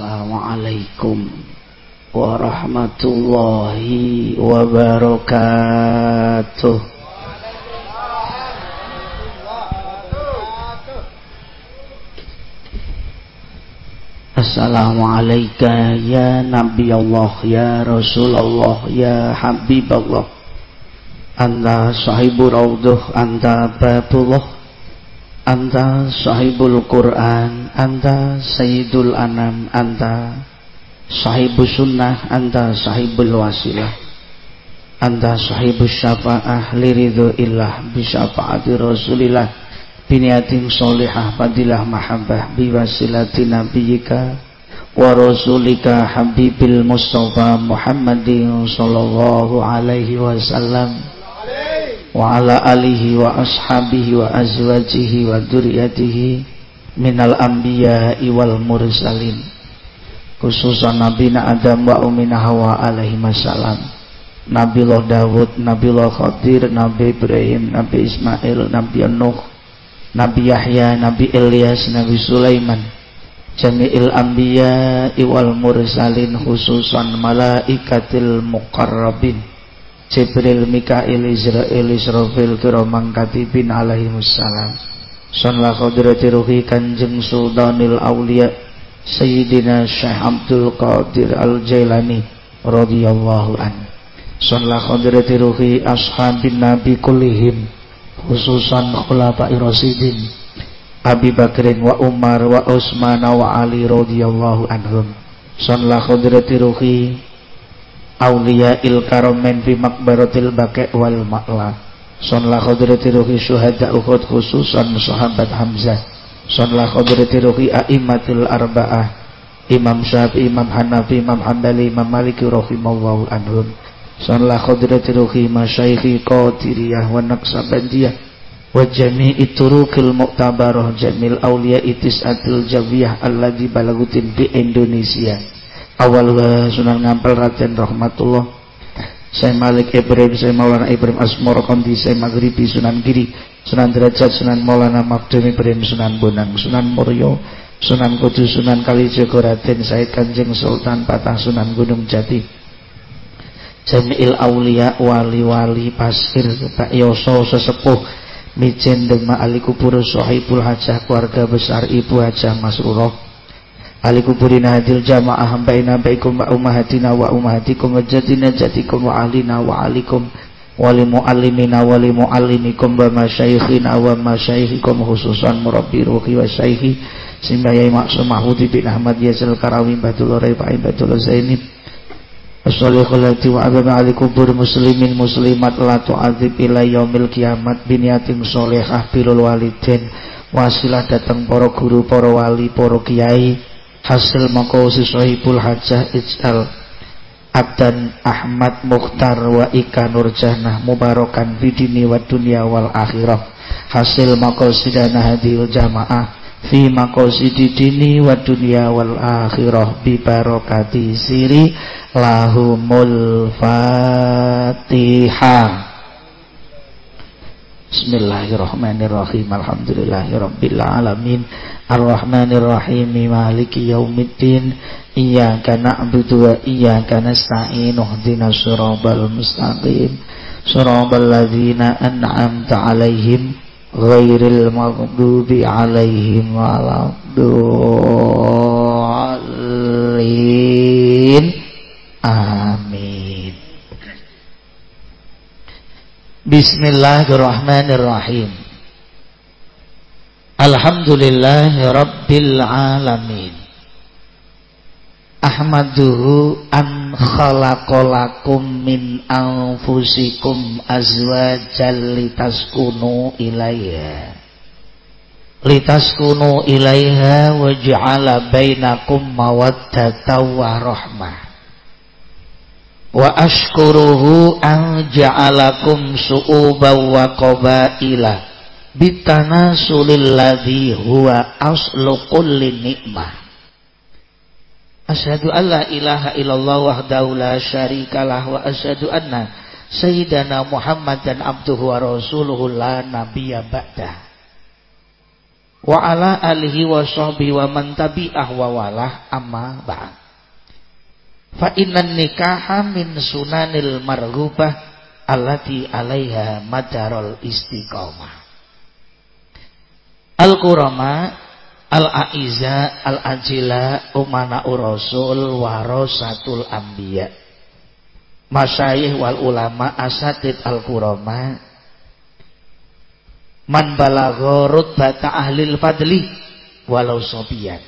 Assalamualaikum warahmatullahi wabarakatuh. Assalamualaikum ya Nabi Allah ya Rasulullah ya Habib Allah Anta sahibu raudhuh anta babullah Anta sahibul Quran Anta sayyidul anam Anta sahibus sunnah Anta sahibul wasilah Anta sahibus syafa'ah Liridhu illah Bisyafa'ati rasulillah Biniatin solihah Fadilah mahabbah Biwasilati nabiyika Wa rasulika Habibil Mustafa Muhammadin Sallallahu alaihi wasallam wa azwajihi wa dzurriyyatihi minal anbiya'i wal mursalin. Khususan Nabi Adam wa Ummina Hawa alaihi wasallam Nabi Allah Dawud, Nabi Allah Khadir, Nabi Ibrahim, Nabi Ismail, Nabi Nuh, Nabi Yahya, Nabi Ilyas, Nabi Sulaiman, Jami'il Anbiya wal Mursalin khususan malaikatil muqarrabin Jibril, Mikail, Israel, Israfil, Kiramang Katibin alaihimussalam. Sunlah Qadrati Ruhi Kanjeng Sultanil Aulia Sayyidina Syekh Abdul Qadir Al-Jailani radhiyallahu an. Sunlah Qadrati Ruhi Ashabin Nabi kullihim khususan khulafa'i rasidin Abi Bakrin wa Umar wa Utsman wa Ali radhiyallahu anhum. Sunlah Qadrati Ruhi awliya il karomen fi makbaratil baqi wal ma'la. Son la khadrati ruhi syuhada uhud khususan sahabat Hamzah. Son la khadrati ruhi a'immatil arba'ah. Imam Syafi'i, Imam Hanafi, Imam Hanbali, Imam Maliki rahimallahu anhum. La khadrati ruhi masyaikhi qadiriyah wa naqsabandiyah. Wa jami'i turukil mu'tabarah jamil awliya itis'atil jawiyah alladhi balagutin di Indonesia awal Sunan Ngampel Raden Rahmatullah. Saya Malik Ibrahim saya Maulana Ibrahim Asmor Kondi saya Maghribi Sunan Giri Sunan Derajat Sunan Maulana Mabdum Ibrahim Sunan Bonang Sunan Muryo Sunan Kudus Sunan Kalijogo Raden Said Kanjeng Sultan Patah Sunan Gunung Jati. Jami'il Aulia Wali-wali Pasir Pak Yoso Sesepuh Mijen Dema Ali Kubur Sohibul Hajah Keluarga Besar Ibu Hajah Masrurah Ali kuburina hadil jamaah baina baikum wa umahatina wa umahatikum wa jadina jatikum wa alina wa alikum wa li muallimina wa li muallimikum wa masyayikhina wa masyayikhikum khususan murabbi ruhi wa syaihi. Simbayai maksum mahmudi bin Ahmad Yazil Karawi Batul Raifa'i Batul Zainib. Assalamualaikum wa abama ali kubur muslimin muslimat la tu'adzib ila yaumil kiamat biniatin solehah bilul walidin. Wasilah datang para guru para wali para kiai hasil maqausi sahibul hajah ij'al abdan Ahmad Mukhtar wa Ika Nurjanah mubarakan bidini wa dunia wal akhirah. Hasil maqasidana hadil jamaah fi maqasidi dini wa dunia wal akhirah. Bi barakati siri lahumul fatihah Bismillahirrahmanirrahim. Alhamdulillahirabbil alamin Arrahmanirrahim. Maliki yaumiddin. Iyyaka na'budu wa iyyaka nasta'in. Ihdinas siratal mustaqim. Siratal ladzina an'amta 'alaihim ghairil maghdubi 'alaihim waladdallin. Amin Bismillahirrahmanirrahim. Alhamdulillah Rabbil Alamin. Ahmaduhu an khalaqalakum min anfusikum azwajal litaskunu ilaiha. Litaskunu ilaiha wa ja'ala bainakum mawaddatan wa rahmah wa ashkuruhu an ja'alakum su'uban wa qabaila bitanasulil ladzi huwa aslu kulli nikmah Asyhadu an la ilaha illallah wahdahu la syarikalah wa asyhadu anna sayyidana Muhammadan abduhu wa rasuluhu la nabiyya ba'da. Wa ala alihi wa sahbihi wa man tabi'ah wa walah amma ba'd fa innan nikaha min sunanil marghubah allati alaiha madarul istiqamah al-qurama al-aiza al-ajila umana urasul warasatul anbiya. Masyayikh wal ulama asatid al-qurama man balagha rutbata ahlil fadli walau sobian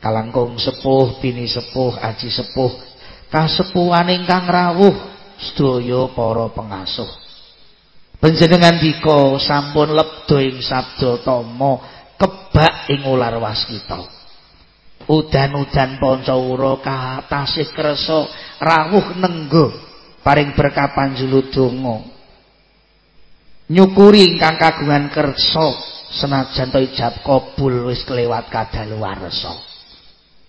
kalangkung sepuh bini sepuh aji sepuh kasepuhan ingkang rawuh sedaya para pengasuh. Panjenengan dika sampun lebdo ing sabda tama kebak ing ular waskita udan-udan pancawura katasih kresa rawuh nenggo paring berkah panjuludonga nyukuri ingkang kagungan kersa senajan to ijab kabul wis kelewat kadaluwarsa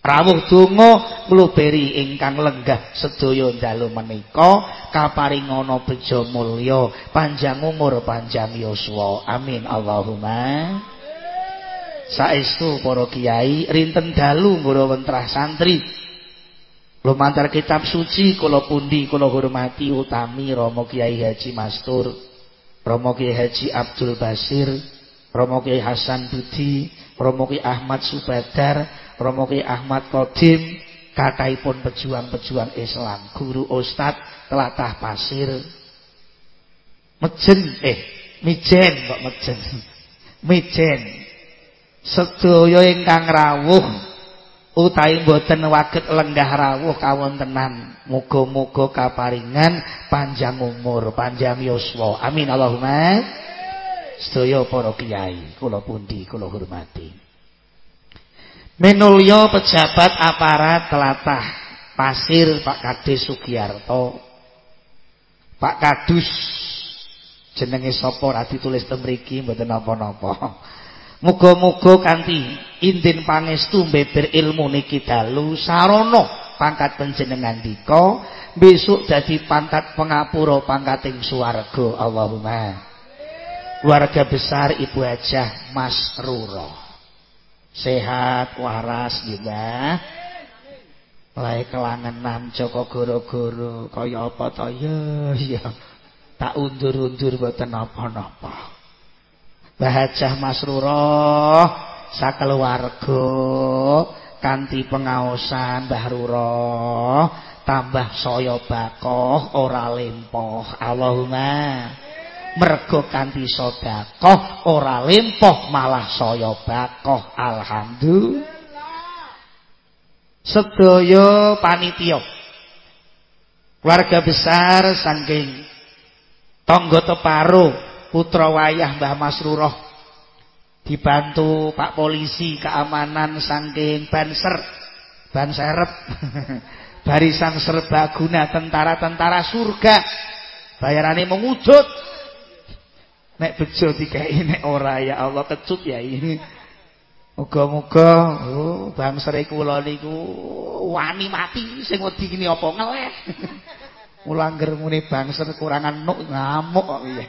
rawuh donga ngluberi ingkang lenggah sedaya dalu menika kaparingana beja mulya panjang umur panjang yuswa amin. Allahumma. Saestu para kiai rinten dalu ngoro wentrah santri. Lumantar kitab suci kula pundi kula hormati utami Rama Kiai Haji Mastur Romo Kiai Haji Abdul Basir, Romo Kiai Hasan Budi, Romo Kiai Ahmad Subadar, Romo Kiai Ahmad Kodim, kataipun pejuang-pejuang Islam, guru ustad telatah pasir. Mejen eh mijen kok mejen. Mijen. Sedaya ingkang rawuh utawi boten waget lenggah rawuh kawontenan muga-muga kaparingan panjang umur panjang yuswa amin Allahumma sedaya para kiai kula pundi kula hormati menulya pejabat aparat telatah pasir Pak Kades Sugiarto Pak Kadus jenenge sapa ra ditulis teng mriki mboten napa-napa Muga-muga kanthi intin pangestu beber ilmu niki dalu sarana pangkat panjenengan dika besok dadi pangkat pengapura pangkating swarga Allahumma. Keluarga besar Ibu Hajah Mas Ruro. Sehat waras juga. Mulai kelangenan Joko goro-goro kaya apa to ya ya. Tak undur-undur mboten napa-napa. Bahajah Masrurah sakeluarga kanthi pengaosan Mbah Rurah tambah saya bakoh ora lempoh Allahumma mergo kanthi sedekah ora lempoh malah saya bakoh. Alhamdulillah. Sedaya panitia. Keluarga besar saking tangga teparo putra wayah Mbah Masruroh dibantu Pak Polisi keamanan saking Banser Banserep. Barisan serbaguna tentara-tentara surga. Bayarannya mengujud nek bejo dikai nek ora ya Allah kecut ya ini Muga-muga oh bangsere kula niku wani mati sing wedi kini apa ngeleh. Mulangger muni bangser kurangan nuk ngamuk kok piye.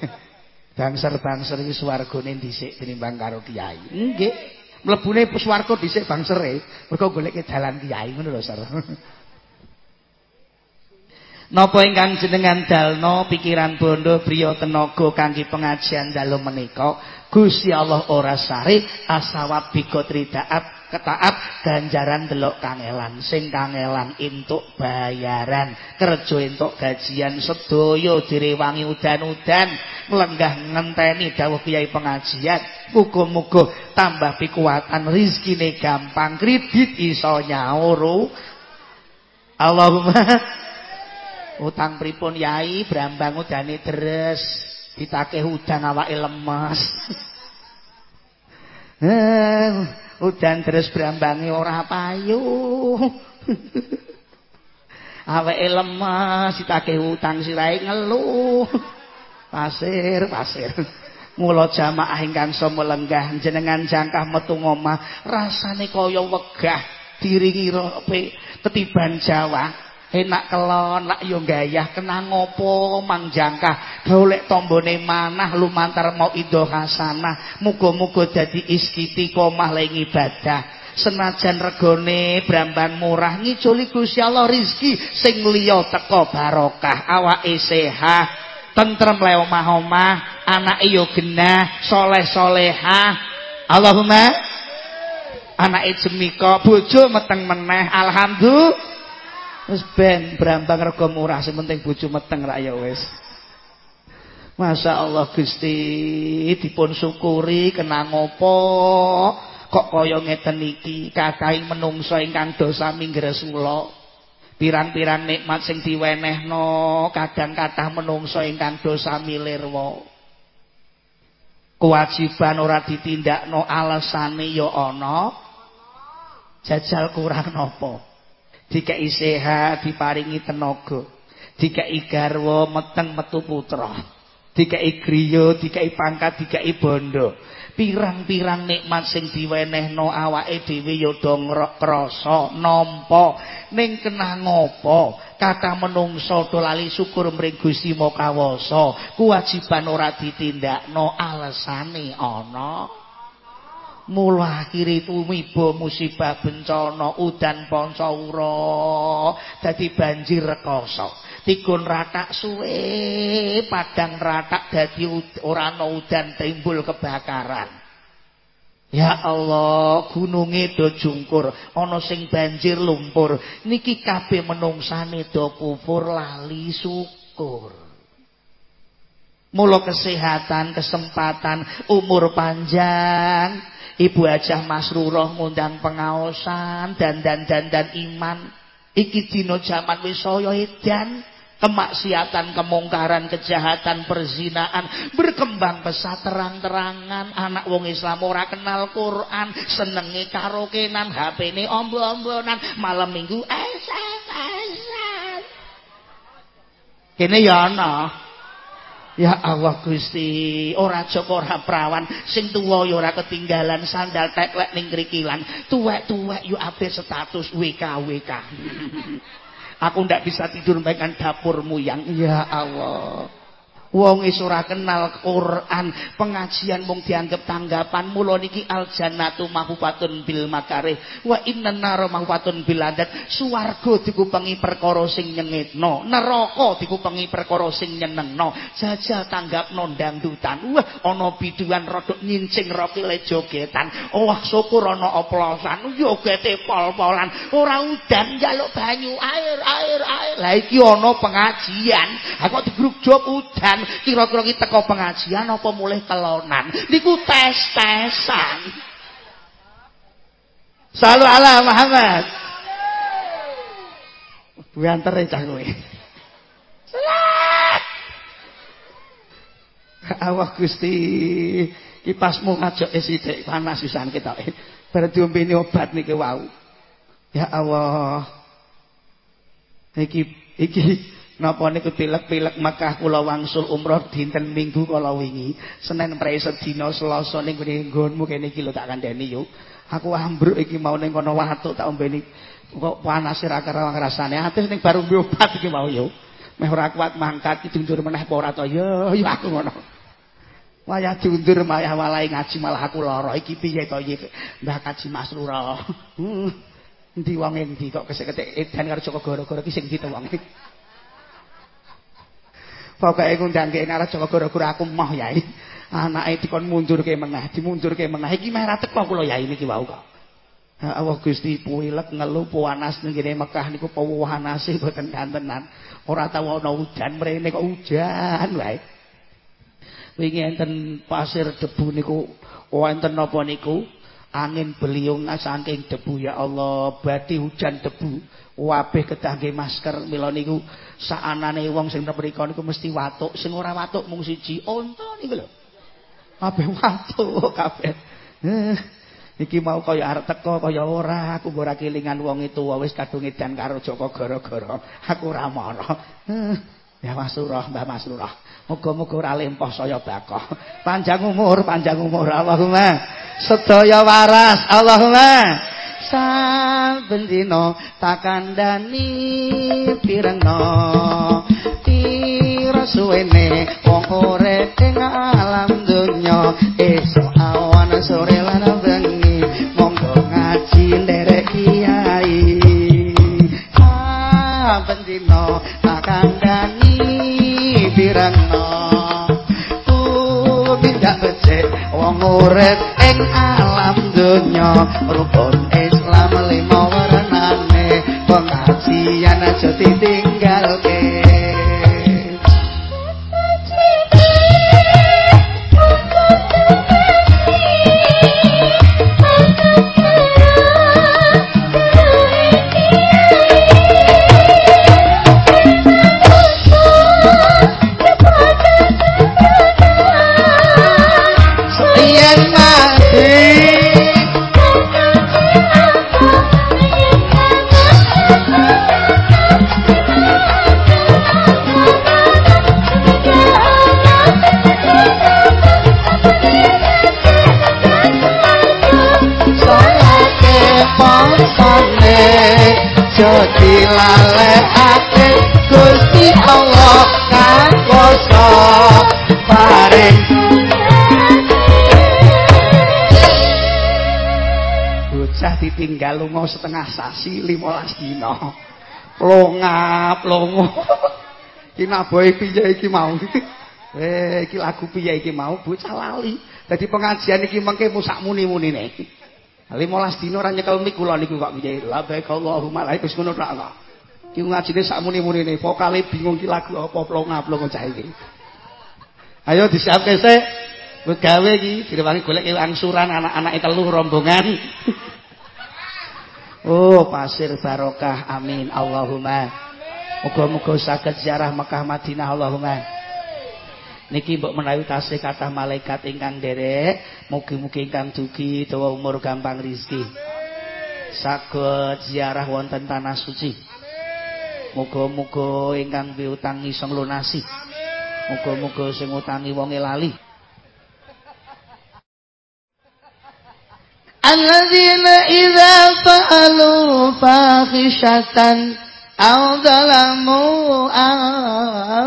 Bangser-bangser iki swargane dhisik tinimbang karo kiai. Nggih. Mlebune swarga dhisik bangsere, mergo goleke dalan kiai ngono lho, Sar. Napa ingkang jenengan dalno pikiran bondo priya tenaga kangge pengajian dalu menika? Gusti Allah ora sare asawab bikotri daat ketaat ganjaran delok kangelan. Sing kangelan entuk bayaran kerja entuk gajian sedaya direwangi udan-udan lenggah ngenteni dawuh kiai pengajian. Muga-muga tambah pikuatan rezekine gampang kredit iso nyaur Allahumma utang pripun yai? Brambang udane deres. Ditakeh udan awake lemes. Eh, udan deres brambange ora payu. Awake lemes ditakeh utang sirahe ngeluh pasir pasir. Mula jamaah ingkang sama lenggah jenengan jangkah metu ngomah rasane kaya wegah diringi ketiban Jawa enak kelon lak yo gayah kenang ngopo mang jangka golek tombone manah lumantar mau ido hasanah muga-muga dadi iskiti komah leng ibadah senajan regone bramban murah ngiculi Gusti Allah rizki sing liya teko barokah. Awake sehat tentrem le omah-omah anake yo genah soleh-solehah. Allahumma anake jemika bojo meteng meneh. Alhamdulillah Wis ben brambang rega murah sing penting bojo meteng rak ya wis. Allah Gusti dipun syukuri kenang ngopo kok kaya ngeten iki kakaing menungso ingkang dosa minggresula pirang-pirang nikmat sing diwenehno kadang kathah menungso ingkang dosa milirwa kewajiban ora ditindakno alesane ya ana. Jajal kurang napa dikai sehat diparingi tenaga. Dikai garwa meteng metu putra. Dikai griya dikai pangkat dikai bondo pirang-pirang nikmat sing diwenehno awake dhewe ya do krasa nampa. Ning kena ngopo? Kata menungso do syukur mring Gusti Makawasa. Kewajiban ora ditindakno alesane ana mula akhiri tumiba musibah bencana udan pancaura dadi banjir rekoso tigun ratak suwe padang ratak dadi ora ana udan timbul kebakaran Ya Allah, gununge do jungkur, ana sing banjir lumpur. Niki kabeh menungsane do kufur lali syukur. Mula kesehatan, kesempatan, umur panjang, Ibu Hajah Masrurah ngundang pengaosan dandan-dandan iman. Iki dina jaman wis edan. Kemaksiatan, kemungkaran, kejahatan, perzinaan berkembang pesat terang-terangan. Anak wong Islam ora kenal Quran, senenge karokenan, HP-ne ombo-ombonan, malam Minggu esan-esan. Kene ya ana. Ya Allah Gusti, ora Joko ora prawan, sing tuwa ya ora ketinggalan sandal teklek ning krikilan. Tuwek-tuwek yo ape status WKWK. Aku ndak bisa tidur dengan dapurmu yang ya Allah. Wong wis ora kenal Quran, pengajian mung dianggap tanggapan. Mula niki al jannatu bil makarih wa innan nar mahfufatun bil adat. Swarga dikupengi perkara sing nyengitno, neraka dikupengi perkara sing nyenengno. Jajal tanggap nondang dutan. Wah, ana biduan rodok nyincing rokile jogetan. Wah, syukur ana oplosan. Yogete pol-polan. Ora udan njaluk banyu, air, air, air. Lah iki ana pengajian. Aku digruk jog udan. Kira-kira ki teko pengajian apa mulih kelonan niku tes-tesan. Salam ala Muhammad. Buanter ya cah kowe. Salat Awah Gusti. Kipasmu ngajak sithik panas pisan kita bar diombeni obat niki wau. Ya Allah. Iki iki Napa niku pilek-pilek Mekah kula wangsul umroh dinten Minggu kala wingi. Senin prei sedina Selasa ning nggonmu kene iki lho tak kandhani yo. Aku ambruk iki mau ning kono watuk tak ombeni kok panas ra karawang rasane. Atis ning baru obat iki mau yo. Meh ora kuat mangkat iki dundur meneh apa ora to yo. Yo aku ngono. Wayah dundur mayah walai ngaji malah aku lara. Iki piye to iki? Mbah Kaji Masrura. Hmm. Endi wong endi kok kesek-ketek edan karo Joko Goro-goro iki sing ditu wong Pokoke ngundangke ngarep Jawa gara-gara aku moh yai. Anake dikon mundurke meneh, dimundurke meneh. Iki meh ra teko kula yai niki wau kok. Allah Gusti puilek ngelu panas ning kene Mekah niku pawanase boten kantenan. Ora tau ana udan mrene kok udan wae. Wingi enten pasir debu niku wonten napa niku? Angin beliung saking debu ya Allah, badhe hujan debu. Wabeh kedah masker mila niku saanane wong sing mriko niku mesti watuk. Sing ora watuk mung siji unta niku lho. Kabeh watuk kabeh. Eh, iki mau kaya arep teko kaya ora. Aku ora kelingan wong itu wis kadung edan karo Joko gara-gara. Aku ora marah eh, ya Masurah Mbah Masurah. Muga-muga ora lempah saya bakoh. Panjang umur panjang umur. Allahumma sedaya waras. Allahumma saben dina takandani pirengno pira suwene wong urip ing alam donya. Esuk awan sore lan bengi monggo ngaji nderek kiai. Saben dina takandani pirengno tidak becik wong urip ing alam donya rukun Islam lima warnane. Pengajian aja ditinggalke lunga setengah sasi 15 dina. Plongap plongo iki naboe piye iki mau? Eh iki lagu piye iki mau? Bocah lali. Dadi pengajian iki mengke musak muni-munine. 15 dina ora nyekel mik kula niku kok piye? La baik Allahumma la wis ngono tok kok. Iki ngajine sak muni-munine vokale bingung ki lagu apa plonga-plongo cah iki. Ayo disiapke sik. Wis gawe iki direwangi golek angsuran anak-anake telu rombongan oh pasir barokah amin. Allahumma. Muga-muga saged ziarah Mekah Madinah Allahumma. Niki mbok menawi tasih kathah malaikat ingkang derek mugi-mugi ingkang dugi dawa umur gampang rizki saged ziarah wonten tanah suci. Muga-muga ingkang piutang iso lunasi. Muga-muga sing utangi wonge lali Alladzina idza fa'alu fakhishatan aw zalamu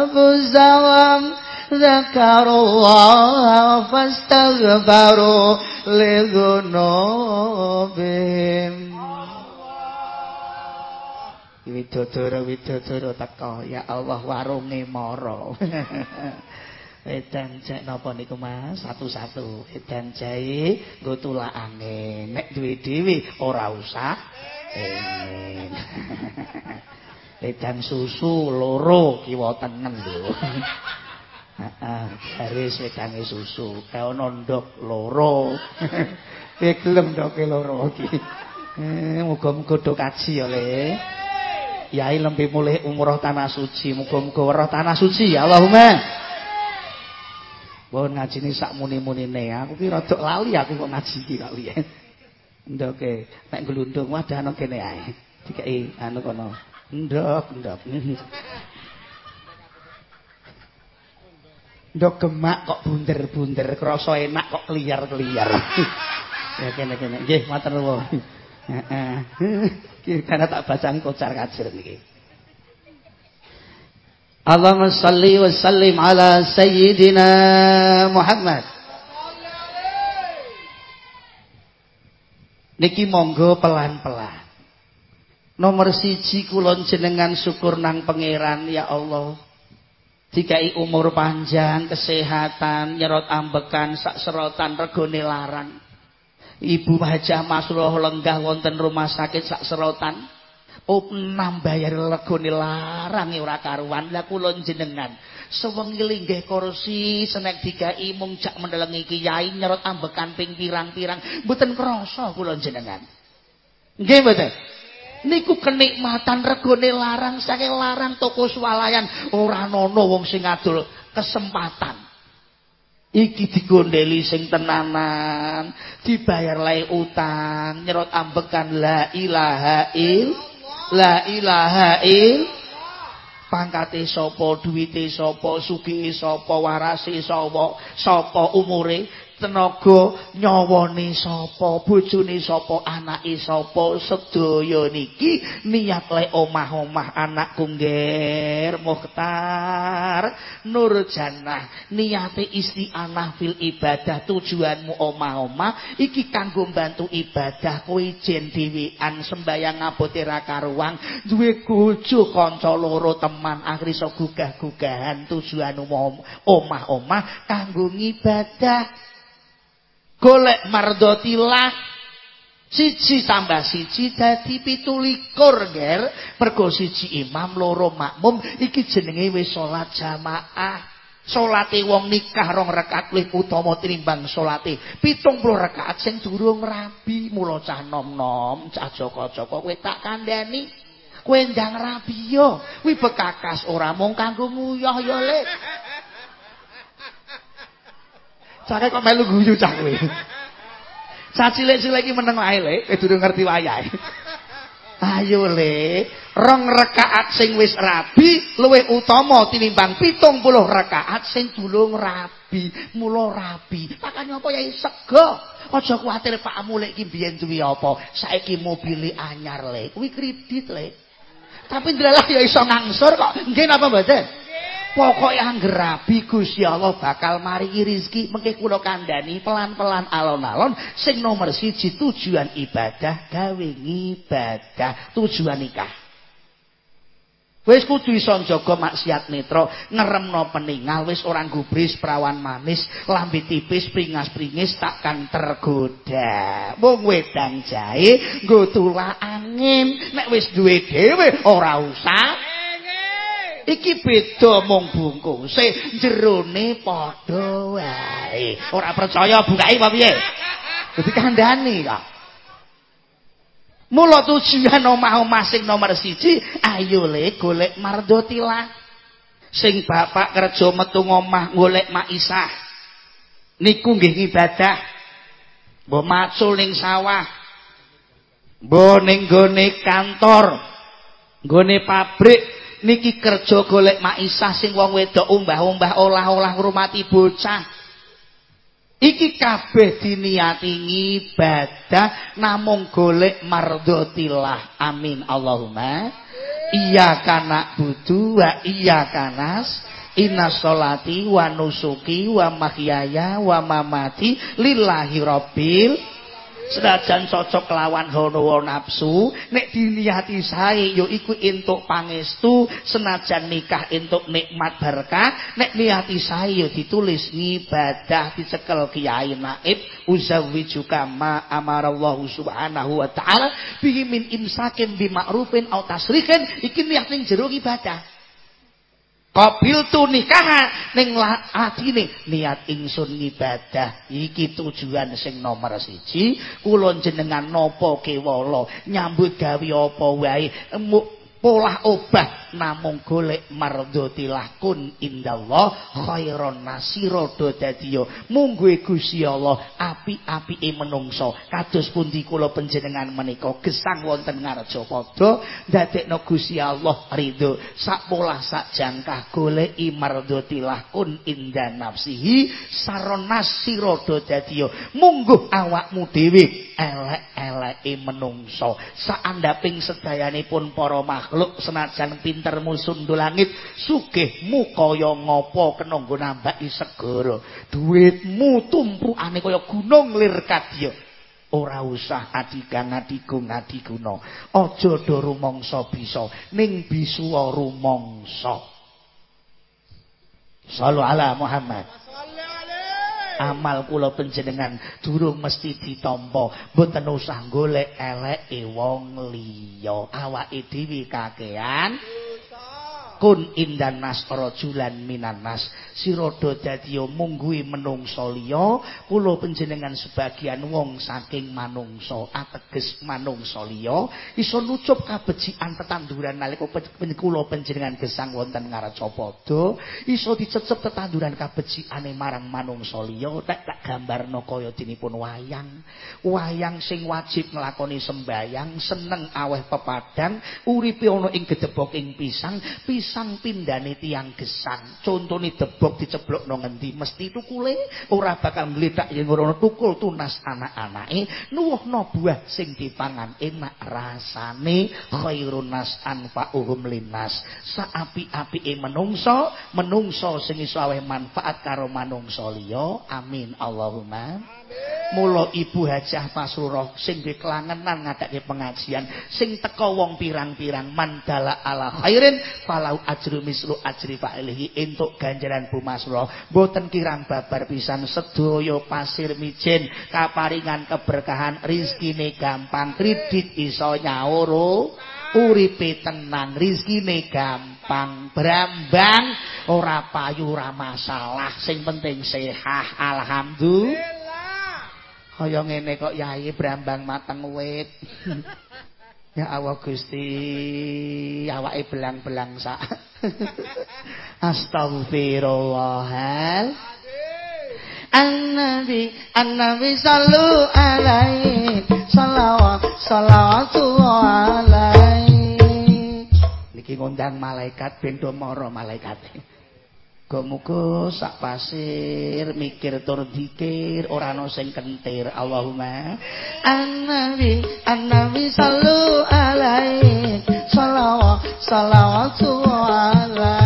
anfusahum ذكروا الله فاستغفروا لذنوبهم Widodoro widodoro teko ya Allah warunge mara. Edan jek napa niku Mas? Satu-satu. Edan jae nggo tulakane. Nek duwe dhewe ora usah. Emen. Edan susu loro kiwa tengen lho. Heeh, garis wedange susu, kaya ana ndok loro. Piye gelem ndoke loro iki? Eh, muga-muga do kaji ya, Le. Yai lempi mulih umroh tanah suci, muga-muga weruh tanah suci Allahumma. Wong ngajine sak muni-munine, aku ki rada lali aku kok ngaji iki kok piye. Ndoke, nek glundung wadah ana kene ae. Dikeki anu kono. Ndok, ndok. Ndok gemak kok bunder-bunder, krasa enak kok keliyar-keliyar. ya kene-kene. Nggih, matur nuwun. Heeh. Iki kana tak bacaan kocar kacir niki. Allahumma shalli wa sallim ala sayyidina Muhammad. Niki monggo pelan-pelan. Nomor siji kulon jenengan syukur nang pangeran ya Allah. dikai umur panjang, kesehatan, nyerot ambekan, sak serotan regone larang. Ibu Hajah Masroh lenggah wonten rumah sakit sak serotan. Oh, bayar regone larang ora karuan. Lah kula jenengan sewengi linggih kursi senek dikai mung jak mendelengi kiai nyerot ambekan ping pirang-pirang mboten krasa kula jenengan. Nggih mboten? niku kenikmatan regone larang saking larang toko swalayan ora ana wong sing ngadul kesempatan iki digondeli sing tenanan dibayar lae utang nyerot ambekan la ilaha il la ilaha il pangkate sapa duwite sapa sugih sapa warase sapa sapa umure tenaga nyawane sapa bojone sapa anake sapa sedaya niki niat le omah-omah anakku ngger muhtar nur jannah niate isti'anah fil ibadah tujuanmu omah-omah iki kanggo bantu ibadah kowe jen dhewean sembayang ngabote ra karuang duwe bojo kanca loro teman akhir iso gugah-gugahan tujuan omah-omah kanggo ngibadah golek mardotilah siji tambah siji dadi pitulikur nger mergo siji imam loro makmum iki jenenge wis salat jamaah. Salate wong nikah rong rakaat luwih utama tinimbang salate 70 rakaat sing durung rabi mula cah nom-nom cah joko-joko kowe tak kandhani. Kowe ndang rabi yo. Kuwi bekakas ora mung kanggo nguyah yo lek Cake kok melu guyu cah kowe. Cah cilik-cilik meneng wae le, kowe durung ngerti wayahe. Ayo le, rong rakaat sing wis rabi luwih utama tinimbang 70 rakaat sing durung rabi. Mula rabi. Makane apa ya sego. Aja kuwatir Pak Mulek iki biyen duwe apa. Saiki mobil anyar le, kuwi kredit le. Tapi ndelalah ya iso ngangsur kok. Nggih napa mboten? Pokoke angger rabi Gusti Allah bakal maringi rezeki mengke kula kandhani pelan-pelan alon-alon sing nomor siji tujuan ibadah gawe ngibadah tujuan nikah. Wis kudu iso njaga maksiat netra, ngeremno peningal, wis ora gubris perawan manis, lambe tipis pringas-pringis takkan tergoda. Wong wedang jahe nggo angin, nek wis duwe dhewe ora usah iki beda mung bungkuse jerone padha wae. Ora percaya bukake apa piye? Dadi kandhani kok mula tujuan omah-omah sing nomor siji ayo le golek mardotilah sing bapak kerja metu ngomah golek maisah niku nggih ibadah mbok macul ning sawah. Mbok ning kantor. Nggone pabrik niki kerja golek maisah sing wong wedok umbah-umbah olah-olah ngrumati bocah. Iki kabeh diniati ibadah namung golek mardhatillah amin. Allahumma. Iya kana budu wa iya kanas Inna sholati wa nusuki wa mahyaya wa mamati lillahi rabbil senajan cocok lawan hawa nafsu nek diniati sae ya iku entuk pangestu senajan nikah entuk nikmat berkah nek niati sae ya ditulis ngibadah dicekel kiai naib uzawwijuka ma amarallahu subhanahu wa ta'ala bihi min imsakin bi ma'rufin au tasrihin iki niat ning jero ibadah Qabil tu nikah ning atine niat ingsun ngibadah iki tujuan sing nomor siji. Kula jenengan napa kewala? Nyambut gawe apa wae pola obah namung golek mardhotilah kun indallah khairon nasira do dadiya munggo Gusti Allah api-apike menungso. Kados pundi kula panjenengan menika? Gesang wonten ngarja padha ndadekno Gusti Allah ridho. Sak pola sak jangkah goleki mardhotilah kun inda nafsihi saron nasira do dadiya munggo awakmu dhewe elek-eleke menungso. Saandaping sedayanipun para makhluk makhluk senajan pintermu sundul langit sugihmu kaya ngopo kena nggo nambaki segara. Duitmu tumpukane kaya gunung lir kadya. Ora usah adigang adigung adiguna aja do rumangsa bisa. Ning bisuwa rumangsa. Sallu ala Muhammad amal kula panjenengan durung mesti ditampa. Mboten usah golek eleke wong liya. Awake dhewe kakean kun indan nas rajulan minan nas. Sirodo dadi mungguhi menungso liya kula panjenengan sebagian wong saking manungso ateges manungso liya iso nucup kabecikan tetanduran nalika kula panjenengan gesang wonten ngaracapada iso dicecep tetanduran kabecikane marang manungso liya tak tak gambarno kaya dinipun wayang. Wayang sing wajib nglakoni sembayang seneng aweh pepadang uripe ana ing gedheboking pisang pisang gesang pindane tiang gesang. Contone debok diceblok no ngendi mesti tukule ora bakal ngledak yen ora tukul tunas anak-anake. Nuwuhno buah sing dipangan enak rasane khairun nas anfa'uhum linnas. Saapi-apike menungso, menungso sing iso manfaat karo manungsa liya. Amin Allahumma. Mula Ibu Hajah Pasrurah sing dikelangenan ngadake pengajian sing teka wong pirang-pirang mandala ala khairin falau ajru mislu ajri fa'ilihi entuk ganjaran Bu Masrurah mboten kirang babar pisan sedaya pasir mijen kaparingan keberkahan rezekine gampang kredit iso nyaur uripe tenang rezekine gampang brambang ora payu ora masalah sing penting sehat alhamdulillah. Kaya ngene kok yai brambang mateng wit ya Allah Gusti awake belang-belang sak. Astagfirullahal An-Nabi An-Nabi sallu alaihi salawat salawatullah alaihi. Niki ngundang malaikat ben do mara malaikate Muga-muga sak pasir mikir tur dikir ora ana sing kentir. Allahumma annabi annabi sallu alaihi salawat salawatu alaihi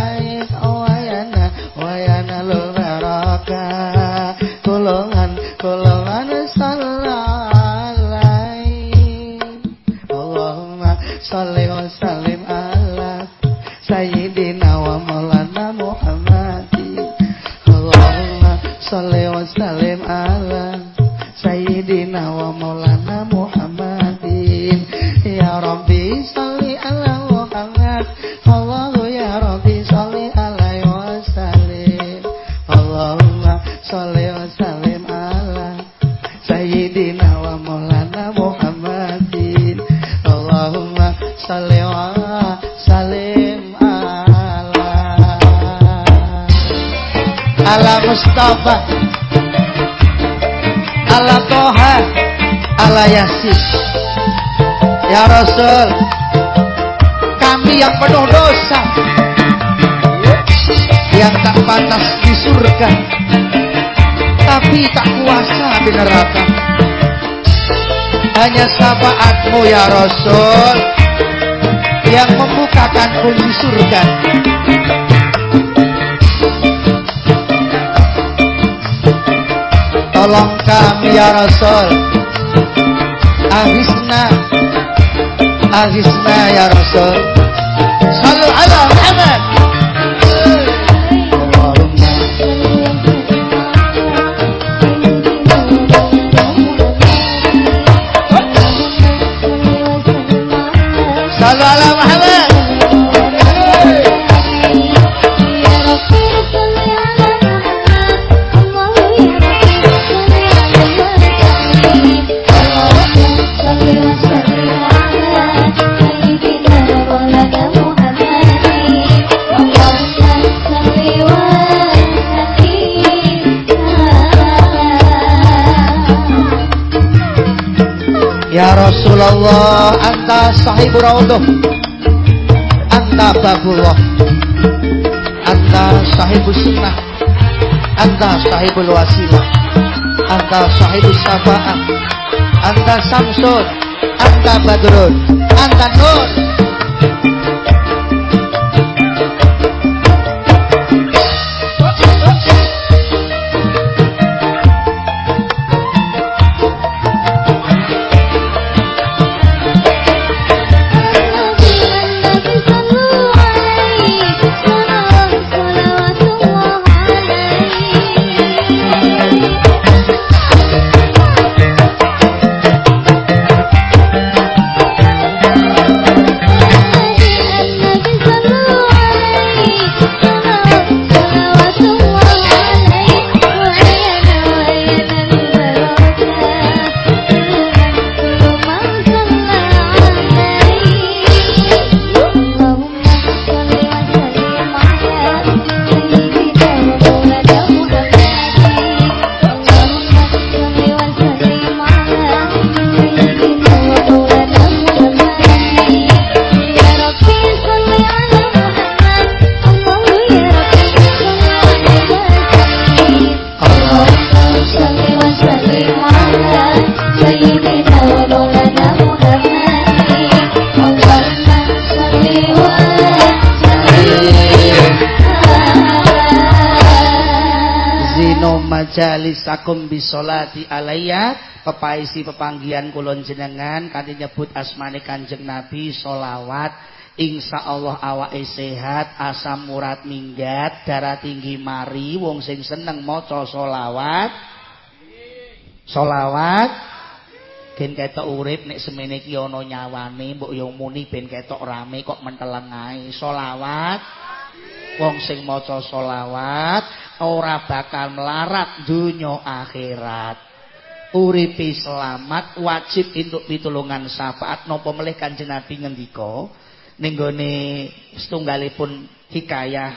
Mustafa. Ala Toha ala Yasin ya Rasul kami yang penuh dosa yang tak pantas di surga tapi tak kuasa di neraka. Hanya syafaatmu ya Rasul yang membukakan kunci surga Tolong kami ya Rasul. Ahisna. Ahisna ya Rasul. Salu ala Muhammad Rasulullah Anta sahibur raudhuh Anta babullah Anta sahibus sunnah. Anta sahibul wasilah Anta sahibus syafa'ah Anta samsun. Anta badrun. Anta nur majalisakum bisolati alayya pepaisi pepanggian kulon jenengan kanthi nyebut asmane Kanjeng Nabi solawat. Insya Allah awake sehat asam murad minggat darah tinggi mari wong sing seneng maca solawat. Solawat. Ben ketok urip nek semene iki ana nyawane mbok yo muni ben ketok rame kok menteleng ae. Selawat wong sing maca selawat ora bakal melarat donya akhirat. Uripi selamat wajib entuk pitulungan syafaat. Napa melih kanjeng Nabi ngendika ning gone setunggalipun hikayah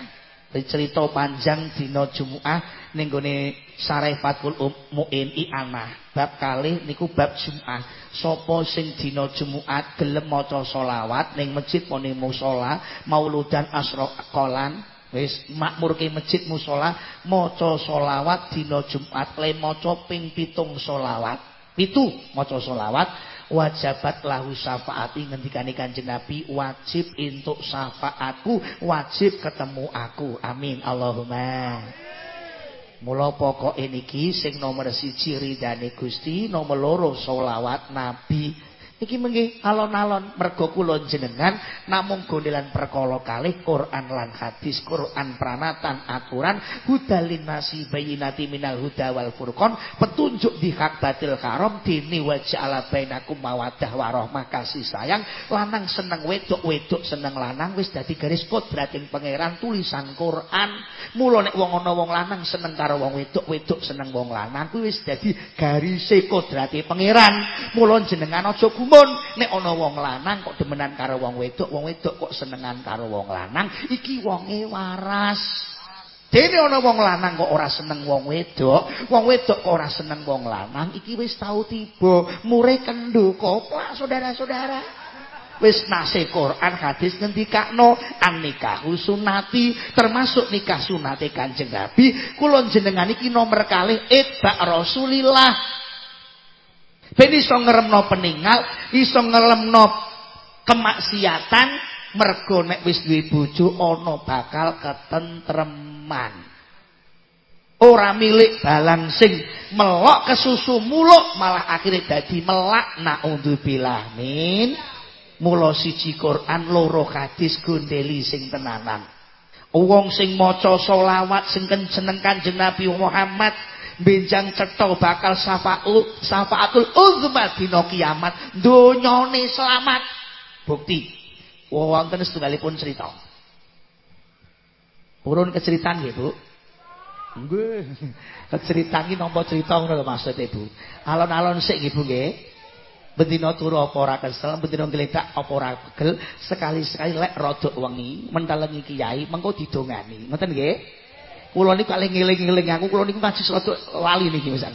cerita panjang dina Jumat ning gone Sarefatul Muin I'anah bab kalih niku bab Jumat sapa sing dina Jumat gelem maca selawat ning masjid muni musala mauludan asra kolan wis makmurke masjid musala maca selawat dina Jumat le maca ping pitung selawat pitu maca selawat wajabat lahu syafaati ngendikane Kanjeng Nabi wajib entuk syafaatku wajib ketemu aku. Amin. Allahumma. Mula pokoke niki sing nomor 1 ridane Gusti nomor loro selawat Nabi Iki mengki alon-alon mergo kula jenengan namung gondelan kalih Quran lan hadis, Quran pranatan aturan hudalin nasi bayinati minal huda wal furqan, petunjuk di hak batil karom dini waja'ala bainakum mawaddah warahmah kasih sayang, lanang seneng wedok, wedok seneng lanang wis dadi garis kodrating pangeran tulisan Quran. Mula nek wong ana wong lanang seneng karo wong wedok, wedok seneng wong lanang kuwi wis dadi garise kodrate pangeran. Mula jenengan aja gumun nek ana wong lanang kok demenan karo wong wedok wong wedok kok senengan karo wong lanang iki wonge waras. Dene ana wong lanang kok ora seneng wong wedok wong wedok kok ora seneng wong lanang iki wis tau tiba mure kendho koplak saudara-saudara. Wis nase Quran hadis ngendikakno an nikah sunati termasuk nikah sunate Kanjeng Nabi. Kula jenengan iki nomor kalih itba Rasulillah Ben iso ngremno peninggal, iso ngelemno kemaksiatan mergo nek wis duwe bojo ana bakal ketentreman. Ora milik balang sing melok kesusu muluk malah akhirnya dadi melak naudzubillah min. Mula siji Quran loro hadis gondeli sing tenanan. Wong sing maca selawat sing seneng Kanjeng Nabi Muhammad benjang cetha bakal syafaul syafaatul uzma dina kiamat. Donyane selamat. Bukti. Wonten setunggalipun cerita. Purun keceritaan nggih Bu? Nggih. Keceritaan iki nampa cerita ngono lho maksud Bu. Alon-alon sik nggih Bu nggih. Bendina turu apa ora kesel, bendina gledak apa ora pegel, sekali-sekali lek rodok wengi, mentelengi kiai, mengko didongani. Ngoten nggih? Kula niku kalih ngeling-eling aku kula niku ngaji rada lali niki misan.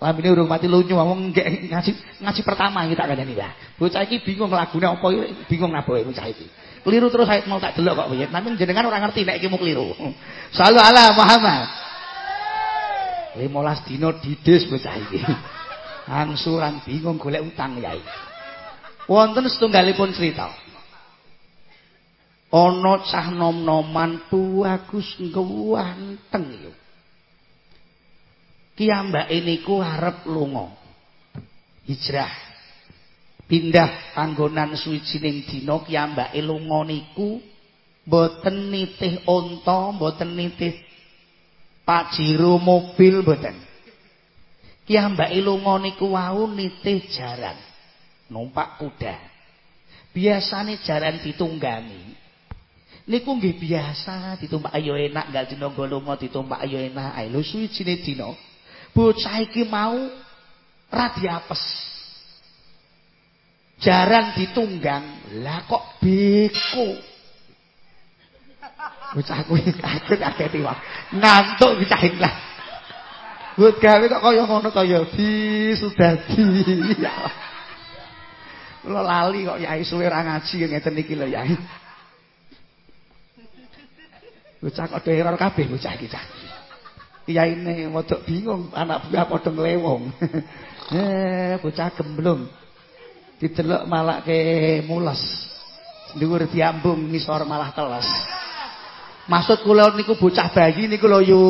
Lambene urung mati lunyu wong ngaji ngaji pertama iki tak kandhani ya. Bocah iki bingung lagune apa bingung naboe bocah iki. Keliru terus saya mau tak delok kok piye. Nanging jenengan ora ngerti nek iki mau keliru. Sallu ala Muhammad. 15 dina didis bocah iki. Angsuran bingung golek utang ya. Wonten setunggalipun cerita. Ana cah nom-noman bagus ganteng yo. Kiyambake niku arep lunga. Hijrah. Pindah panggonan suwijining dina kiyambake lunga niku mboten nitih unta mboten nitih pajero mobil mboten kiyambake lunga niku wau nitih jaran. Numpak kuda. Biasane jaran ditunggangi niku nggih biasa ditumpak ayo enak gal dina golonga ditumpak ayo enak. Ae lho suwijine dina. Bocah iki mau ra diapes jaran ditunggang lah kok beko bocah kuwi kaget kaget wae ngantuk bocah lah. Buat gawe kok kaya ngono kaya di sudah di lali kok yai suwe ra ngaji ngeten iki lho yai. Bocah kok error kabeh bocah iki cah. Kiyaine modok bingung, anak buah padha nglewong. eh, bocah gemblung. Didelok malah ke mules. Dhuwur diambung ngisor malah teles. Maksud kula niku bocah bayi niku lho yu,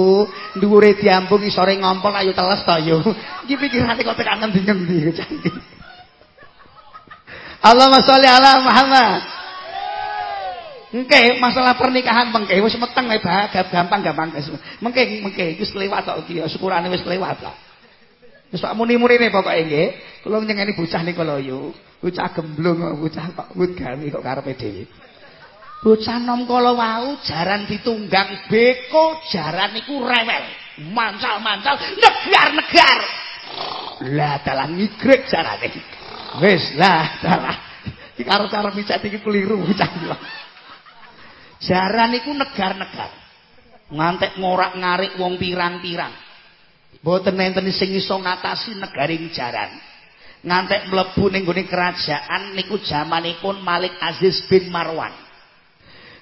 dhuwure diambung isore ngompol ayo teles to yu. Iki pikirane kok tekan ngendi-ngendi. Allahumma sholli ala Muhammad. Mengke masalah pernikahan mengke wis meteng ae gampang-gampang guys. Mengke mengke wis kelewat tok iki syukurane wis kelewat lah. Wis pak muni-murine pokoke nggih. Kula nyengeni bocah niku lho yu. Bocah gemblung bocah kok wit gawe kok karepe dhewe. Bocah nom kala wau jaran ditunggang beko jaran iku rewel. Mancal-mancal negar-negar. Lah dalan ngigrek jarane. Wis lah dalah. Iki karo cara micet iki keliru bocah. Jaran iku negar-negar. Ngantek ngorak-ngarik wong pirang-pirang. Mboten enten sing iso ngatasi negaring jaran. Ngantek mlebu ning gone kerajaan niku jamanipun Malik Aziz bin Marwan.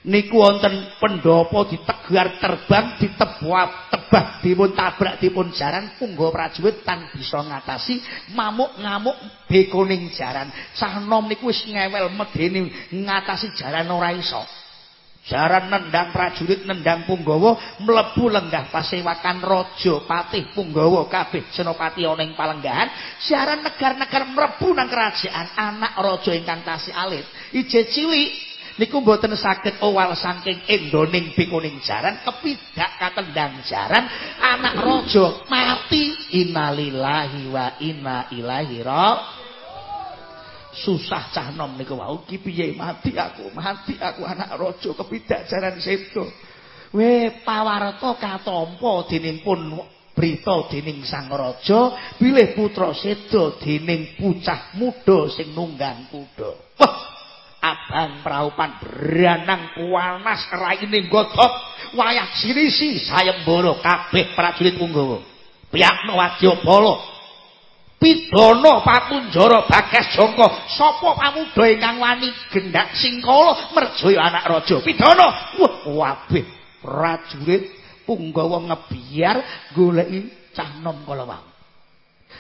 niku wonten pendopo ditegar terbang ditebak tebak dipun tabrak dipun jaran punggo prajurit tan bisa ngatasi mamuk ngamuk bekoning jaran sah nom niku wis ngewel medeni ngatasi jaran ora iso jaran nendang prajurit nendang punggawa mlebu lenggah pasewakan raja patih punggawa kabeh senopati ana ing palenggahan. Jaran negar-negar mlebu nang kerajaan anak raja ingkang tasih alit. Ije cilik niku mboten saged owal saking endoning bikuning jaran kepidak katendang jaran anak raja mati. Innalillahi wa inna ilaihi susah cah nom niku wau. Ki piye? Mati aku mati aku anak raja kepidak jaran sedo. We pawarta katampa dening pun berita dening sang raja bilih putra sedo dening pucah muda sing nunggang kuda. Abang praupan beranang panas raine godhog wayah sirisi sayembara kabeh prajurit punggawa piyakno wadyabala pidana papunjara bagas jangka sapa pamuda ingkang wani gendhak singkala merjaya anak raja? Pidana? Wah kabeh. Prajurit punggawa ngebiar goleki cah nom kala wae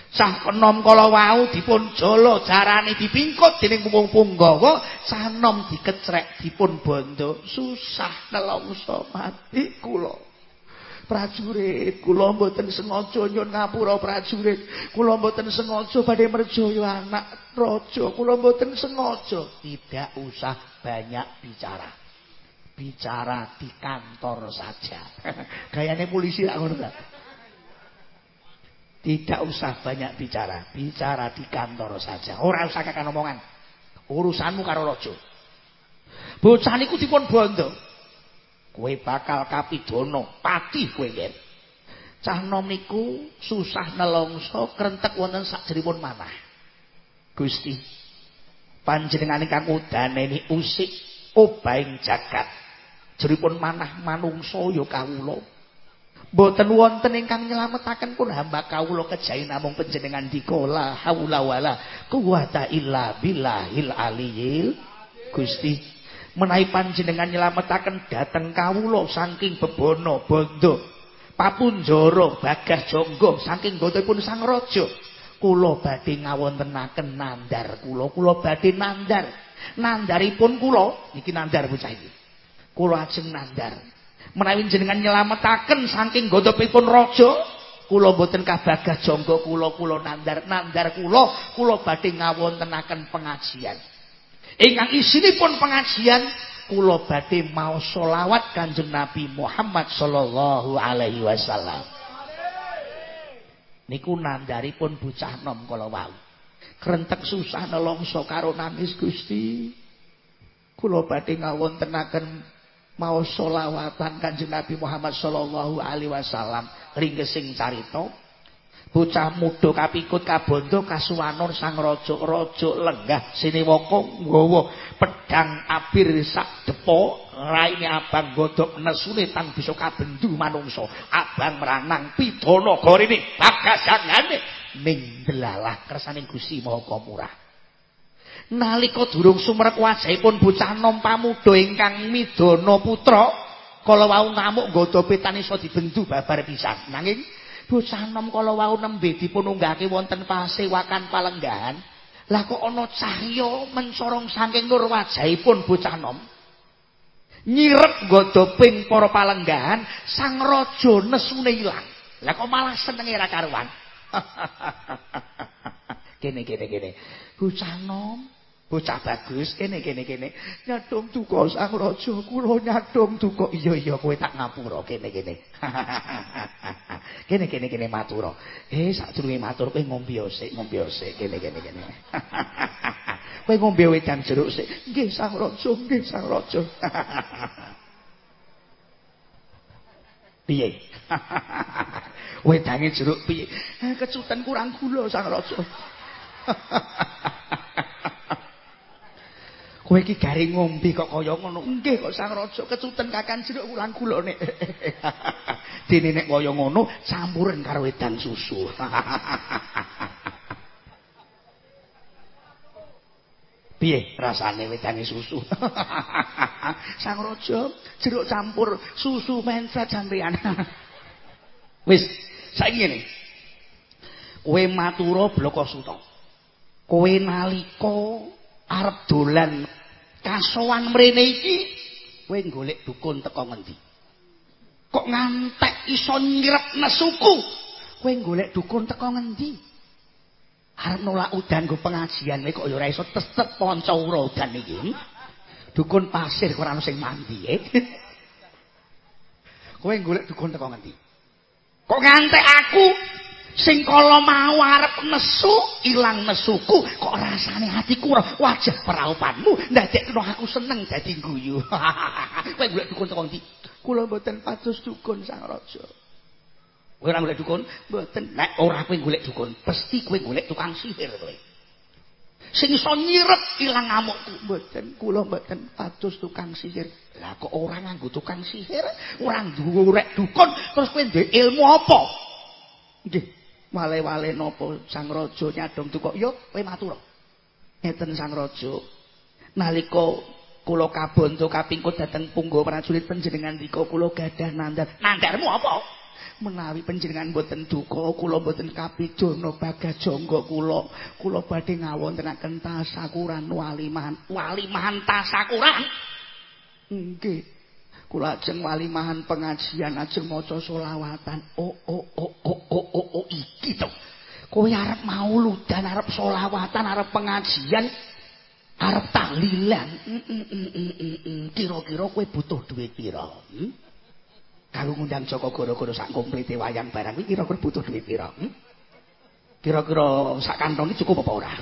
Sah kenom kala wau dipun jala jarane dipingkut dening wong punggawa, sanom dikecrek dipun bondo, susah nelongso mati kula. Prajurit, kula mboten sengaja nyun ngapura prajurit. Kula mboten sengaja badhe merjaya anak raja. Kula mboten sengaja. Tidak usah banyak bicara. Bicara di kantor saja. Gayane polisi lak ngono Tidak usah banyak bicara, bicara di kantor saja. Ora usah kakek omongan. Urusanmu karo raja. Bocah niku dipun bondo. Kowe bakal kapidono, pati kowe yen. Cah nom niku susah nelongso krentek wonten sakjeripun manah. Gusti, panjenengan ingkang udaneni usik obahing jagat. Jeripun manah manungsa ya kawula. Boten wonten ingkang nyelametaken pun hamba kawula kejahi namung panjenengan dikola haula wala quwata illa billahil aliyil Gusti menawi panjenengan nyelametaken dhateng kawula saking bebono bondo papunjara bagas jonggo saking gotipun sang raja. Kula badhe ngawontenaken nandar kula. Kula badhe nandar nandaripun kula iki nandar bocah iki. Kula ajeng nandar menawi jenengan nyelametaken saking godhopipun raja kula boten kabagah jangga kula. Kula nandar nandar kula. Kula badhe ngawontenaken pengajian ingkang isinipun pengajian kula badhe mau selawat Kanjeng Nabi Muhammad sallallahu alaihi wasallam. Niku nandaripun bocah nom kala wau. Krentek susah nelongso karo nangis Gusti. Kula badhe ngawontenaken mau solawatan kanjeng Nabi Muhammad sallallahu alaihi wasallam. Ringkesing carita bocah muda kapikut kabondo kasuwanur sang raja raja lenggah siniwaka nggawa pedang abir sak depo raine abang godhok nesune tan bisa kabendu manungsa. Abang meranang pidana gorene bagasangane ning delalah kersane Gusti Maha Murah nalika durung sumrek wajahipun bocah nom pamuda ingkang midana putra kala wau ngamuk nggodha petan iso dibendu babar pisan. Nanging bocah nom kala wau nembe dipun unggahke wonten pasewakan palenggahan lah kok ana cahya mencorong saking nur wajahipun bocah nom Nyirep godoping para palenggahan, sang raja nesune ilang. Lah kok malah senenge ra karuan. kene kene kene. Bocah nom, bocah bagus, kene kene kene. Nyadong duka sang raja, kula nyadong duka. Iya iya kowe tak ngapura kene kene. kene kene kene matur. Eh sadurunge matur kowe ngombe sik, ngombe sik kene kene kene. Kowe ngombe wedang jeruk sik. Nggih sang raja, nggih sang raja. Piye? Wedange jeruk piye? Eh, kecutan kurang gula sang raja. Kowe iki garing ngombe kok kaya ngono. Nggih kok sang raja kecutan kakan jeruk kurang gulane. Dene nek kaya ngono campuren karo wedang susu. Piye rasane wedange susu? sang raja jeruk campur susu mencret sampean. Wis, saiki ngene. Kowe matura bloko suta. Kowe nalika arep dolan kasowan mrene iki, kowe golek dukun teko ngendi? Kok ngantek iso nyirep nesuku? Kowe golek dukun teko ngendi? Arep nolak udan go pengajian kok ya ora iso tetep panca udan iki. Dukun pasir kok ora ono sing mandi. Eh? Kowe golek dukun teko ngendi? Kok ngantek aku sing kala mau arep nesu ilang nesuku kok rasane hatiku wajah peraupanmu. Ndadekno aku seneng dadi guyu. Kowe golek dukun teko ndi? Kula mboten patus dukun sang raja. Kowe ora golek dukun? Mboten. Nek ora kowe golek dukun pasti kowe golek tukang sihir kowe. Sing iso nyirep ilang ngamukku mboten. Kula mboten patus tukang sihir. Lah kok ora nganggo tukang sihir, ora ndurek dukun, terus kowe ilmu apa? Nggih, wale-wale napa Sang Raja nyadong tukok yo kowe matur. Ngeten Sang Raja. Nalika kula kabonto kapingkut dhateng punggawa prajurit panjenengan dika kula gadah nandar. Nandarmu apa? Menawi panjenengan boten duka, kula boten kapidana bagajangga kula. Kula badhe ngawontenaken tasakuran walimahan, walimahan tasakuran. Nggih. Kula ajeng walimahan pengajian ajeng maca selawatan. Oh oh oh oh oh oh, oh iki to. Kowe arep mauludan, arep selawatan, arep pengajian, arep tahlilan. Kira-kira kowe butuh duit pira? Hmm? Kalau ngundang Joko Goro-goro sak komplete wayang barang iki kira-kira butuh duit pira? Hmm? Kira-kira sak kantong cukup apa ora?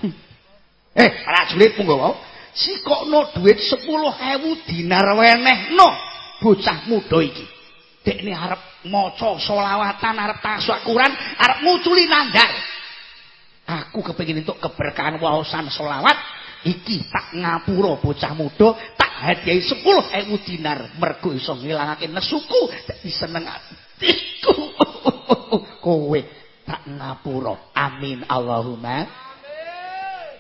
Eh, prajurit punggawa. sikokno duit 10.000 dinar wenehno bocah muda iki. Dekne arep maca selawatan, arep tasyakuran, arep nguculi nandar. Aku kepengin entuk keberkahan waosan selawat iki tak ngapura bocah muda, tak hadiahi 10.000 dinar mergo iso ngilangake nesuku, dadi seneng atiku. Kowe tak ngapura. Amin Allahumma.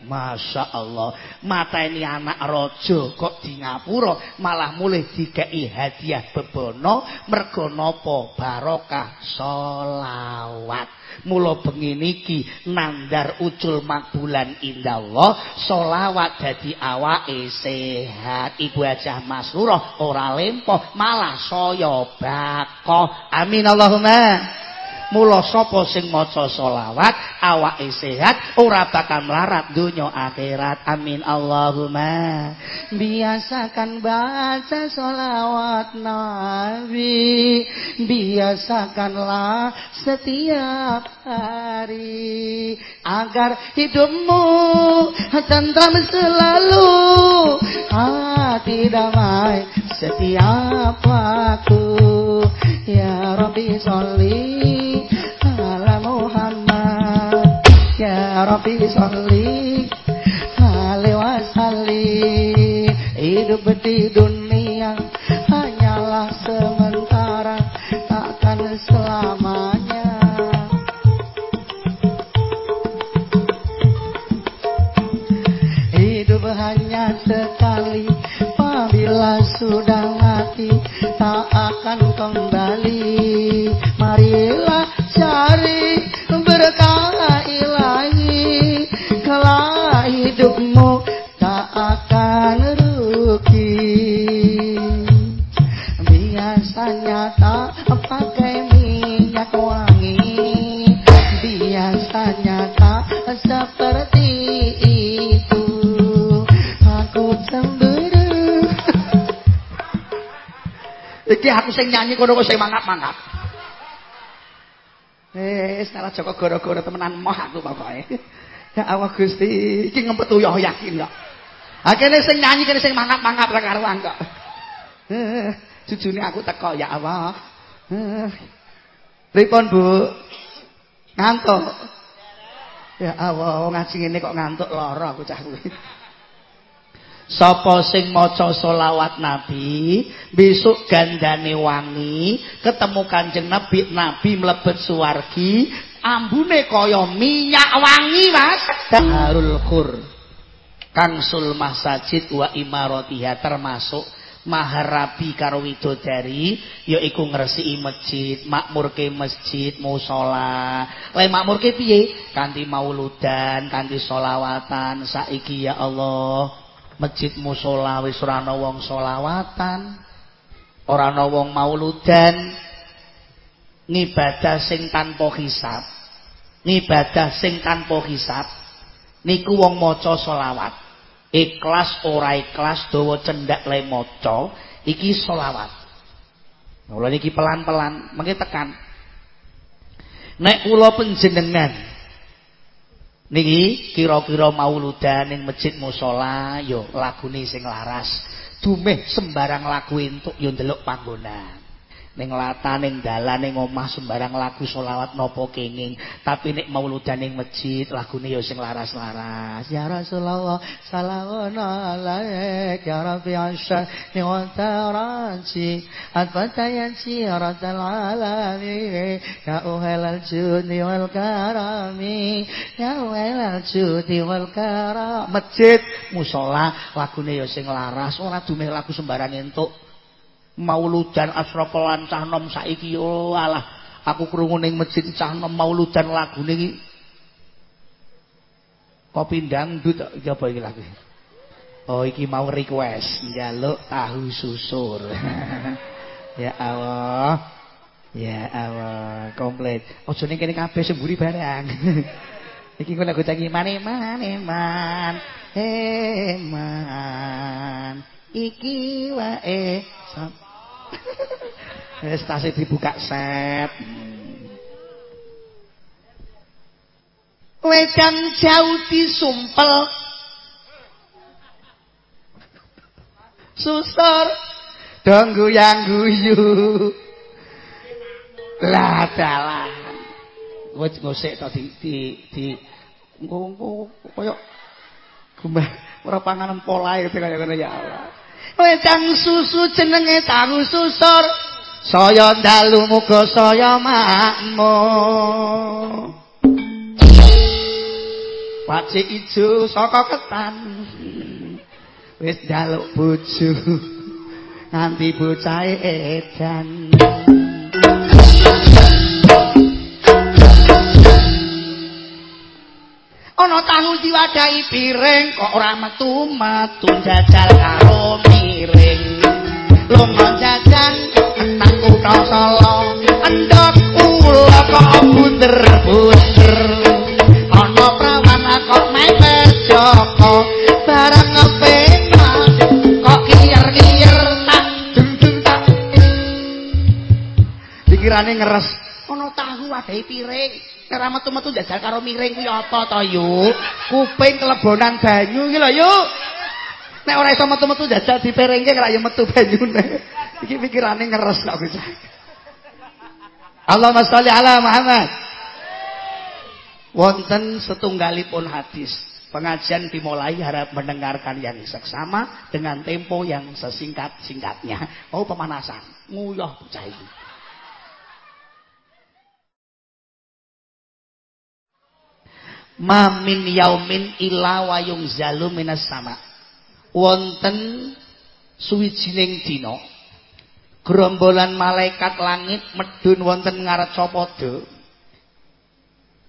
Masya Allah Mata ini anak rojo Kok di ngapura Malah mulai dikei hadiah bebono Mergonopo barokah Solawat Mula benginiki Nandar ucul makbulan indah Allah Solawat jadi awake sehat. Ibu aja mas luroh Ora lempoh Malah soyo bako Amin Allahumma Mula sapa sing maca selawat awake sehat ora bakal melarat donya akhirat. Amin Allahumma. Biasakan baca selawat Nabi. Biasakanlah setiap hari agar hidupmu tentram selalu hati damai setiap waktu ya Rabbi sholli ala Muhammad. Ya Rabbi sholli alaihi wasallim hidup di dunia hanyalah sementara takkan selamanya. Hidup hanya sekali apabila sudah mati tak akan kembali Iki aku sing nyanyi kono kok sing mangap-mangap. Eh, salah Joko gara-gara temenan moh aku pokoke. Ya Allah Gusti, iki ngempet uyah yakin kok. Akhirnya sing nyanyi kene sing mangap-mangap ra karuan kok. Eh, jujune aku teko ya Allah. Eh. Pripun Bu? Ngantuk. Ya Allah, ngaji ngene kok ngantuk lara aku cah kuwi. Sapa sing maca selawat Nabi, besok gandane wangi, ketemu Kanjeng Nabi, Nabi mlebet suwargi, ambune kaya minyak wangi, Mas. Darul Qur. Kangsul Masajid wa imaratiha termasuk maharabi karo widodari yaiku ngresiki masjid, makmurke masjid, musala. Lah makmurke piye? Kanthi mauludan, kanthi selawatan. Saiki ya Allah, masjid musala wis ora ana wong selawatan ora ana wong mauludan. Ngibadah sing tanpa hisab. Ngibadah sing tanpa hisab niku wong maca selawat. Ikhlas ora ikhlas dawa cendak le maca iki selawat. Mula niki pelan-pelan mengki tekan. Nek kula panjenengan Niki kira-kira mauludan ning masjid musala yo lagune sing laras. Dumeh sembarang lagu entuk yo ndelok panggonan. Ning latan ning dalan ning omah sembarang lagu selawat napa kenging. Tapi nek mauludan ning masjid lagune ya sing laras-laras. Ya Rasulullah salamun alaik. Ya rabbi asya ni wa taranci atfatayanci ratal alami. Ya uhelal judi wal karami. Ya uhelal judi wal karam masjid musola lagune ya sing laras. Ora dumeh lagu sembarang entuk mauludan asrafal cah nom saiki oh alah aku krungu ning masjid cah nom mauludan lagune iki. Kopi dangdut iki apa iki lagi? Oh iki mau request njaluk tahu susur. Ya Allah ya Allah komplit. Ojo ning kene kabeh semburi barang. Iki kok lagu tangi mane mane man eman iki wae Wis tase dibuka set. Wedang jauh disumpel. Susur dong guyang guyu. Lah dalan. Wis ngosek to di di di koyo gumbah ora panganan polahe kaya ngene ya Allah. Wedang susu jenenge tahu susur. Saya dalu muga saya makmur. Wajik ijo saka ketan. Wis jaluk bojo. Nganti bocahe edan ana tahu diwadahi piring kok ora metu-metu jajal karo miring. Lunga jajan nang kutha solo endok kula kok bunder-bunder. Ana prawan kok mepet joko barang ngepenak kok kiyer-kiyer tak dung-dung tak pikirane ngeres ana tahu wadahi piring Ora metu-metu jajal karo miring kuwi apa to, Yu? Kuping kelebonan banyu iki lho, Yu. Nek ora iso metu-metu jajal dipiringke ora ya metu banyune. Iki pikirane ngeres kok bisa. Allahumma sholli ala Muhammad. Wonten setunggalipun hadis. Pengajian dimulai harap mendengarkan yang seksama dengan tempo yang sesingkat-singkatnya. Oh pemanasan. Nguyah bocah. Mamin yaumin ila wayung zalu minas sama. Wonten suwijining dina gerombolan malaikat langit medun wonten ngaret sopodo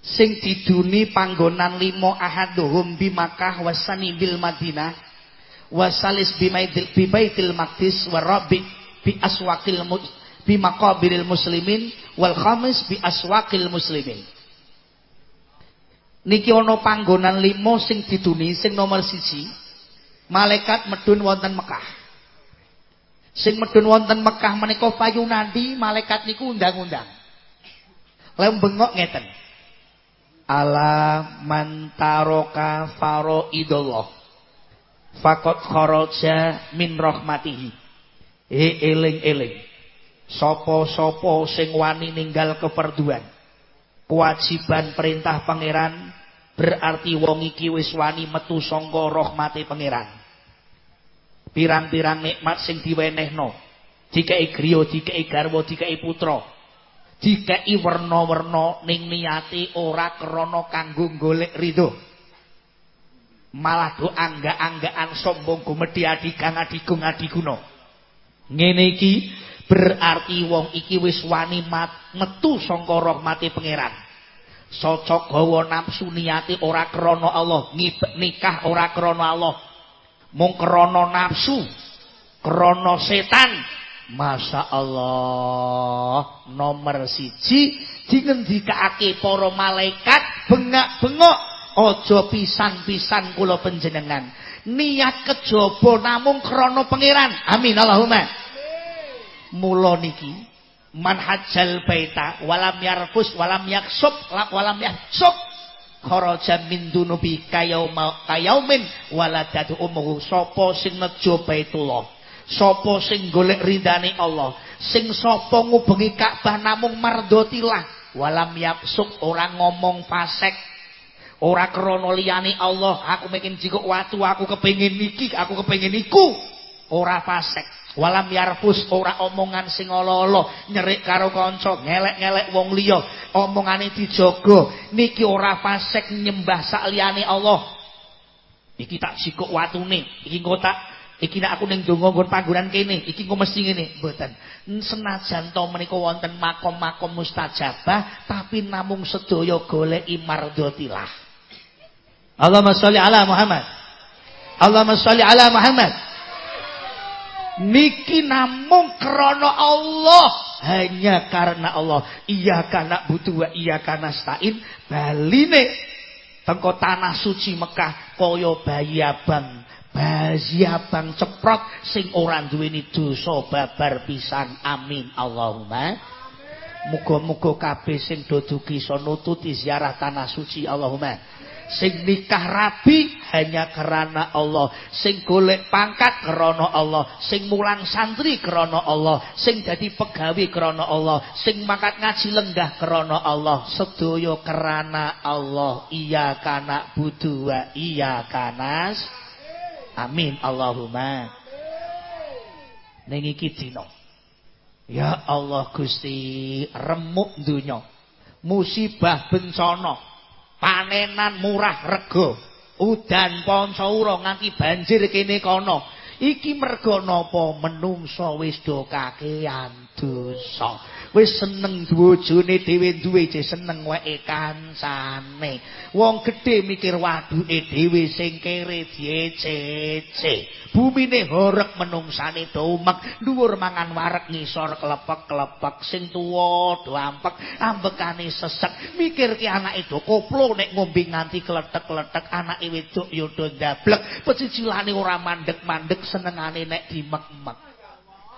sing diduni panggonan limo ahaduhum bi Makkah wasani bil Madinah wasalis bi maidil bi baitil maqdis wa rabbi bi aswaqil bi maqabiril muslimin wal khamis bi aswaqil muslimin niki ana panggonan limo sing diduni sing nomor siji malaikat medun wonten Mekah Sing medun wonten Mekah menika payunandi malaikat niku undang-undang. Lem bengok ngeten. Ala man taroka idullah. Fakot kharaja min rahmatihi. E eling-eling. Sopo-sopo sing wani ninggal keperduan. Kewajiban perintah pangeran berarti wong iki wis wani metu sangka rahmate pangeran. Pirang-pirang nikmat sing diwenehno. Dikai griya, dikai garwa, dikai putra. Dikai werna-werna ning niati ora krana kanggo golek ridho. Malah do angga-anggaan sombong gumedhi adigang adigung adiguna. Ngene iki berarti wong iki wis wani metu sangka rahmate pangeran. Socok gawa nafsu niati ora krana Allah, nikah ora krana Allah. Mung krana nafsu, krana setan. Masya Allah. Nomor siji dingendikake para malaikat bengak-bengok. Aja pisan-pisan kula panjenengan. Niat kejaba namung krana pangeran. Amin. Allahumma. Mula niki man hajjal baita walam yarfus walam yaksub walam yaksub kharaja min dunubi kayauma kayaumin waladatu umuhu sapa sing nejo baitullah? Sapa sing golek ridane Allah? Sing sapa ngubengi Ka'bah namung mardotilah walam yaksub ora ngomong fasek ora krana liyane Allah. Aku mungkin jikok watu aku kepengin iki aku kepengin iku ora fasek Walam yarfus ora omongan sing ala-ala, nyerik karo kanca, ngelek-ngelek wong liya, omongane dijaga. Niki ora fasik nyembah sak liyane Allah. Iki tak sikuk watune, iki engko tak iki nek aku ning donga nggon panggonan kene, iki engko mesti ngene, mboten. Senajan to menika wonten makom-makom mustajabah, tapi namung sedaya goleki mardhatillah. Allahumma sholli ala Muhammad. Allahumma sholli ala Muhammad. Niki namung krana Allah. Hanya karena Allah. Iya kana butuh iya kana stain baline. Tengko tanah suci Mekah kaya bayi abang. Bayi abang ceprot sing ora duweni dosa babar pisan. Amin. Allahumma. Muga-muga kabeh sing do dugi nututi ziarah tanah suci. Allahumma sing nikah rabi hanya karena Allah. Sing golek pangkat karena Allah. Sing mulang santri karena Allah. Sing jadi pegawai karena Allah. Sing mangkat ngaji lenggah karena Allah. Sedaya karena Allah. Iya kana budu wa iya kanas. Amin. Allahumma. Ning iki ya Allah Gusti remuk dunya. Musibah bencana panenan murah rego udan pancaura nganti banjir kene kono. Iki merga napa menungso wis do kakean dosa wis seneng bojone dhewe duwe je seneng wae kancane wong gedhe mikir waduke dhewe sing kere diecece. Bumine horek menungsane do umek dhuwur mangan warek ngisor klepek-klepek sing tuwa do ampek ambekane sesek. Mikir ki anake do koplo nek ngombe nganti kletek-kletek anake wedok yo do ndablek. Pecicilane ora mandek-mandek senengane nek dimek-mek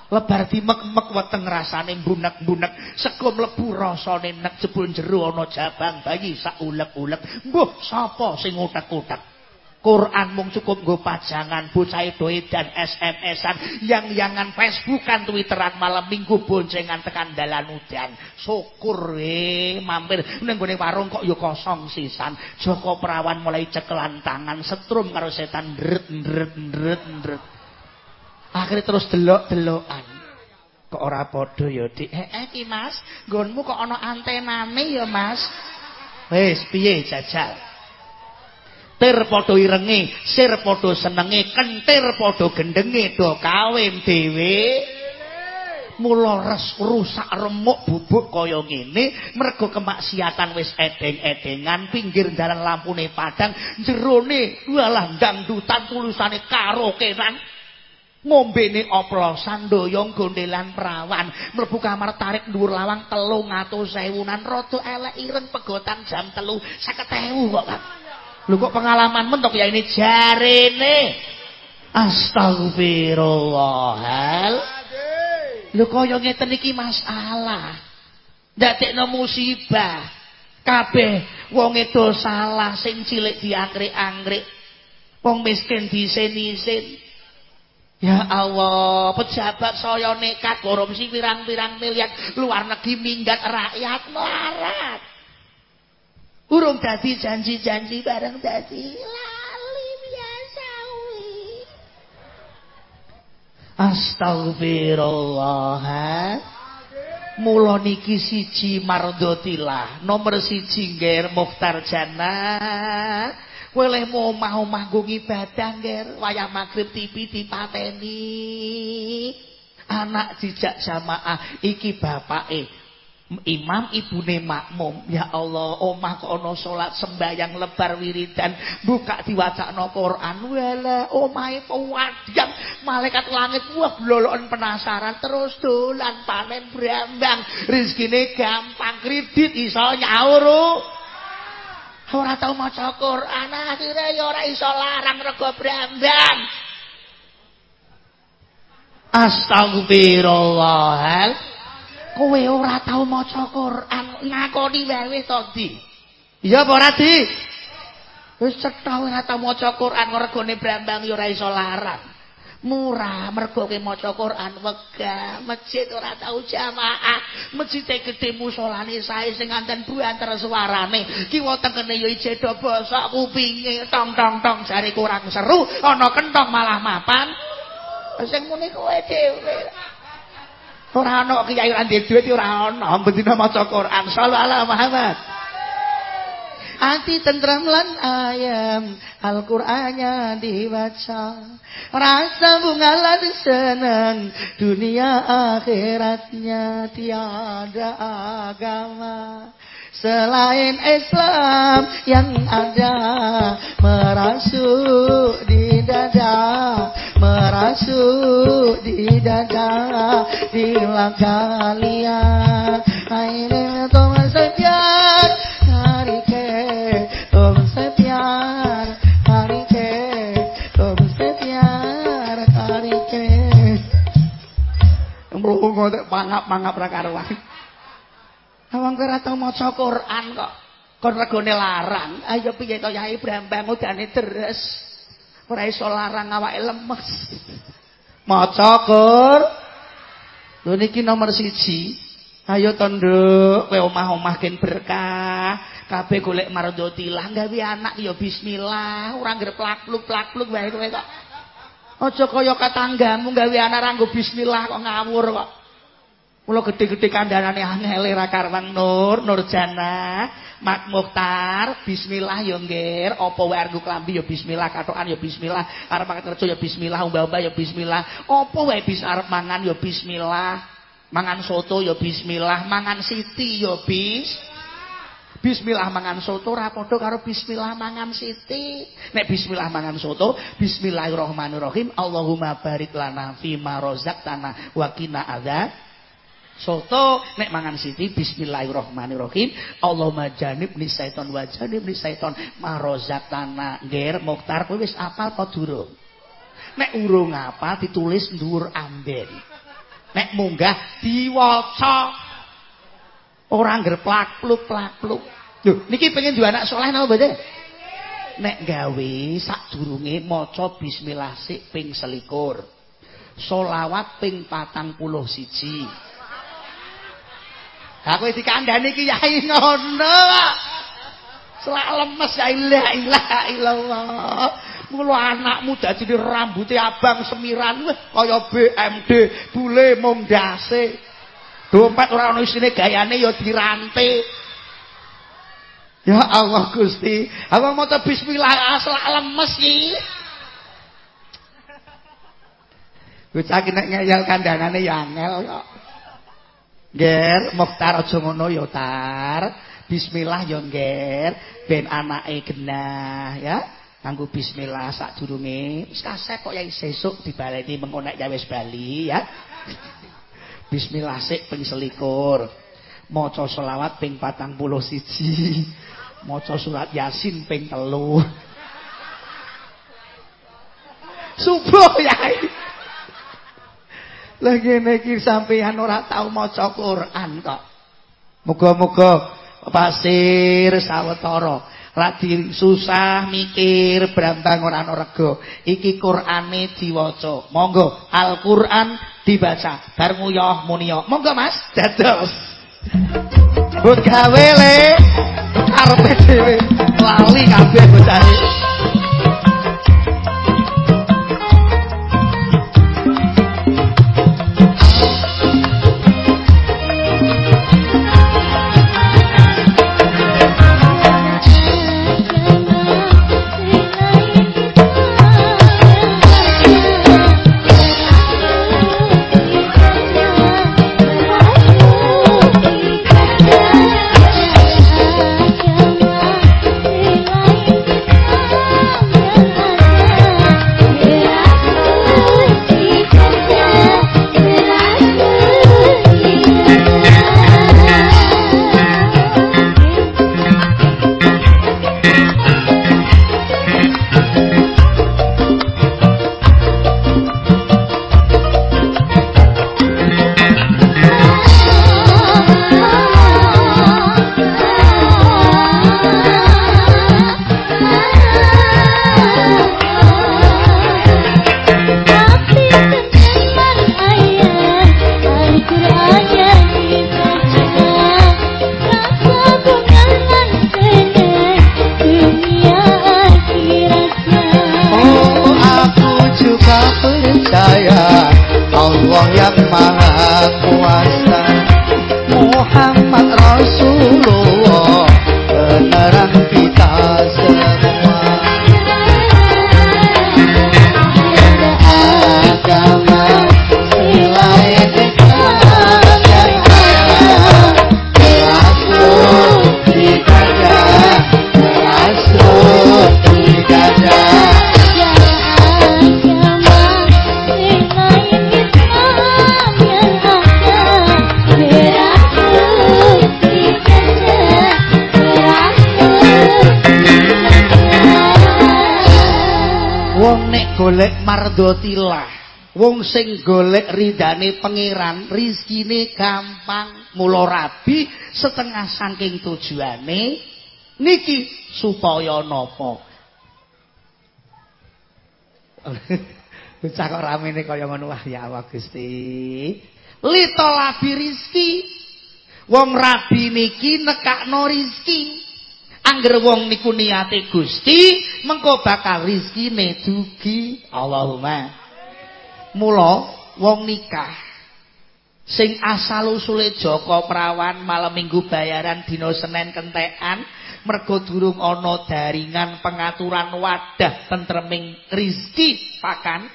lebar dimek-mek weteng rasane bunek-bunek sego mlebu rasane nek jebul jero ana jabang bayi sak ulek-ulek. Mbuh sapa sing utek-utek Quran mung cukup nggo pajangan bocah dan SMS-an yang-yangan Facebookan Twitteran malam minggu boncengan tekan dalan udan. Syukur we mampir. Ning gone warung kok ya kosong sisan. Joko Perawan mulai cekelan tangan setrum karo setan ndret ndret ndret ndret akhirnya terus delok-delokan. Kok ora padha ya dik? Eh eh ki mas. Nggonmu kok ana antenane ya mas? Wis piye jajal? Tir padha irenge sir padha senenge kentir padha gendenge do kawin dhewe mula res rusak remuk bubuk kaya ngene mergo kemaksiatan wis edeng-edengan pinggir dalan lampune padang jerone walah dangdutan tulisane karokenan ngombene oplosan doyong gondelan perawan mlebu kamar tarik dhuwur lawang 300.000an rada elek ireng pegotan jam 3 50.000 kok Pak lho kok pengalaman mentok ya ini jarene astagfirullahal Lho kaya ngeten iki masalah. Ndadekno musibah. Kabeh wong itu salah sing cilik diangkrik-angkrik. Wong miskin disin-isin. Ya Allah, pejabat saya nekat korupsi pirang-pirang miliar luar negeri minggat rakyat melarat. Urung dadi janji-janji bareng dadi lali biasa. Astagfirullah. Mula niki siji mardotilah, nomor siji ngger Mukhtar. Kowe omah-omah nggo ibadah ngger, wayah magrib TV dipateni. Anak dijak jamaah iki bapake imam ibune makmum. Ya Allah omah kok ana salat sembayang lebar wiridan buka diwacakno Quran. Wala omahe pewadang malaikat langit wah bloloken penasaran terus dolan panen brambang. Rezekine gampang kredit iso nyaur ora tau maca Quran akhire ya ora iso larang rego brambang. Astagfirullah kowe ora tau maca Quran ngakoni wae to Di? Iya apa ora Di? Wis cetha ora tau maca Quran regane brambang ya ora iso larang murah mergo kowe maca Quran wegah. Masjid ora tau jamaah. Masjid gedhe musolane sae sing anten buanter suarane. Kiwa tengene ya ijedo basa kupinge tong tong tong jare kurang seru ana kentong malah mapan. Sing muni kowe dhewe. Ora ana kiai ora duwe ora ana. Bendina maca Quran. Sallallahu alaihi Ati tentram lan ayam Al-Qur'annya dibaca. Rasa bunga lan senang Dunia akhiratnya tiada agama. Selain Islam yang ada Merasuk di dada Merasuk di dada Bila kalian Ainin Thomas Sepian Merungu Mangap-mangap rakaruan Awang kowe ora tau maca Quran kok. Kon regane larang. Ayo piye to Yai Brambang udane deres. Ora iso larang awake lemes. Maca Qur. Lho niki nomor siji. Ayo tanduk, kowe omah-omah gen berkah. Kabeh golek mardotilah gawe anak ya bismillah, ora ngger plak-pluk-plak-pluk wae kowe kok. Aja kaya katanggamu gawe anak ra bismillah kok ngawur kok. Mula gede-gede kandhanane angel ra karwang Nur, Nur Jana, Mak Mukhtar, bismillah ya nggir, apa wae arep klambi ya bismillah, katokan ya bismillah, arep mangan kerja ya bismillah, umbah-umbah ya bismillah, apa wae bis arep mangan ya bismillah. Mangan soto ya bismillah, mangan siti ya bis. Bismillah mangan soto ra padha karo bismillah mangan siti. Nek bismillah mangan soto, bismillahirrahmanirrahim. Allahumma barik lana fi ma razaqtana wa qina adzab Soto nek mangan siti bismillahirrahmanirrahim. Allahumma janibni syaiton wa janibni syaiton marozatana. Nger Mokhtar kowe wis apal apa durung? Nek urung apa ditulis dhuwur amben. Nek munggah diwaca. Ora ngger plak-pluk-plak-pluk. Lho, niki pengen duwe anak saleh napa mboten? Nek gawe sadurunge maca bismillah sik ping selikur. Solawat ping patang puluh siji. Aku dikandani iki yai ngono. Selak lemes ya ilaha ilaha illallah. Mula anakmu dadi rambute abang semiran weh kaya BMD, bule mung ndase. Dompet ora ono isine gayane ya dirante. Ya Allah Gusti, aku maca bismillah selak lemes iki. Bocah ki nek ngeyel kandhanane ya angel kok. Ger, Mokhtar aja ngono ya, Tar. Bismillah ya, Ger. Ben anake genah, ya. Kanggo bismillah sadurunge. Wis kasep kok ya sesuk dibaleni mengko nek wis bali, ya. Bismillah sik ping selikur. Maca selawat ping 41. Maca surat Yasin ping telu. Subuh ya. Lah ngene iki sampeyan ora tau maca Quran kok. Muga-muga pasir sawetara lagi susah mikir brambang ora ana rega. Iki Qur'ane diwaca. Monggo Al-Qur'an dibaca. Bar nguyah muniya. Monggo Mas, dados. Mbok gawe le arepe dhewe lali kabeh bocah Yeah. Mardotilah wong sing golek ridane pangeran rizkine gampang mula rabi setengah saking tujuane niki supaya napa Bocah kok ramene kaya ngono wah ya Allah Gusti. Lito labi rizki. Wong rabi niki nekakno rizki. Angger wong niku niate Gusti, mengko bakal rezekine dugi. Allahumma. Mula wong nikah sing asal usule Joko Prawan malam Minggu bayaran dina Senin kentekan mergo durung ana daringan pengaturan wadah tentreming rizki pakan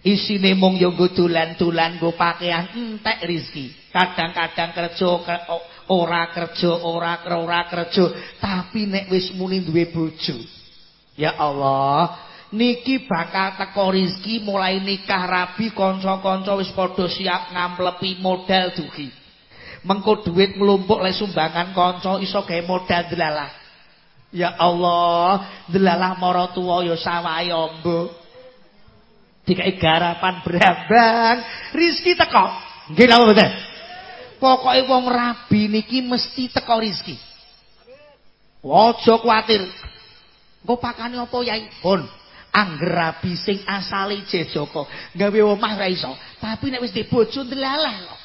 isine mung yo dolan-dolan nggo pakaian entek rizki kadang-kadang kerja ora kerja ora ora kerja. Tapi nek wis muni duwe bojo ya Allah niki bakal teko rezeki mulai nikah rabi kanca-kanca wis padha siap ngamplepi modal dugi. Mengko duit nglumpuk le sumbangan kanca iso gawe modal delalah. Ya Allah delalah maratuwa ya sawahe ombo dikai garapan brambang rezeki teko. Nggih mboten Pokoke wong rabi niki mesti teko rezeki. Aja kuwatir. Engko pakane apa Yai? Pun. Angger rabi sing asale Jejoko, gawe omah ra iso. Tapi nek wis dibojo ndelalah kok.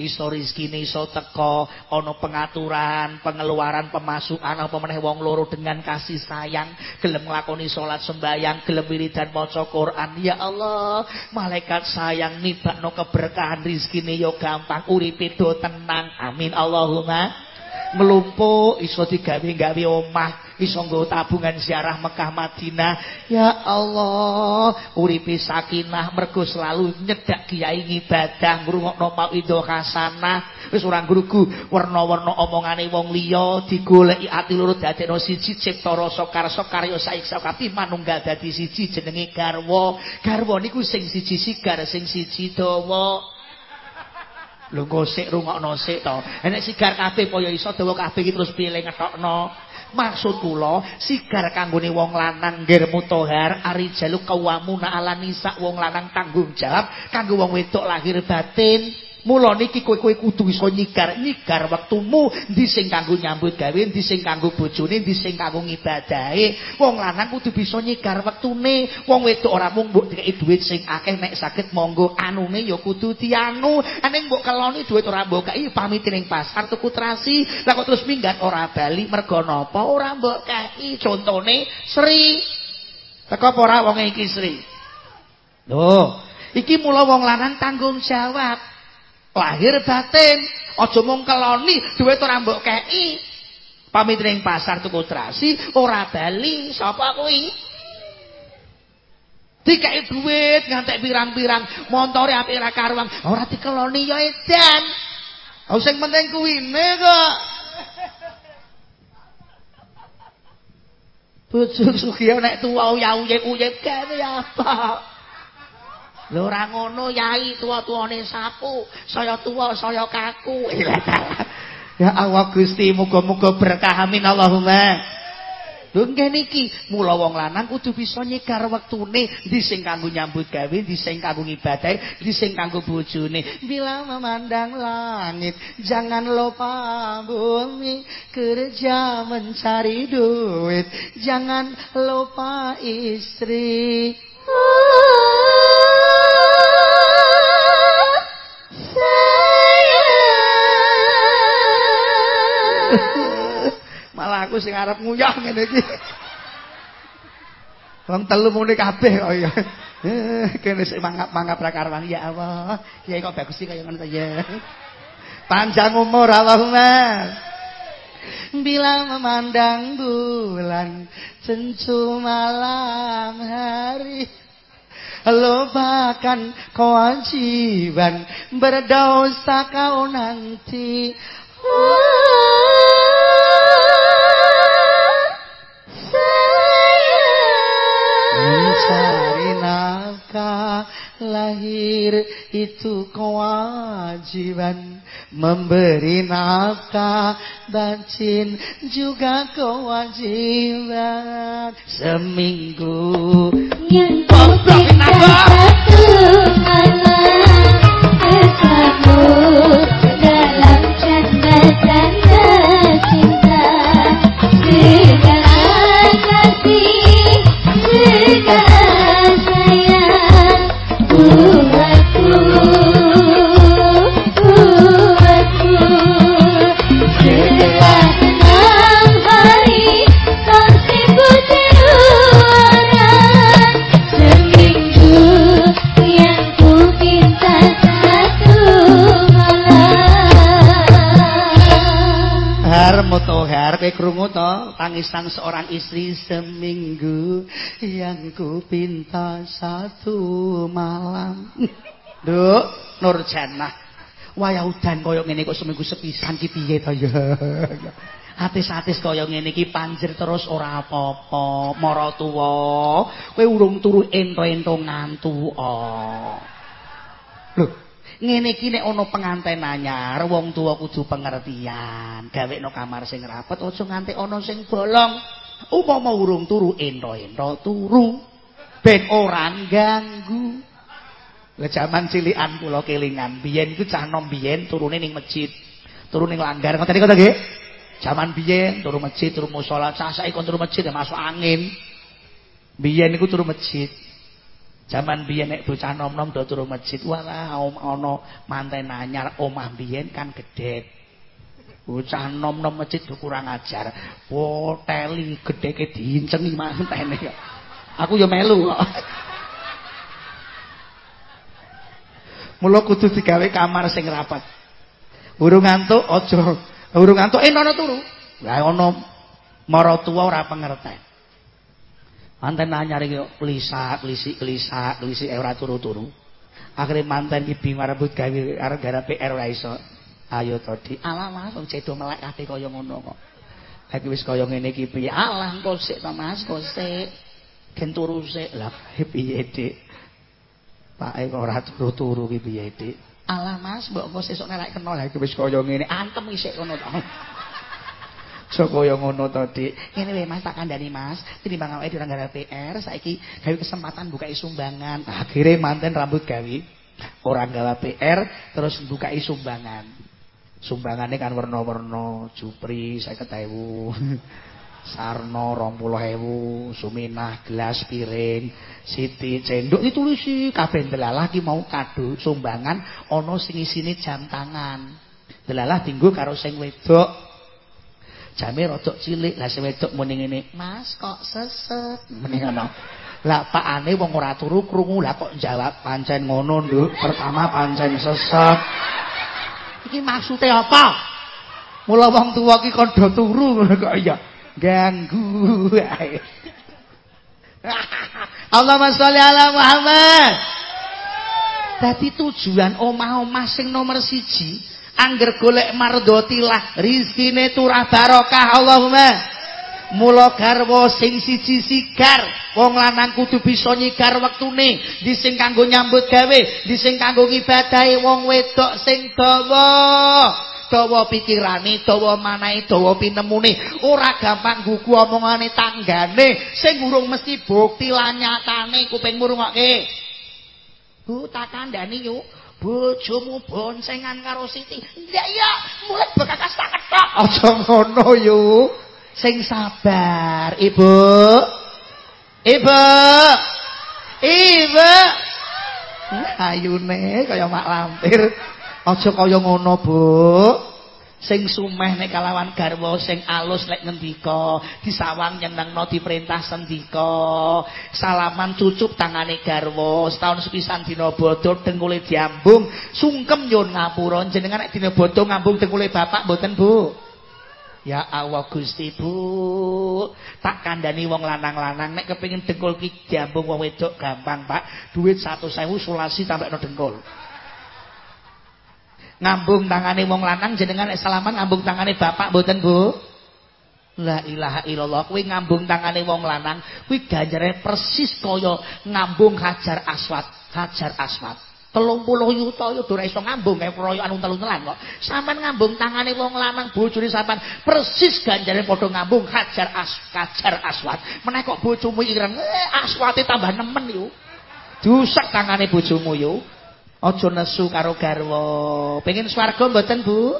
Iso rezekine iso teko. Ana pengaturan pengeluaran pemasukan apa meneh wong loro dengan kasih sayang. Gelem nglakoni salat sembayang gelem wiridan maca Quran. Ya Allah malaikat sayang nibakno keberkahan rezekine yo gampang. Uripe do tenang. Amin. Allahumma melumpuh iso digawe-gawe omah iso nggo tabungan ziarah Mekah Madinah. Ya Allah uripe sakinah mergo selalu nyedak kiai ngibadah ngrungokno mauidho hasanah wis ora ngrugu warna-warna omongane wong liya digoleki ati loro dadekno siji cipta rasa karsa karya saiksa kabeh manunggal dadi siji jenenge garwa. Garwa niku sing siji sigar sing siji dawa Lho engko sik rungokno sik to. Nek sigar kabeh kaya iso dawa kabeh iki terus pilih ngetokno. Maksud kula sigar kanggone wong lanang ngger mutohar ari jalu kawamuna ala nisa wong lanang tanggung jawab kanggo wong wedok lahir batin. Mula niki kowe-kowe kudu iso nyigar, nyigar wektumu ndi sing kanggo nyambut gawe, ndi sing kanggo bojone, ndi sing kanggo ngibadahe. Wong lanang kudu bisa nyigar wektune. Wong wedok ora mung mbok dikeki dhuwit sing akeh nek saged monggo anune ya kudu dianu. Aning mbok keloni dhuwit ora mbok kei pamit ning pasar tuku trasi, lah kok terus minggat ora bali mergo napa ora mbok kei. Contone Sri. Teko apa ora wong iki Sri? Loh, iki mula wong lanang tanggung jawab. Lahir batin. Aja mung keloni duit ora mbok kei pamit ning pasar tuku trasi ora bali sapa kuwi? Dikai duit ngantek pirang-pirang montore apik ra karuang ora dikeloni ya edan oh sing penting kuwine kok. Bojo sugih nek tuwa uyah-uyah kene apa Lho ora ngono yai tuwa-tuwane sapu, saya tuwa saya kaku. ya Allah Gusti muga-muga berkah amin Allahumma. Lho ngene iki, mula wong lanang kudu bisa nyegar wektune, ndi sing kanggo nyambut gawe, ndi sing kanggo ngibadah, ndi sing kanggo bojone. Bila memandang langit, jangan lupa bumi, kerja mencari duit, jangan lupa istri. Malah aku sing arep nguyah ngene iki. Wong telu muni kabeh kok ya. Kene sik mangap-mangap ra karwan ya Allah. Ya kok bagus sih kaya ngono ta ya. Panjang umur Allahumma. Bila memandang bulan tentu malam hari lupakan kewajiban berdosa kau nanti nafkah lahir itu kewajiban memberi nafkah batin juga kewajiban. Seminggu. Yang kau Motohar kowe krungu to tangisan seorang istri seminggu yang ku pinta satu malam. Nduk, Nurjannah. Wayah udan kaya ngene kok seminggu sepisan ki piye to ya. Atis-atis kaya ngene iki panjer terus ora apa-apa. Mara tuwa, kowe urung turu ento-ento ngantu. Oh. Ngene iki nek ana penganten anyar wong tuwa kudu pengertian. Gawekno kamar sing rapet aja nganti ana sing bolong. Upama urung turu ento-ento turu. Ben ora ganggu lah jaman cilikan kula kelingan. Biyen iku cah nom biyen turune ning masjid turu ning langgar. Ngoten niku to nggih? Jaman biyen turu masjid turu musala cah saiki turu masjid ya masuk angin. Biyen iku turu masjid Zaman biyen nek bocah nom-nom do turu masjid, walah ana manten anyar omah biyen kan gedhe. Bocah nom-nom masjid do kurang ajar. Wo teli gedheke diincengi mantene kok. Aku ya melu kok. Mula kudu digawe kamar sing rapat. Urung ngantuk aja. Urung ngantuk enono turu. Lah ana maratuwa ora pengerten. Manten anyar iki lisak, lisik, lisak, lisik eh, ora turu-turu. Akhire manten iki bingung rebut gawe arep gara PR ora iso. Ayo to di. Alah wong cedo melek kabeh kaya ngono kok. Lagi wis kaya ngene iki piye? Alah kok sik to Mas, kok sik. Gen turu sik. Lah piye Dik? Pak kok ora turu-turu iki piye Dik? Alah Mas, mbok kok sesuk nek kenal lagi wis kaya ngene. Antem isik ngono to. Aja kaya ngono Dik. Ngene wae Mas tak kandhani Mas, tinimbang dhewe nggara PR, saiki gawe kesempatan buka sumbangan. Akhire manten rambut gawe. Ora gawe PR terus buka sumbangan. Sumbangane kan warna-warna, jupri 50.000. Sarno rong puluh hewu, Suminah gelas piring, Siti cenduk ditulisi kabeh delalah ki mau kado sumbangan ana sing isine jam tangan. Delalah dinggo karo sing wedok. Jame rodok cilik, lah sing wedok muni ngene, "Mas kok seset?" Muni ngono. Lah pakane wong ora turu krungu, lah kok jawab pancen ngono, Nduk. Pertama pancen seset. Iki maksude apa? Mula wong tuwa ki kandha turu ngono kok iya. ganggu Allahumma sholli ala Muhammad Dadi tujuan omah-omah sing nomor siji angger golek mardotilah rizkine turah barokah Allahumma. Mula garwa sing siji sigar. Wong lanang kudu bisa nyigar wektune. Di sing kanggo nyambut gawe di sing kanggo ngibadahi wong wedok sing dawa. Dawa pikirane, dawa manahe, dawa pinemune, ora gampang gugu omongane tanggane. Sing urung mesti bukti lan nyatane kuping murungokke. Bu tak kandhani yuk. Bojomu boncengan karo Siti. Iya iya, mulai bekakas tak ketok. Aja ngono yuk. Sing sabar, Ibu. Ibu. Ibu. Ayune kaya mak lampir. Aja kaya ngono, Bu. Sing sumeh nek kalawan garwa sing alus lek ngendika, disawang nyenengno diperintah sendika. Salaman cucup tangane garwa, setahun sepisan dina bodho dengkule diambung, sungkem nyun ngapura jenengan nek dina bodho ngambung dengkule bapak mboten, Bu? Ya Allah Gusti Bu, tak kandhani wong lanang-lanang nek kepengin dengkul ki diambung wong wedok gampang, Pak. Duit 100.000 sulasi tambahno dengkul. Ngambung tangane wong lanang jenengan nek salaman ngambung tangane bapak mboten Bu? La ilaha illallah kuwi ngambung tangane wong lanang kuwi ganjare persis kaya ngambung hajar aswad hajar aswad. Telung puluh yuta yo ora iso ngambung kaya proyok anu telu-telan kok. Sampean ngambung tangane wong lanang bojone sampean persis ganjare padha ngambung hajar as hajar aswad. Meneh kok bojomu ireng eh, aswate tambah nemen yo. Dusek tangane bojomu yo Aja nesu karo garwa. Pengen swarga mboten, Bu?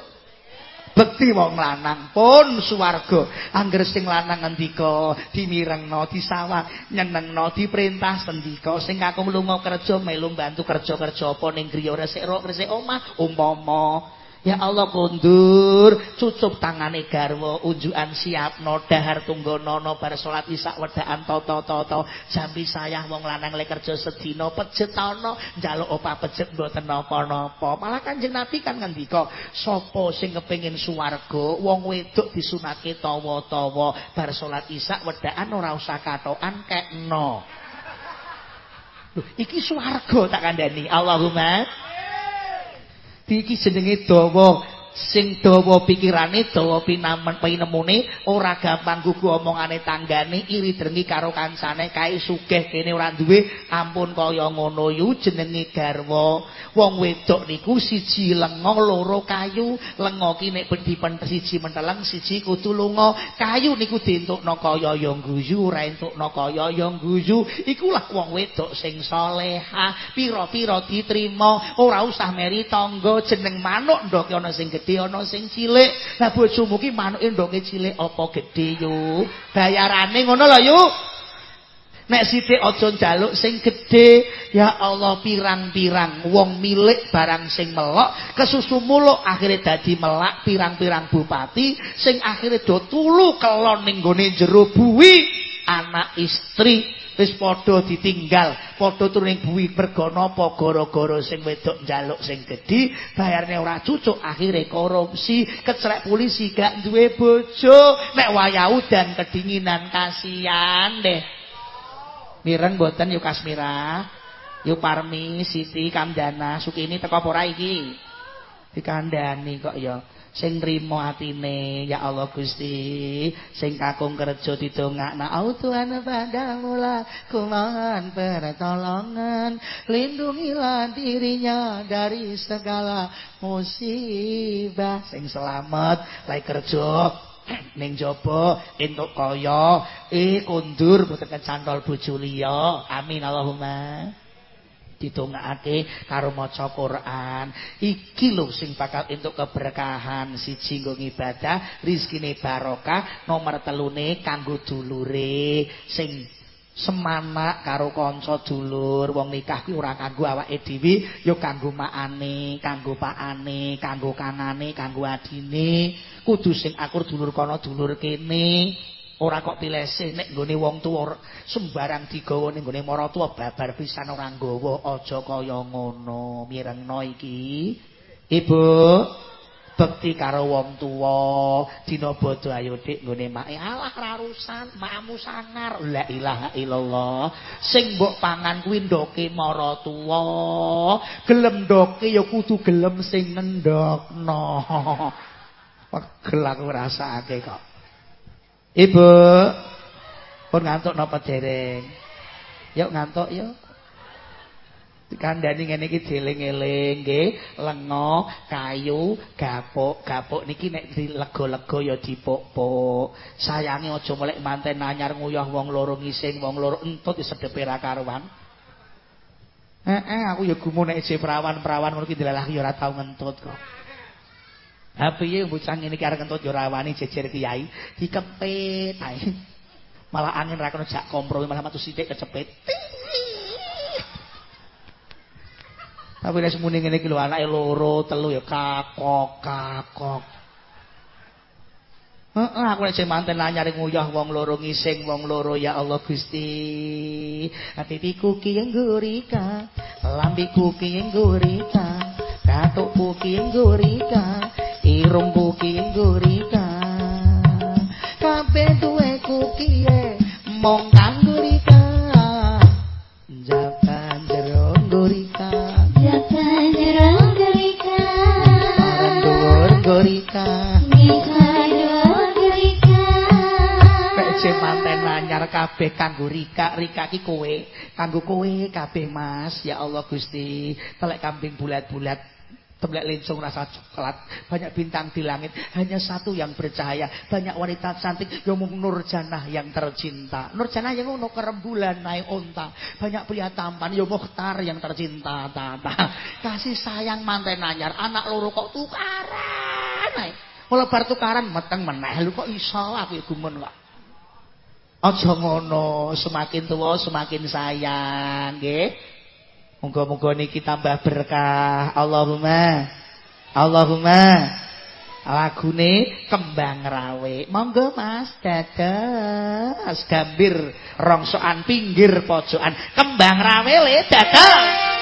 Bekti wong lanang pun swarga. Angger sing lanang ngendika, dimirengno, disawang, nyenengno, diperintah sendika. Sing kakung lunga kerja melu bantu kerja-kerja apa ning griya resik ro resik omah umpama Ya Allah kondur, cucup tangane garwa, unjukan siapno, dahar tunggonono bar salat isak wedaan toto toto, jambi sayah wong lanang le kerja sedina pejetono, opa pecet pejet mboten napa-napa. Malah kan Nabi kan ngendika, sapa sing kepengin suwargo, wong wedok disunake towo towo, bar salat isak wedaan ora usah katokan kekno. Iki suwargo tak kandhani. Allahumma iki jenenge dawa sing dawa pikirane dawa pinamen pinemune ora gampang gugu omongane tanggane iri drengi karo kancane kae sugih kene ora duwe ampun kaya ngono yu jenenge garwa. Wong wedok niku siji lenga loro kayu lenga ki nek siji menteleng siji kudu lunga. Kayu niku dientukno kaya ya guyu ora entukno kaya ya guyu ikulah wong wedok sing salehah pira-pira diterima ora usah meri tangga jeneng manuk ndok ana sing gedhe ana sing cilik. Lah bojomu ki manuke ndoke cilik apa gedhe yo? Bayarane ngono lho yo. Nek sithik aja njaluk sing gedhe, ya Allah pirang-pirang wong milik barang sing melok, kesusu muluk akhire dadi melak pirang-pirang bupati sing akhire do tulu kelon ning gone jero buwi anak istri wis padha ditinggal, padha turuning buwi mergo napa gara-gara sing wedok njaluk sing gedhi, bayarne ora cucuk, akhire korupsi, kecrek polisi gak duwe bojo, nek wayah udan kedinginan kasihan deh. Mireng mboten yuk Kasmira, yuk Parmi, Siti, Kamdana, Sukini teko apa ora iki? Dikandani kok ya. Sing nrimo atine ya Allah Gusti. Sing kakung kerja didongakna autuan padamula kumohon pertolongan. Lindungilah dirinya dari segala musibah. Sing selamat lagi kerja ning jaba entuk kaya eh kundur boten kecantol bojo liya. Amin Allahumma ditungakake karo maca Quran. Iki lho sing bakal entuk keberkahan. Siji nggo ibadah rezekine barokah nomor telune kanggo dulure. Sing semana karo kanca dulur wong nikah kuwi ora kanggo awake dhewe ya kanggo makane kanggo pakane kanggo kanane kanggo adine. Kudu sing akur dulur kono dulur kene ora kok pilese nek nggone wong tuwa sembarang digawa ning nggone maratuwa babar pisan ora nggawa aja kaya ngono. Mirengno iki. Ibu bekti karo wong tuwa. Dina bodho ayo dik nggone make alah rarusan makmu sangar. La ilaha illallah. Sing mbok pangan kuwi ndoke maratuwa gelem ndoke ya kudu gelem sing ngendokno pegel aku rasake kok ibu pun ngantuk napa dereng yuk ngantuk yuk Kandhani ngene iki dieling-eling nggih, lenga, kayu, gapuk, gapuk niki nek lega-lega ya dipuk-puk. Sayange aja melek manten anyar nguyah wong loro ngising, wong loro entut sedepe ra karuan. Heeh, aku ya gumun nek isih perawan-perawan ngono ki dilalah ya ora tau ngentut kok. Ha piye bocah ngene iki arep ngentut ya ora wani jejer kiai, dikempit ae. Malah angin ra kono jak kompromi malah metu sithik kecepet. Tapi nek semune ngene iki lho anake loro, telu ya kakok, kakok. Heeh, aku nek manten anyar nguyah wong loro ngising wong loro ya Allah Gusti. Atiku ki nggurika, lambiku ki nggurika, katukku kanggo Rika ki kowe kanggo kowe kabeh Mas. Ya Allah Gusti. Telek kambing bulat-bulat Temlek lincung rasa coklat Banyak bintang di langit. Hanya satu yang bercahaya Banyak wanita cantik. Yang Nurjanah yang tercinta. Nurjanah yang ngono kerembulan naik onta. Banyak pria tampan Yang Mukhtar yang tercinta tata. Kasih sayang manten anyar Anak loro kok tukaran naik Melebar tukaran Meteng meneh. Lu kok iso aku gumun kok Aja ngono Semakin tua semakin sayang Nggih Moga-moga niki tambah berkah. Allahumma. Allahumma. Lagune kembang rawe. Monggo Mas, dados gambir rongsokan pinggir pojokan kembang rawe le dados.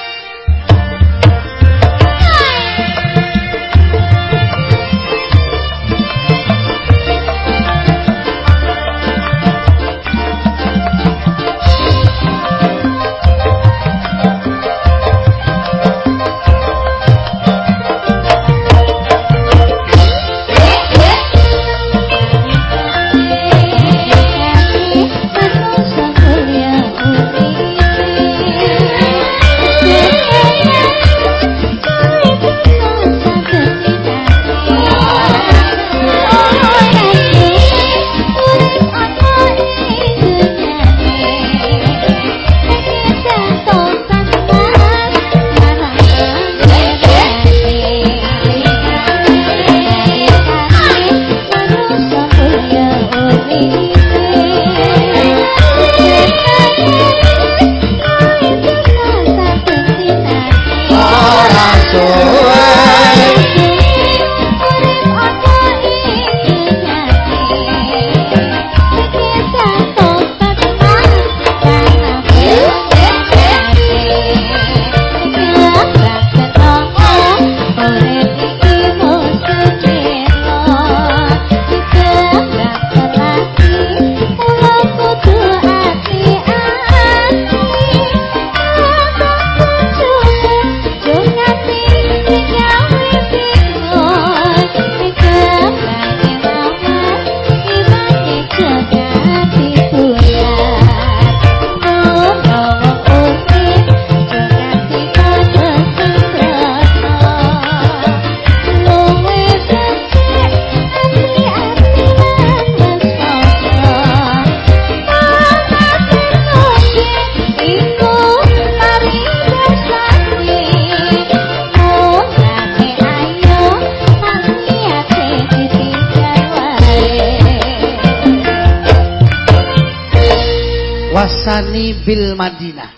Madinah.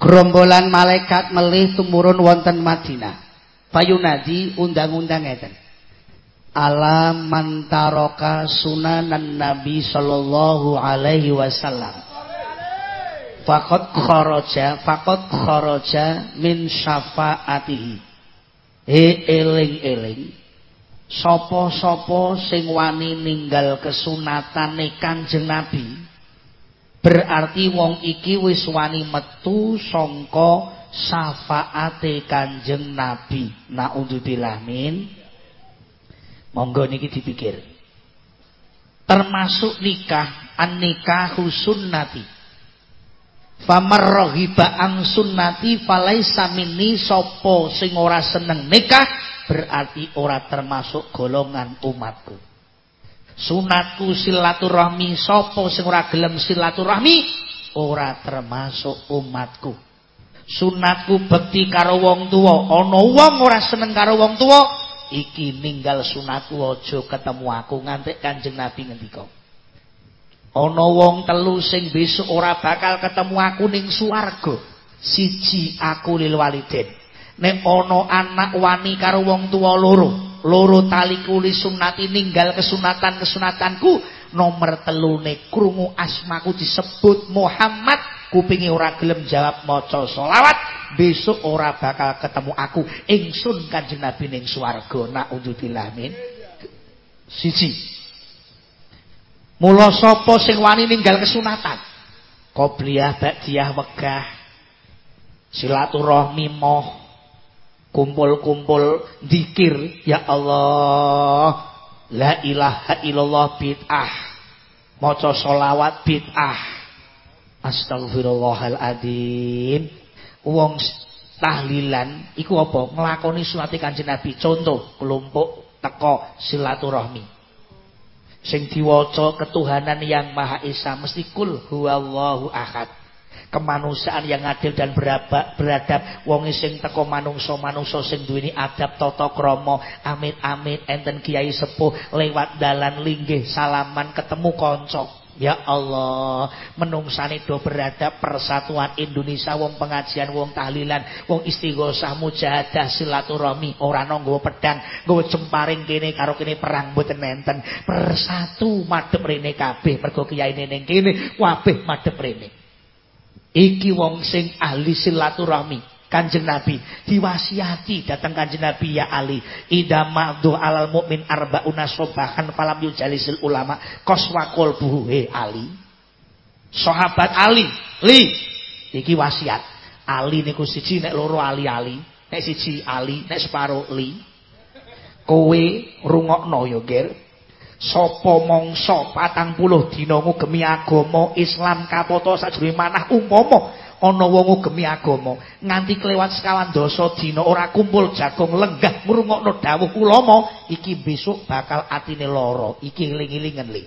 Gerombolan malaikat melih tumurun wonten Madinah. Payunadi undang-undang ngeten. Alam mantaroka sunanan Nabi sallallahu alaihi wasallam. Fakot kharaja, fakot kharaja min syafaatihi. He eling-eling sapa-sapa sing wani ninggal kesunatane Kanjeng Nabi berarti wong iki wis wani metu sangka syafaate Kanjeng Nabi. Naudzubillah min. Monggo niki dipikir. Termasuk nikah an nikahu sunnati. Famar rohiba ang sunnati falaisa minni sapa sing ora seneng nikah berarti ora termasuk golongan umatku. Sunatku silaturahmi sapa sing ora gelem silaturahmi ora termasuk umatku. Sunatku bekti karo wong tuwa, ana wong ora seneng karo wong tuwa, iki ninggal sunatku aja ketemu aku nganti Kanjeng Nabi ngendika. Ana wong telu sing besok ora bakal ketemu aku ning swarga. Siji aku lil waliden. nek ana anak wani karo wong tuwa loro loro tali kuli sunati ninggal kesunatan-kesunatanku. Nomor telune krungu asmaku disebut Muhammad. Kupingi ora gelem jawab maca selawat. Besok ora bakal ketemu aku. Ingsun kanjeng nabi ning swarga. Naudzubillah min. Siji. Mula sapa sing wani ninggal kesunatan? Qobliyah ba'diyah wegah. Silaturahmi moh kumpul-kumpul zikir ya Allah la ilaha illallah bid'ah. Maca selawat bid'ah. Astagfirullahaladzim wong tahlilan iku apa? Nglakoni sunat kanjeng Nabi. Contoh kelompok teko silaturahmi. Sing diwaca ketuhanan yang maha esa mesti kul huwallahu ahad kemanusiaan yang adil dan beradab, beradab wong sing teko manungsa-manungsa sing duweni adab tata krama amit-amit enten kiai sepuh lewat dalan linggih salaman ketemu kanca Ya Allah, menungsane do beradab persatuan Indonesia wong pengajian wong tahlilan, wong istighosah mujahadah silaturahmi, ora nggawa pedang, nggawa jemparing kene karo kene perang mboten nenten. Persatu madhep rene kabeh mergo kiai ning kene kabeh madhep rene. Iki wong sing ahli silaturahmi. Kanjeng Nabi. Diwasiati datang Kanjeng Nabi ya Ali. Idza ma'du alal mukmin arbauna sobahan falam yujalisil ulama. Qaswa qalbuhu he Ali. Sahabat Ali li. Iki wasiat. Ali niku siji nek loro Ali-ali nek siji Ali nek separo li. Kowe rungokno ya ger sapa mangsa 40 dina ngugemi agama Islam kapoto sajroning manah umpama ana wong ngugemi agama. Nganti kelewat sekawan dosa dina ora kumpul jagung lenggah ngrungokno dawuh ulama iki besok bakal atine lara. Iki eling-elingen li.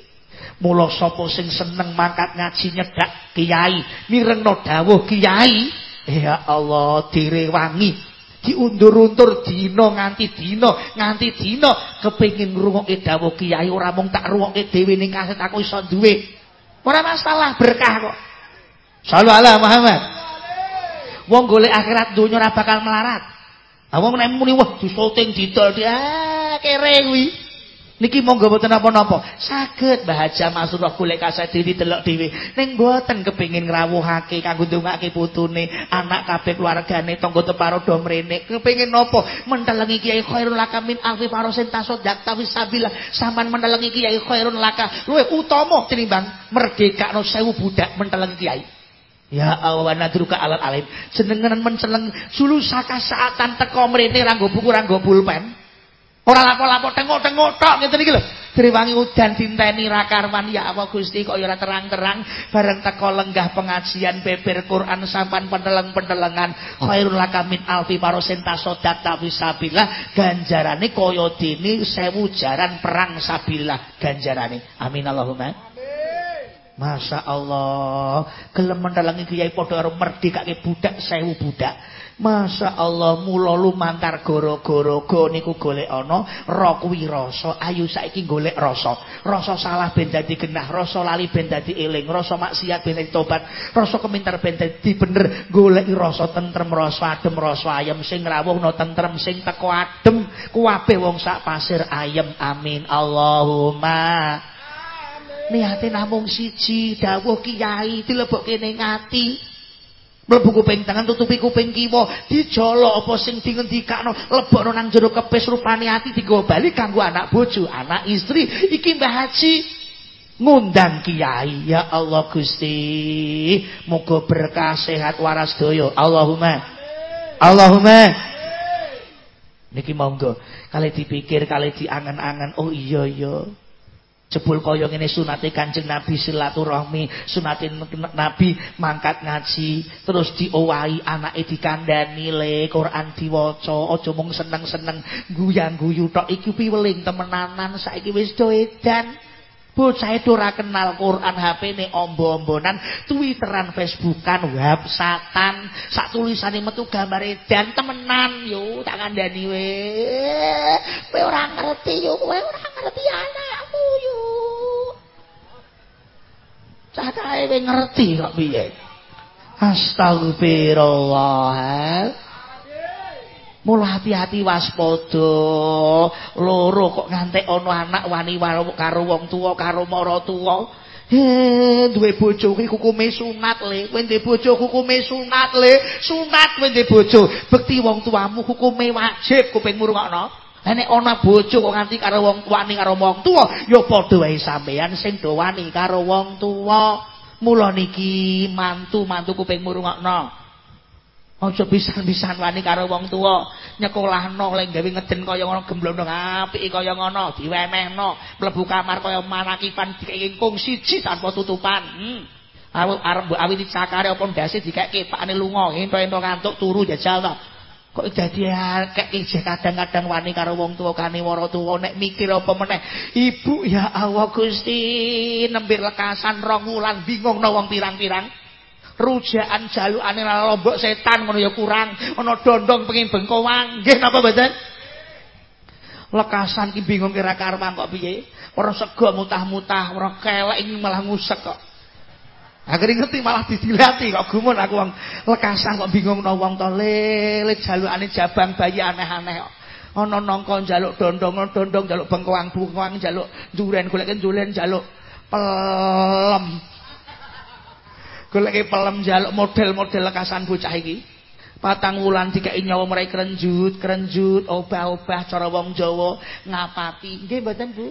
Mula sapa sing seneng mangkat ngaji nyedak kiai mirengno dawuh kiai ya Allah direwangi diundur-undur dina nganti dina nganti dina kepengin ngrungokke dawuh kiai ora mung tak rungokke dhewe ning kaset aku iso duwe. Ora masalah berkah kok. Sallu ala Muhammad. Wong golek akhirat donya ora bakal melarat. Ah wong nek muni wah disoting didol dia ah, kere kuwi Niki monggo mboten napa-napa. Saged Mbah Haja Masurah golek kaset dhewe delok dhewe. Ning mboten kepengin ngrawuhake kanggo ndongake putune, anak kabeh keluargane, tangga teparo do mrene. Kepengin napa? Mentelengi Kiai Khairul Laka min alfi parosen tasoddak tawisabillah. Saman mentelengi Kiai Khairul Laka luwih utama tinimbang merdekakno sewu budak mentelengi Kiai. Ya Allah nadruka alal alim. Jenengan menceleng sulu saka saatan teko mrene ra buku ra pulpen. Ora lapo-lapo tengok-tengok tok ngeten iki lho. Driwangi udan dinteni ra karwan. Ya Allah Gusti kok ya ora terang-terang? Bareng teko lenggah pengajian beber Quran sampan pendeleng-pendelengan. Khairul lakamin alfi parosenta sodat tawisabillah ganjarane kaya dene sewu jaran perang sabillah ganjarane. Amin Allahumma. Masya Allah. Gelem mendalangi kiai podo karo merdekake budak sewu budak Masya Allah mula lumantar goro-goro niku golek ana ra kuwi rasa. Ayo saiki golek rasa. Rasa salah ben dadi genah rasa lali ben dadi eling rasa maksiat ben tobat rasa kemintar ben dadi bener. Goleki rasa tentrem rasa adem rasa ayem. Sing rawuhna tentrem sing teko adem kuwabe wong sak pasir ayem. Amin. Allahumma. Niate namung siji dawuh kiai dilebokke ning ati mlebu kuping tangan tutupi kuping kiwa. Dijolok apa sing dingendikakno lebokno nang jero kepes rupane ati digawa bali kanggo anak bojo anak istri. Iki Mbah Haji ngundang kiai. Ya Allah Gusti. Muga berkah sehat waras doyo Allahumma. Allahumma. Niki monggo. Kali dipikir kali diangen-angen. Oh iya iya Jebul kaya ngene sunate Kanjeng Nabi silaturahmi, sunate Nabi mangkat ngaji, terus diowahi anake dikandani le Quran diwaca, aja mung seneng-seneng guyang-guyu tok iki piweling temenanan saiki wis do edan. Bocah itu ora kenal Quran HP-ne ombo-ombonan, Twitteran, Facebookan, WhatsAppan, sak tulisane metu gambar edan temenan yo tak kandhani we. Kowe ora ngerti yo, kowe ora ngerti anakmu yo. Kowe ngerti kok piye? Astagfirullah. Mula hati-hati waspada. Loro kok ngantek ana anak wani karo wong tuwa karo mara tuwa. He, duwe bojo kuwi hukume sunat le. Kowe ndek bojo hukume sunat le. Sunat kowe ndek bojo. Bekti wong tuamu hukume wajib kuping ngrungokno. Lah nek ana bojo kok nganti karo wong tuani karo wong tuwa, ya padha wae sampean sing do wani karo wong tuwa. Mula niki mantu-mantu kuping ngrungokno. Aja pisan-pisan wani karo wong tuwa, nyekolahno lek gawe ngeden kaya ngono gemblondong apik kaya ngono, diwenehno, mlebu kamar kaya manakipan dikengkung siji tanpa tutupan. Hmm. Arep mbok awiti cakare apa ndase dikeke pakane lunga, ento-ento ngantuk turu jajal to. Kok dadi akeh ijeh kadang-kadang wani karo wong tuwa kane wara tuwa nek mikir apa meneh. Ibu ya Allah Gusti, nembir lekasan rong wulan bingung no wong pirang-pirang. Rujaan jalukane lombok setan ngono ya kurang. Ana dondong pengin bengkowang nggih napa mboten? Lekasan ki bingung kira karuan kok piye? Ora sego mutah-mutah ora kelek iki malah ngusek kok. Akhirnya ngerti malah didilati kok gumun aku wong. Lekasan kok bingung no wong to? Lele jalukane jabang bayi aneh-aneh kok. Ana nangka njaluk dondong, dondong njaluk bengkoang-bengkoang njaluk duren golek duren njaluk pelem. Golek pelem jaluk model-model lekasan bocah iki. Patang wulan dikeki nyawa merai kerenjut, kerenjut, obah-obah cara wong Jawa ngapati. Nggih mboten, Bu?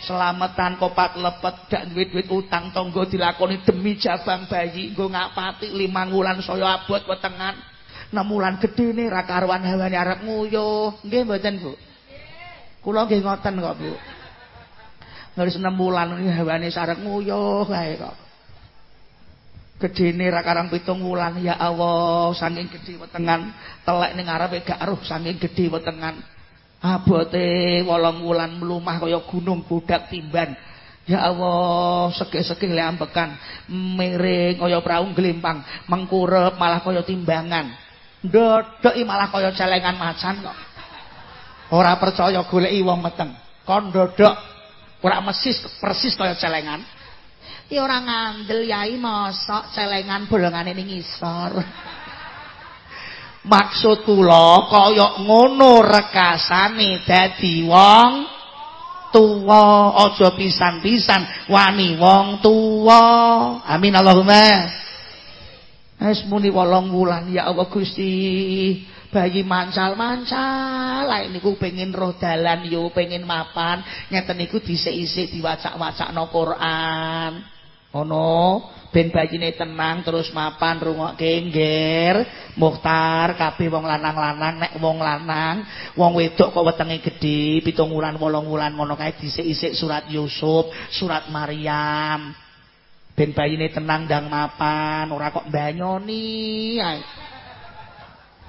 Selamatan kopat lepet dak duit-duit utang tangga dilakoni demi jabang bayi nggo ngapati limang wulan saya abot wetengan. Enam wulan gedene ra karuan hawane arep nguyuh. Nggih mboten, Bu? Kula nggih ngoten kok, Bu. Ngaris 6 wulan hawane sarep nguyuh kae kok. Gedene ra karang pitung wulan ya Allah saking gedhe wetengan telek ning arepe gak aruh saking gedhe wetengan. Abote wolong wulan mlumah kaya gunung budak timban. Ya Allah segih-segih le ambekan miring kaya prau glimpang mengkurep malah kaya timbangan. Ndodhoki malah kaya celengan macan kok. Ora percaya goleki wong meteng. Kon ndodhok ora mesis persis kaya celengan Ya ora ngandel yai mosok celengan bolongane ning ngisor. Maksud kula kaya ngono rekasane dadi wong tuwa aja pisan-pisan wani wong tuwa. Amin Allahumma. Wis muni 8 wulan ya Allah Gusti. bayi mancal-mancal lain niku pengen roh dalan yo pengen mapan ngeten niku dhisik-isik diwacak-wacakno Quran ono ben bayine tenang terus mapan rungokke ngger. Muhtar kabeh wong lanang-lanang nek wong lanang wong wedok kok wetenge gedhe pitung wulan wolong wulan ngono kae dhisik-isik surat Yusuf surat Maryam. Ben bayine tenang dang mapan ora kok banyoni ae.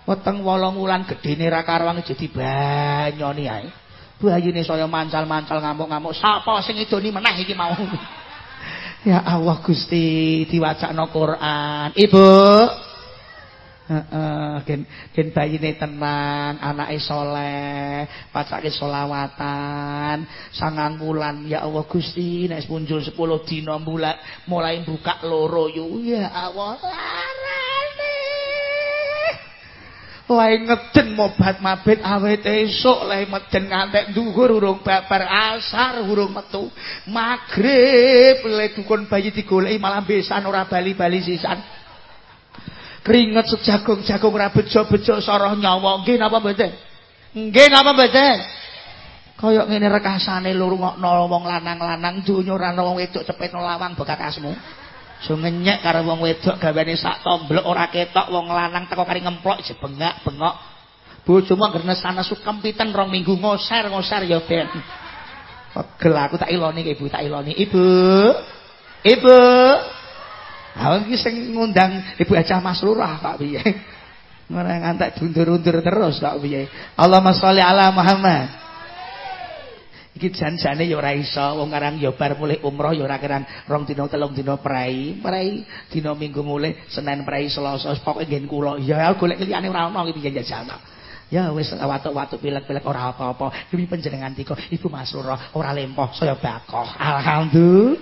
Weteng wolong wulan gedene ra karuan jadi banyoni ae. Bayine saya mancal-mancal ngamuk-ngamuk sapa sing idoni meneh iki mau Ya Allah Gusti diwacakno Quran. Ibu. Heeh, gen gen bayine tenang, anake saleh, pacake selawatan, sangang wulan ya Allah Gusti nek punjul 10 dina mulai mulai buka loro ya Allah. Wae ngeden mobat mabit awet esuk le meden ngantek dhuwur urung babar asar urung metu. Magrib le dukun bayi digoleki malah besan ora bali-bali sisan. Keringet sejagung-jagung ora bejo-bejo soroh nyawa. Nggih napa mboten? Nggih napa mboten? Kaya ngene rekasane lho rungokno wong lanang-lanang ana wong wedok cepetno lawang bekakasmu. So ngenyek karo wong wedok gaweane sak tomblok ora ketok wong lanang teko kari ngemplok jebengak bengok. Bojomu anggere sana sukempitan rong minggu ngoser ngoser ya ben. Pegel aku tak iloni Ibu tak iloni. Ibu. Ibu. Ha iki sing ngundang Ibu Hajah Masrurah Pak piye? Ora ngantek dundur-undur terus kok piye. Allahumma sholli ala Muhammad. Iki janjane ya ora iso, wong karang ya bar mulih umroh ya ora kerang rong dina telung dina prai. Prai dina Minggu mulih, Senin prai, Selasa pokoke nggen kula. Ya golek liyane ora ono iki piye jajal. Ya wis watuk-watuk pilek-pilek ora apa-apa. Iki panjenengan tika Ibu Masrurah ora lempoh saya bakoh. Alhamdulillah.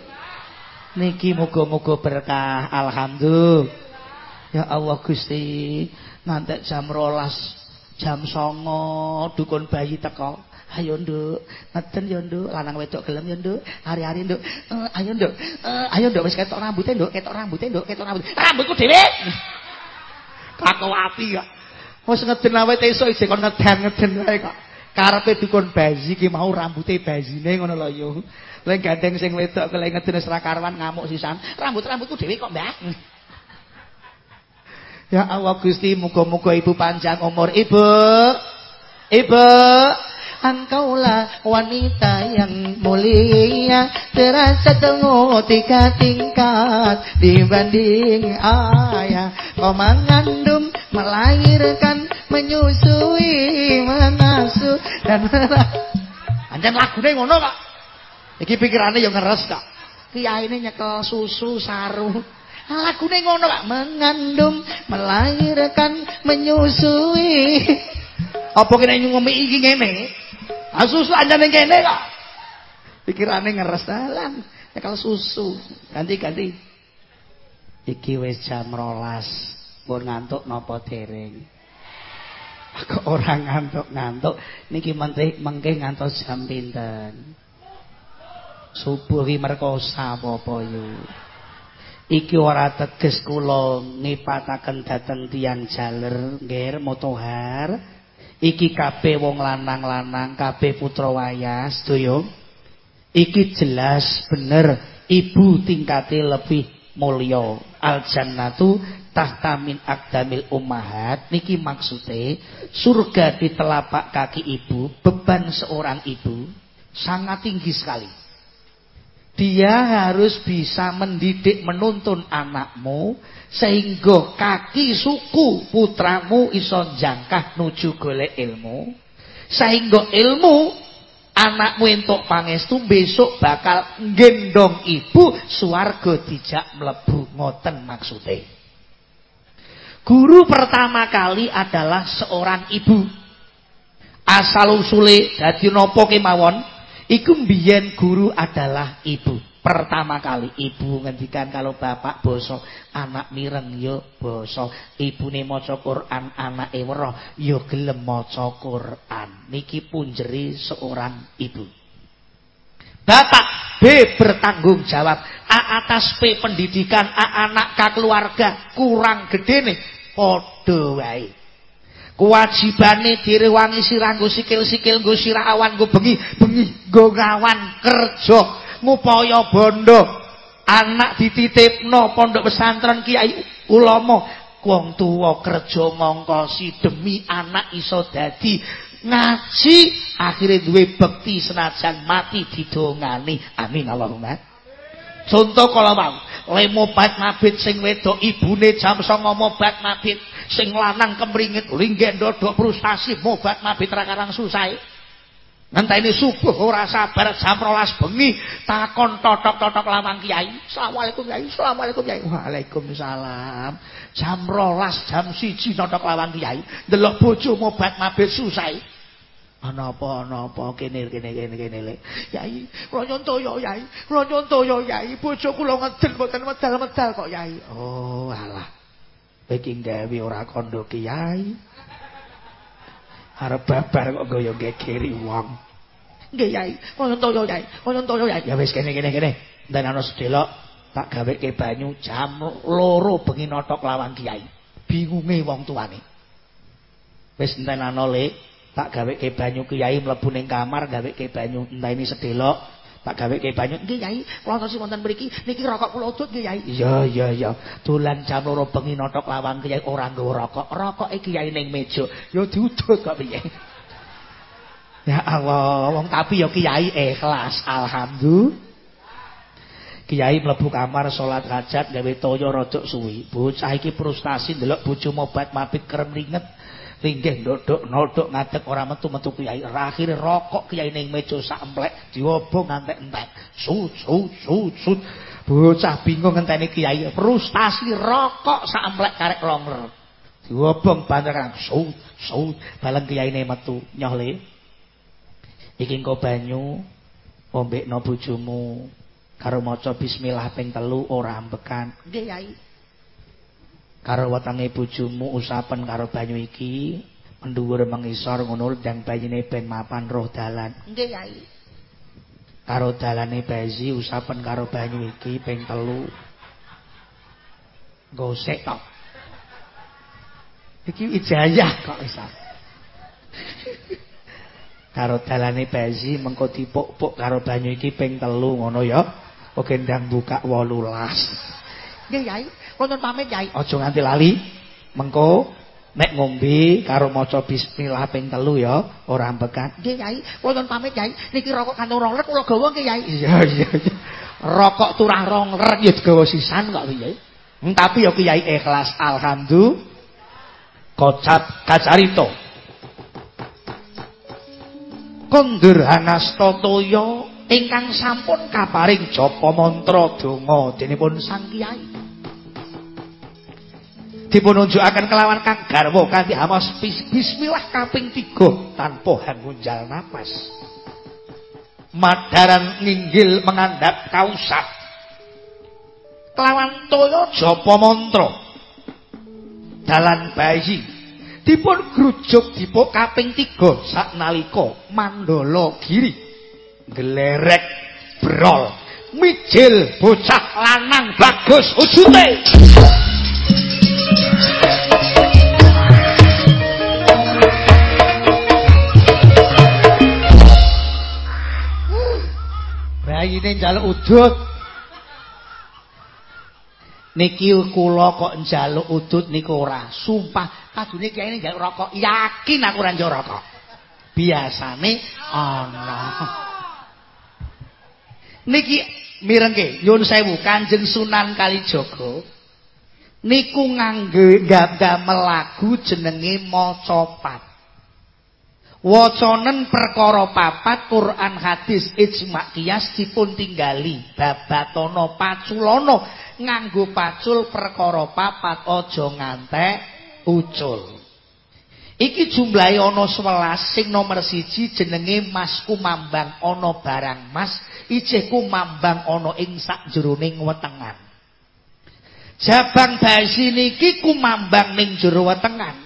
Niki muga-muga berkah. Alhamdulillah. Ya Allah Gusti, ngantek jam rolas jam songo dukun bayi teko. Ayo nduk, ngeten yo nduk, lanang wedok gelem yo nduk, hari-hari nduk. Uh, ayo nduk, uh, ayo nduk wis ketok rambute nduk, ketok rambute nduk, ketok rambut. Rambutku dhewe. Api kok. Wis ngeden awet esuk isih kon ngeden-ngeden wae kok. Karepe dukun bayi ki mau rambute bazine ngono lho yo. Lek gandeng sing wedok kelek ngeden wis ra karuan ngamuk sisan. Rambut-rambutku dhewe kok, Mbak. Ya Allah Gusti, muga-muga Ibu panjang umur, Ibu. Ibu. Engkaulah wanita yang mulia. Terasa tengok tiga tingkat. Dibanding ayah Kau mengandung, melahirkan Menyusui, mengasuh Dan merah. Anjan lagunya ngono kak. Iki pikirannya yang ngeres kak. Kiai ini nyekel susu, saru. Lagunya ngono kak. Mengandung, melahirkan, menyusui. Apa kena ngomong iki ngene susu aja ning kene kok. Pikirane ngeres dalan. Ya kalau susu, ganti-ganti. Iki wis jam 12. Pun ngantuk napa dereng? Aku ora ngantuk-ngantuk. Niki mentih mengke ngantos jam pinten? Subuh iki merkosa apa-apa yo. Iki ora teges kula ngipataken dhateng tiyang jaler nggih motohar. Iki kabeh wong lanang-lanang kabeh putra wayas sedaya iki jelas bener ibu tingkate lebih mulya. Al jannatu tahta min akdamil ummahat. Niki maksude surga di telapak kaki ibu beban seorang ibu sangat tinggi sekali dia harus bisa mendidik menuntun anakmu sehingga kaki suku putramu iso jangkah nuju golek ilmu. Sehingga ilmu anakmu entuk pangestu besok bakal gendong ibu swarga dijak mlebu. Ngoten maksude guru pertama kali adalah seorang ibu. Asal usule dadi napa kemawon iku mbiyen guru adalah ibu. Pertama kali ibu ngendikan kalau bapak bosok anak mireng yo basa ibune maca Quran anake weruh yo gelem maca Quran. Niki punjeri seorang ibu. Bapak B bertanggung jawab. A atas P pendidikan. A anak K keluarga. Kurang gede nih podo wae kewajibane direwangi sirah nggo sikil-sikil nggo sirah awan nggo bengi bengi nggo ngawan kerja ngupaya bondo. Anak dititipno pondok pesantren kiai ulama. Wong tuwa kerja ngongkosi demi anak iso dadi ngaji akhirnya duwe bekti senajan mati didongani. Amin Allahumma contoh kalau mau le mobat mabit sing wedok ibune jam songo mobat mabit sing lanang kemringit linggih ndodok frustasi mobat mabit rakarang susah Ngenteni subuh ora sabar jam 12 bengi takon totok-totok lawang kiai. Asalamualaikum kiai. Asalamualaikum kiai. Waalaikumsalam. Jam 12 jam 1 totok lawang kiai. Delok bojomu bat mabit susah. Ana apa ana apa kene kene kene kene le. Yai, kula nyontoyo yai. Kula nyontoyo yai. Bojo kula ngedel mboten medal-medal kok yai. Oh, alah. Iki gawe ora kondo kiai. Arep babar kok goyo gegeri wong. Nggih yai, kula nyontoyo yai. Kula nyontoyo yai. Ya wis kene kene kene. Dan ana sedelok tak gaweke banyu jam loro bengi notok lawang kiai. Bingunge wong tuane. Wis enten ana le. Tak gawe ke banyu kiai mlebu ning kamar gawe ke banyu enteni sedelok. Tak gawe ke banyu nggih yai kula terus wonten mriki niki rokok kula udut nggih yai. Iya iya iya. Dolan jam loro bengi notok lawang kiai ora nggawa rokok. Rokoke kiai ning meja. Ya diudut kok piye? Ya Allah wong tapi ya kiai ikhlas alhamdulillah. Kiai mlebu kamar salat hajat gawe toyo rodok suwi. Bocah iki frustasi ndelok bojo mobat mabit krem ringet. Ringgih ndodok nodok ngadeg ora metu-metu kiai. Akhire rokok kiai ning meja sak emplek diobong ngantek-entek. Sut. Bocah bingung ngenteni kiai. Frustasi rokok sak emplek karek longer. Diobong banteran sut sut baleng kiai ne metu nyoh le. Iki engko banyu ombekno bojomu karo maca bismillah ping telu ora ambekan. Nggih, Yai. Karo wetenge bojomu usapen karo banyu iki mendhuwur mengisor ngono ndang bayine ben mapan roh dalan. Nggih yai. Karo dalane bayi usapen karo banyu iki ping telu. Gosek tok. Iki ijazah kok isa karo dalane bayi mengko dipuk-puk karo banyu iki ping telu ngono ya. Oke ndang buka 18 nggih yai Kula pamit Yai. Aja nganti lali. Mengko nek ngombe karo maca bismillah ping telu ya, ora ambekan. Nggih Yai, kula pamit Yai. Niki rokok kantong rong ler kula gawa nggih Yai. Iya iya iya. Rokok turah rong ler ya digawa sisan kok piye. Hmm, tapi ya Kiai ikhlas alhamdulillah. Kocap kacarito. Kondur hanasta toya ingkang sampun kaparing japa mantra donga denipun Sang Kiai. Dipununjukaken kelawan kang garwa kanthi hamos bismillah kaping 3 tanpa hangunjal napas. Madaran nginggil mengandap kausah. Kelawan toyo japa mantra. Dalan bayi. Dipun grujuk dipun kaping 3 saknalika mandala giri. Gelerek brol. Mijil bocah lanang bagus ujute Bayine njaluk udut. Niki kula kok njaluk udut niku ora. Sumpah, kadune kiai njaluk rokok, yakin aku ora njaluk rokok. Biasane ana. Niki mirengke, nyun sewu Kanjeng Sunan Kalijaga. Niku ngangge gamel lagu jenenge Macapat. Wacanen perkara papat Quran hadis ijma kias dipun tinggali babatana paculana nganggo pacul perkara papat aja ngantek ucul. Iki jumlahe ana 11 sing nomor siji jenenge Mas Kumambang ana barang Mas ijeh Kumambang ana ing sakjeroning wetengan. Jabang basi niki kumambang ning jero wetengan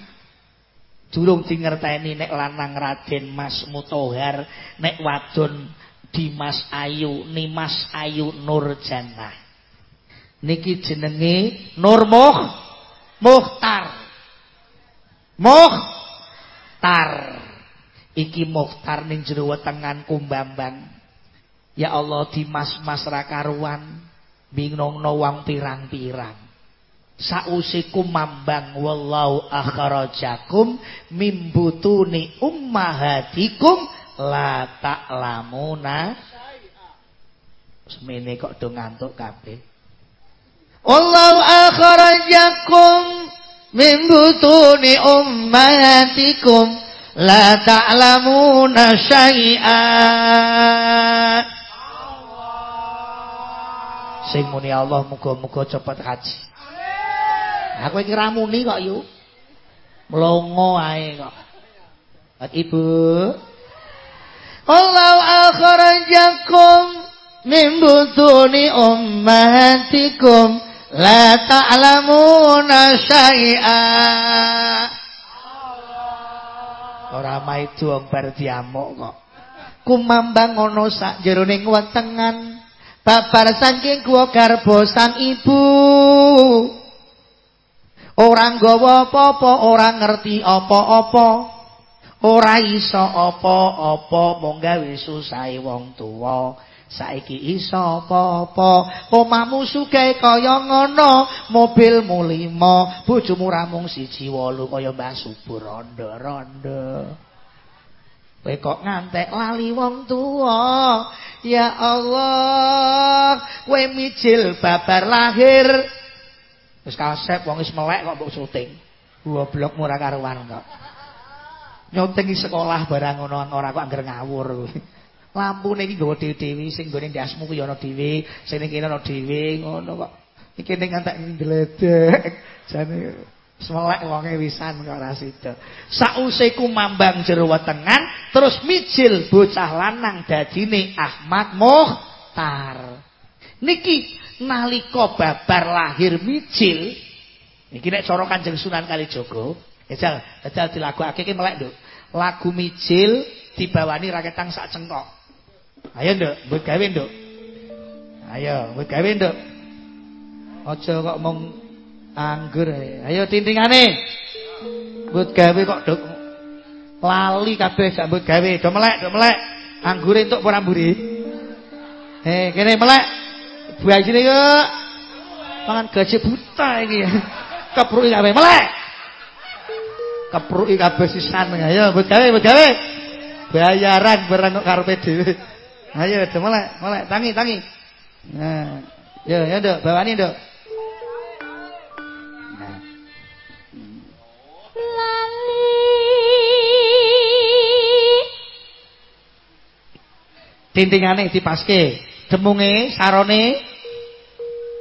durung dingerteni nek lanang Raden Mas Mutohar nek wadon Dimas Ayu Nimas Ayu Nurjannah niki jenenge Nur Muh Muhtar. Muhtar. Iki Muhtar ning jero wetengan kumbambang. Ya Allah Dimas Mas Rakaruan bingungno wong pirang-pirang sausiku mambang wallahu akhrajakum mimbutuni ummahatikum la ta'lamuna. Semene kok do ngantuk kabeh. Wallahu akhrajakum mimbutuni ummahatikum la ta'lamuna syai'an sing muni Allah muga-muga cepet haji aku iki ramuni kok yu. Mlongo ae kok. Ibu. Allah akhrajakum min butuni ummatikum. La ta'lamuna syai'a. Ora maidu wong bar diamuk kok. Kumambang ana sak jeroning wetengan babar saking kuwa garba sang ibu ora nggawa apa-apa ora ngerti apa-apa. Ora iso apa-apa mung gawe susahe wong tuwa. Saiki iso apa-apa. Omahmu sugih kaya ngono mobilmu lima bojomu ramung siji wolu kaya Mbah Subur rondo-rondo. Kowe kok ngantek lali wong tuwa? Ya Allah kowe mijil babar lahir wis kasep wong wis melek kok mbok syuting goblok murah karuan kok nyuting sekolah barang ngono ora kok angger ngawur Lampune iki nggawa dhewe-dhewe sing nggone ndasmu ku ya ana dhewe, sing ning kene ana dhewe ngono kok. Iki ning ngantek ndledek. Jane semelek wonge wisan kok ora sida. Sause ku mambang jero wetengan terus mijil bocah lanang dadine Ahmad Muhtar. Niki nalika babar lahir mijil iki nek cara Kanjeng Sunan Kalijaga, ejal, ejal dilagokake iki melek, Nduk. Lagu mijil dibawani raketang sak cengkok. Ayo nduk, mbok gawe nduk. Ayo, mbok gawe nduk. Aja kok mung anggur ayo. tintingane. Mbok gawe kok nduk. Lali kabeh gak mbok gawe, do melek, do melek. Anggure entuk ora mburi? Eh, kene melek. Buajine kok. Mangan gaji buta iki. Kepruki kabeh melek. Kepruki kabeh sisan. Ayo, mbok gawe, mbok gawe. Bayaran barang karepe dhewe. Ayo, do mulai, mulai, tangi, tangi. Nah, yo, Dok, bawani, Dok. Nah. Lali. Tintingane dipaske, demunge, sarone.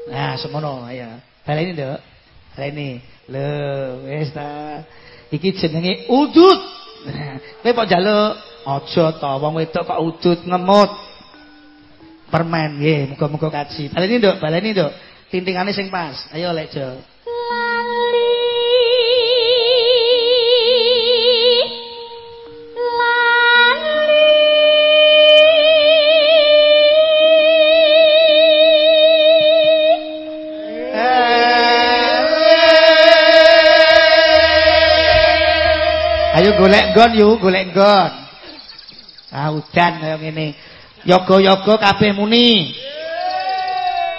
Nah, semono, ayo. Baleni, Dok. Baleni. Lho, wis ta. Iki jenenge udut. Kowe kok njaluk Aja ta wong wedok kok udut ngemut. Permen nggih, muga-muga kaji. Baleni, Nduk, baleni, Nduk. Tintingane sing pas. Ayo, Lekjo. Ayo golek gon yuk, golek gon. Ah udan kaya ngene. Yoga-yoga kabeh muni.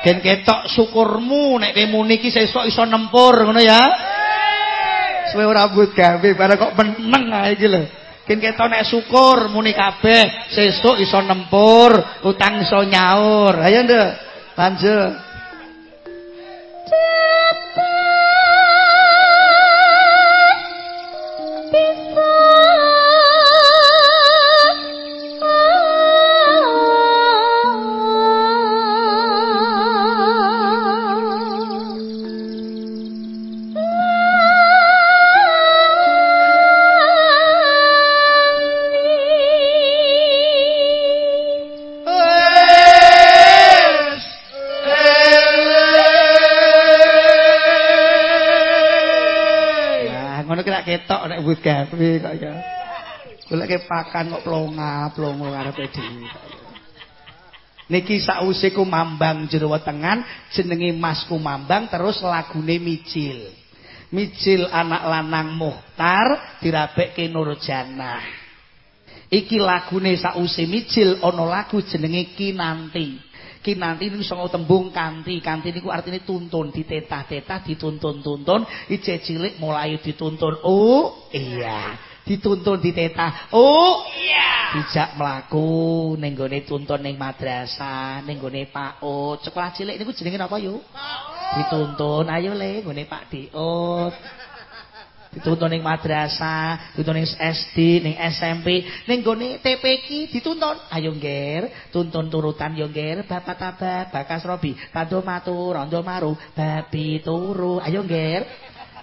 Gen ketok syukurmu nek kowe muni iki sesuk iso nempur ngono ya. Suwe ora mbut gawe bareng kok meneng ae iki lho. Gen ketok nek syukur muni kabeh sesuk iso nempur, utang iso nyaur. Ayo nduk. Lanjut. Nyebut gawe kok ya. Goleke pakan kok plonga-plongo karepe dhewe. Niki sause ku mambang jero wetengan jenenge Mas Kumambang terus lagune Mijil. Mijil anak lanang Muhtar dirabekke Nurjanah. Iki lagune sause Mijil ana lagu jenenge Kinanti. Kinanti niku sanga tembung kanti. Kanti niku artine tuntun, ditetah-tetah, dituntun-tuntun, ije cilik mulai dituntun. Oh, iya. Dituntun ditetah. Oh, iya. Dijak mlaku ning gone tuntun ning madrasah, ning gone PAUD. Sekolah cilik niku jenenge napa, Yu? PAUD. Dituntun, ayo le ngene Pak Diut. Dituntun ning madrasah, dituntun ning SD, ning SMP, ning gone TPK dituntun. Ayo ngger, tuntun turutan yo ngger, Bapak Tabak, Bakas Robi, Tando matur, Rondo maru, babi turu. Ayo ngger.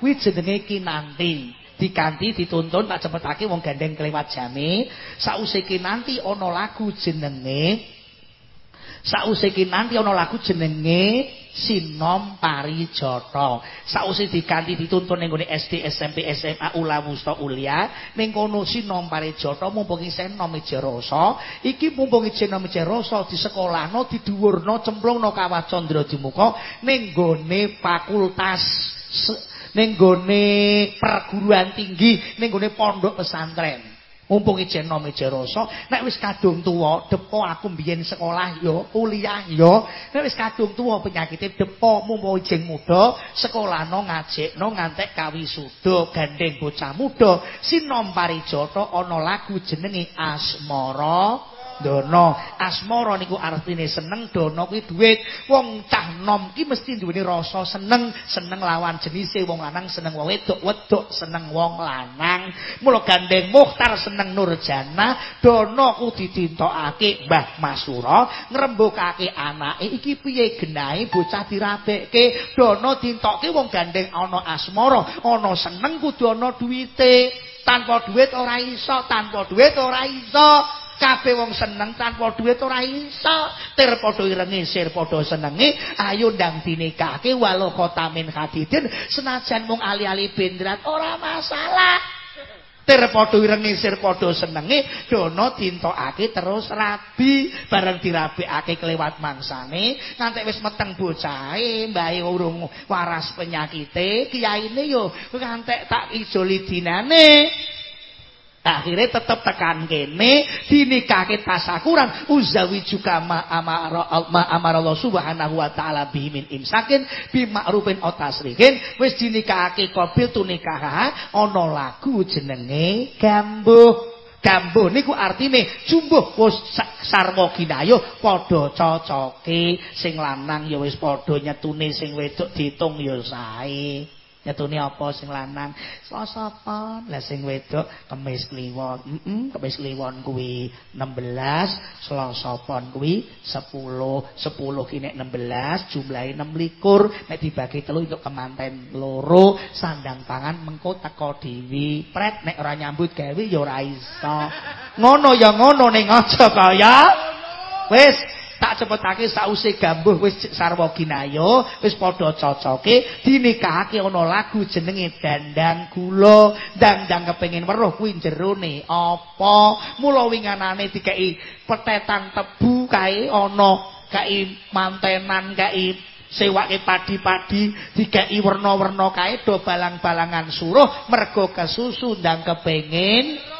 Kuwi jenenge kinanti. diganti dituntun tak cepetake wong gandeng kelewat jame sause nanti ana lagu jenenge sause nanti ana lagu jenenge Sinom Parijata. Sause diganti dituntun ning gone SD, SMP, SMA, Ula Wusta Ulia, ning kono Sinom Parijata mumpung isih nom Mejarasa, iki mumpung isih nom Mejarasa di sekolahno diduwurno cemplungno kawah Candra Dimuka ning gone fakultas ning gone perguruan tinggi, ning gone pondok pesantren. Mumpung ijen nom rasa, nek wis kadung tuwa, depo aku mbiyen sekolah yo, kuliah yo. Nek wis kadung tuwa penyakite depo mumpung ijen muda, sekolahno ngajekno ngantek kawisuda gandeng bocah muda. Sinom parijata ana lagu jenenge Asmara. Dono asmara niku artine seneng, dono kuwi dhuwit. Wong cah nom ki mesti duweni rasa seneng, seneng lawan jenise wong lanang seneng wong wedok, wedok seneng wong lanang. Mula gandeng Mukhtar seneng Nurjana, dono ku ditintokake Mbah Masura ngrembukake anake iki piye genahe bocah dirabekke. Dono dintokke wong gandeng ana asmara, ana seneng kudu ana duwite. Tanpa duit ora iso, tanpa duit ora iso. Kabeh wong seneng tanpa duit ora iso. Tir padha irenge sir padha senenge ayo ndang dinikahke walau kota min hadidin senajan mung ali-ali bendrat ora masalah. Tir padha irenge sir padha senenge dono dintokake terus rabi. Bareng dirabekake kelewat mangsane. Nganti wis meteng bocahe mbahe urung waras penyakite. Kiyaine yo ngantek tak ijoli dinane akhirnya tetap tekan kene dinikahke tasakuran uzawi juga ma amara ma amara Allah subhanahu wa taala bihi min imsakin bi ma'rufin otasrihin. Wis dinikahake qabil tu nikah ana lagu jenenge gambuh. Gambuh niku artine jumbuh wis sarwa kinayuh padha cocoke sing lanang ya wis padha nyetune sing wedok ditung ya sae Nyetune apa sing lanang? Selasa pon. Lah sing wedok kemis kliwon. Heeh, kemis kliwon kuwi 16, Selasa pon kuwi 10. 10 ki nek 16 jumlahe 26. Nek dibagi telu untuk kemanten loro, sandang pangan mengko teko dewi. Pret nek ora nyambut gawe ya ora iso. Ngono ya ngono ning aja kaya. Wis tak cepetake sause gambuh wis sarwa ginayo wis padha cocoke dinikahake ana lagu jenenge dandang gula. Dandang kepengin weruh kuwi jerone apa? Mula winganane dikeki petetan tebu kae ana kae mantenan kae sewake padi-padi dikeki werna-werna kae do balang-balangan suruh mergo kesusu ndang kepengin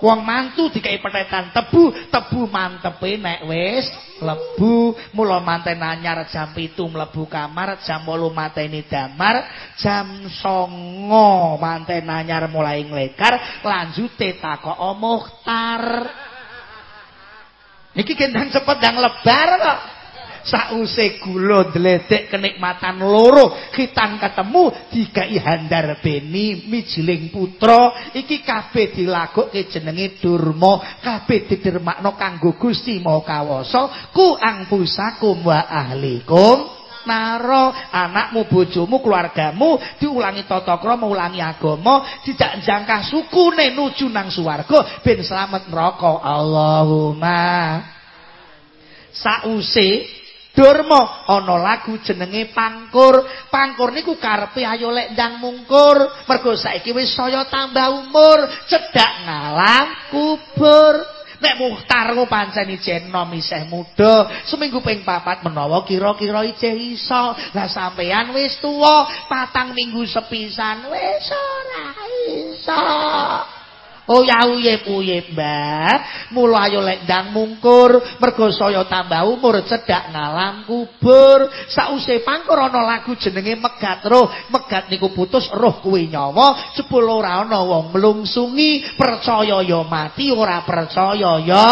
wong mantu dikai petetan tebu tebu mantepe nek wis lebu mula manten anyar jam pitu mlebu kamar jam 8 mateni damar jam songo manten anyar mulai nglekar lanjute takok muhtar niki gendang cepet dang lebar kok sause gula dledek kenikmatan loro. Kitang ketemu dikai handar beni mijiling putra. Iki kabeh dilagokke jenenge durma. Kabeh didermakno kanggo Gusti Maha Kawasa ku angpusakum wa ahlikum naro anakmu bojomu keluargamu diulangi tata krama ulangi agama dijak jangkah sukune nuju nang swarga ben slamet neraka. Allahumma. Sause Durma ana lagu jenenge Pangkur. Pangkur niku karepe ayo lek ndang mungkur. Mergo saiki wis saya tambah umur, cedhak ngalam kubur. Nek Muhtar ku pancen ijen nom isih muda, seminggu ping papat menawa kira-kira isih iso. Lah sampean wis tuwa, patang minggu sepisan wis ora iso. Oh ya uyep uyep mbak Mula ayo lek ndang mungkur Mergo saya tambah umur cedak ngalam kubur. Sause pangkur ana lagu jenenge megat roh. Megat niku putus roh kuwi nyawa. Jebul ora ana wong mlungsungi Percaya ya mati ora percaya ya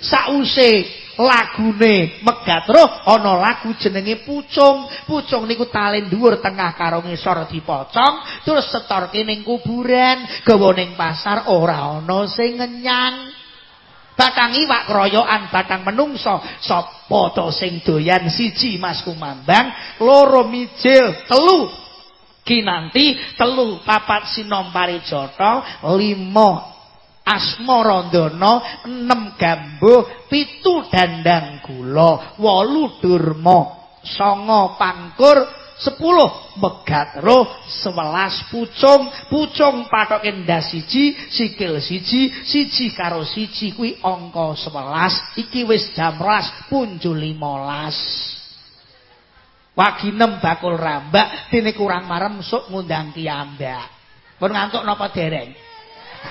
Sause lagune Megatro ana lagu jenenge Pucung. Pucung niku talen dhuwur tengah karo ngisor dipocong terus setorke ning kuburan, gawa ning pasar ora ana sing ngenyang. Batang iwak keroyokan, batang menungso, sapa to sing doyan siji Mas Kumambang, loro mijil, telu kinanti, telu papat sinom parijata, Asmarandana, enam gambuh, pitu dandang gula, wolu durma, songo pangkur, sepuluh megat roh, sewelas pucung, pucung patok endas siji, sikil siji, siji karo siji, kui ongko sewelas, iki wis jam ras, punjul limolas. Waginem bakul rambak, dini kurang marem, sok ngundang kiambak. Pun ngantuk nopo dereng?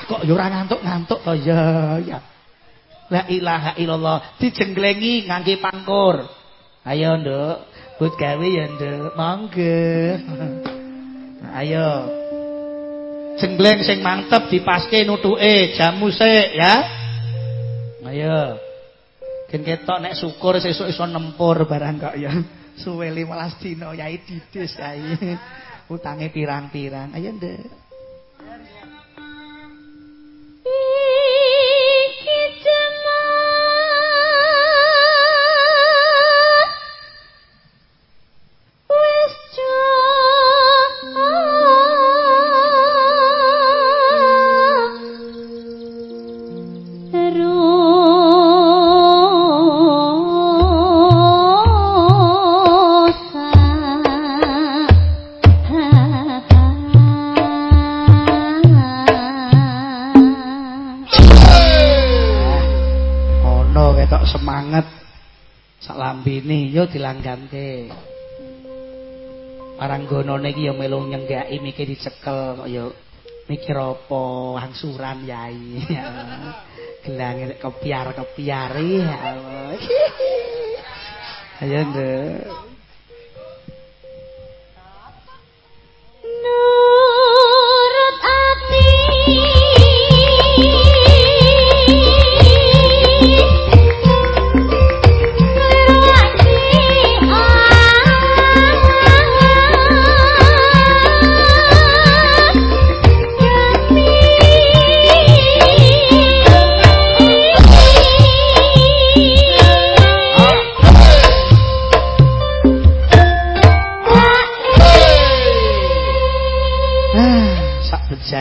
Kok yo ngantuk-ngantuk to? Ya ya. La ilaha illallah. Dijenglengi ngangge pangkur. Ayo nduk. But gawe ya nduk. Monggo. Ayo. Jengleng sing mantep dipaske nutuke jamu sik ya. Ayo. Gen ketok nek syukur sesuk iso nempur barang kok ya. Suwe 15 dina yai didis yai utange pirang-pirang. Ayo nduk い。Lambene yo dilanggante. Paranggonane iki ya melu nyenggaki mikir dicekel kok ya mikir apa angsuran yai. Gelange kepiar-kepiar ya Allah. Ayo nduk.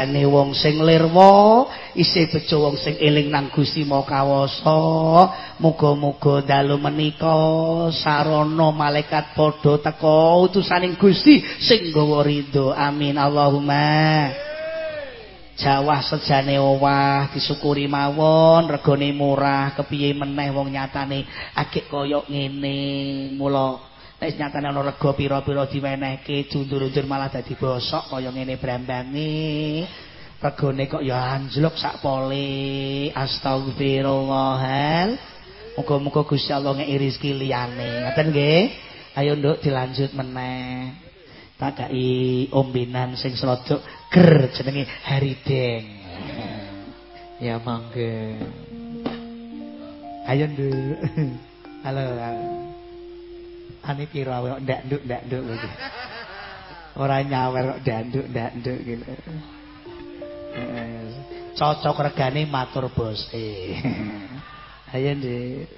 Wong sing lirwa isih bejo wong sing eling nang Gusti Makawasa. Muga-muga dalu menika sarana malaikat padha teka utusaning Gusti sing gawa ridho. Amin. Allahumma. Jawah sejane owah disyukuri mawon regane murah kepiye meneh wong nyatane. Akeh kaya ngene. Mula nek nyatane ana rega pira-pira diwenehke jundur-undur malah dadi bosok kaya ngene brambange regane kok ya anjlok sak pole. Astagfirullahal muga-muga Gusti Allah ngeki rezeki liyane. Ngoten nggih? Ayo nduk dilanjut meneh. Tak kai ombenan sing slodok ger jenenge harideng. Ya mangga ayo nduk. Halo ani pira kok ndak nduk ndak nduk ora nyawer kok nduk ndak nduk gitu cocok regane matur bos eh ayo ndek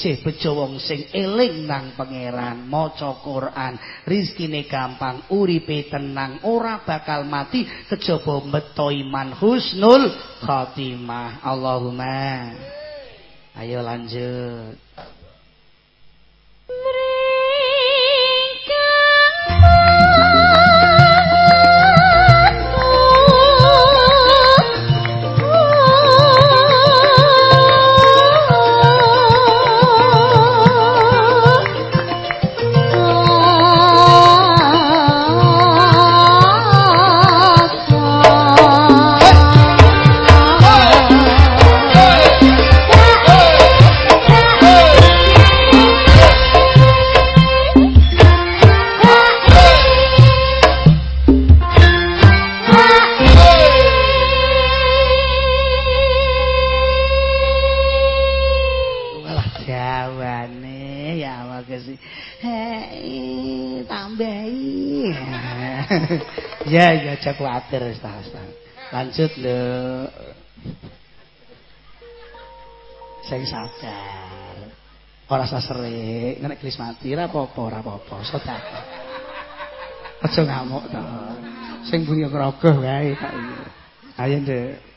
bejo wong sing eling nang pangeran maca Quran rezekine gampang uripe tenang ora bakal mati kejaba meto iman husnul khotimah Allahumma. Ayo lanjut Ya ya aja kuwatir wis Lanjut lho. Sing sabar. Ora saserik, nek kris mati ora apa-apa, ora apa-apa, sedekah. Aja ngamuk to. Sing bunyi krogoh wae tak. Ayo, Ndek.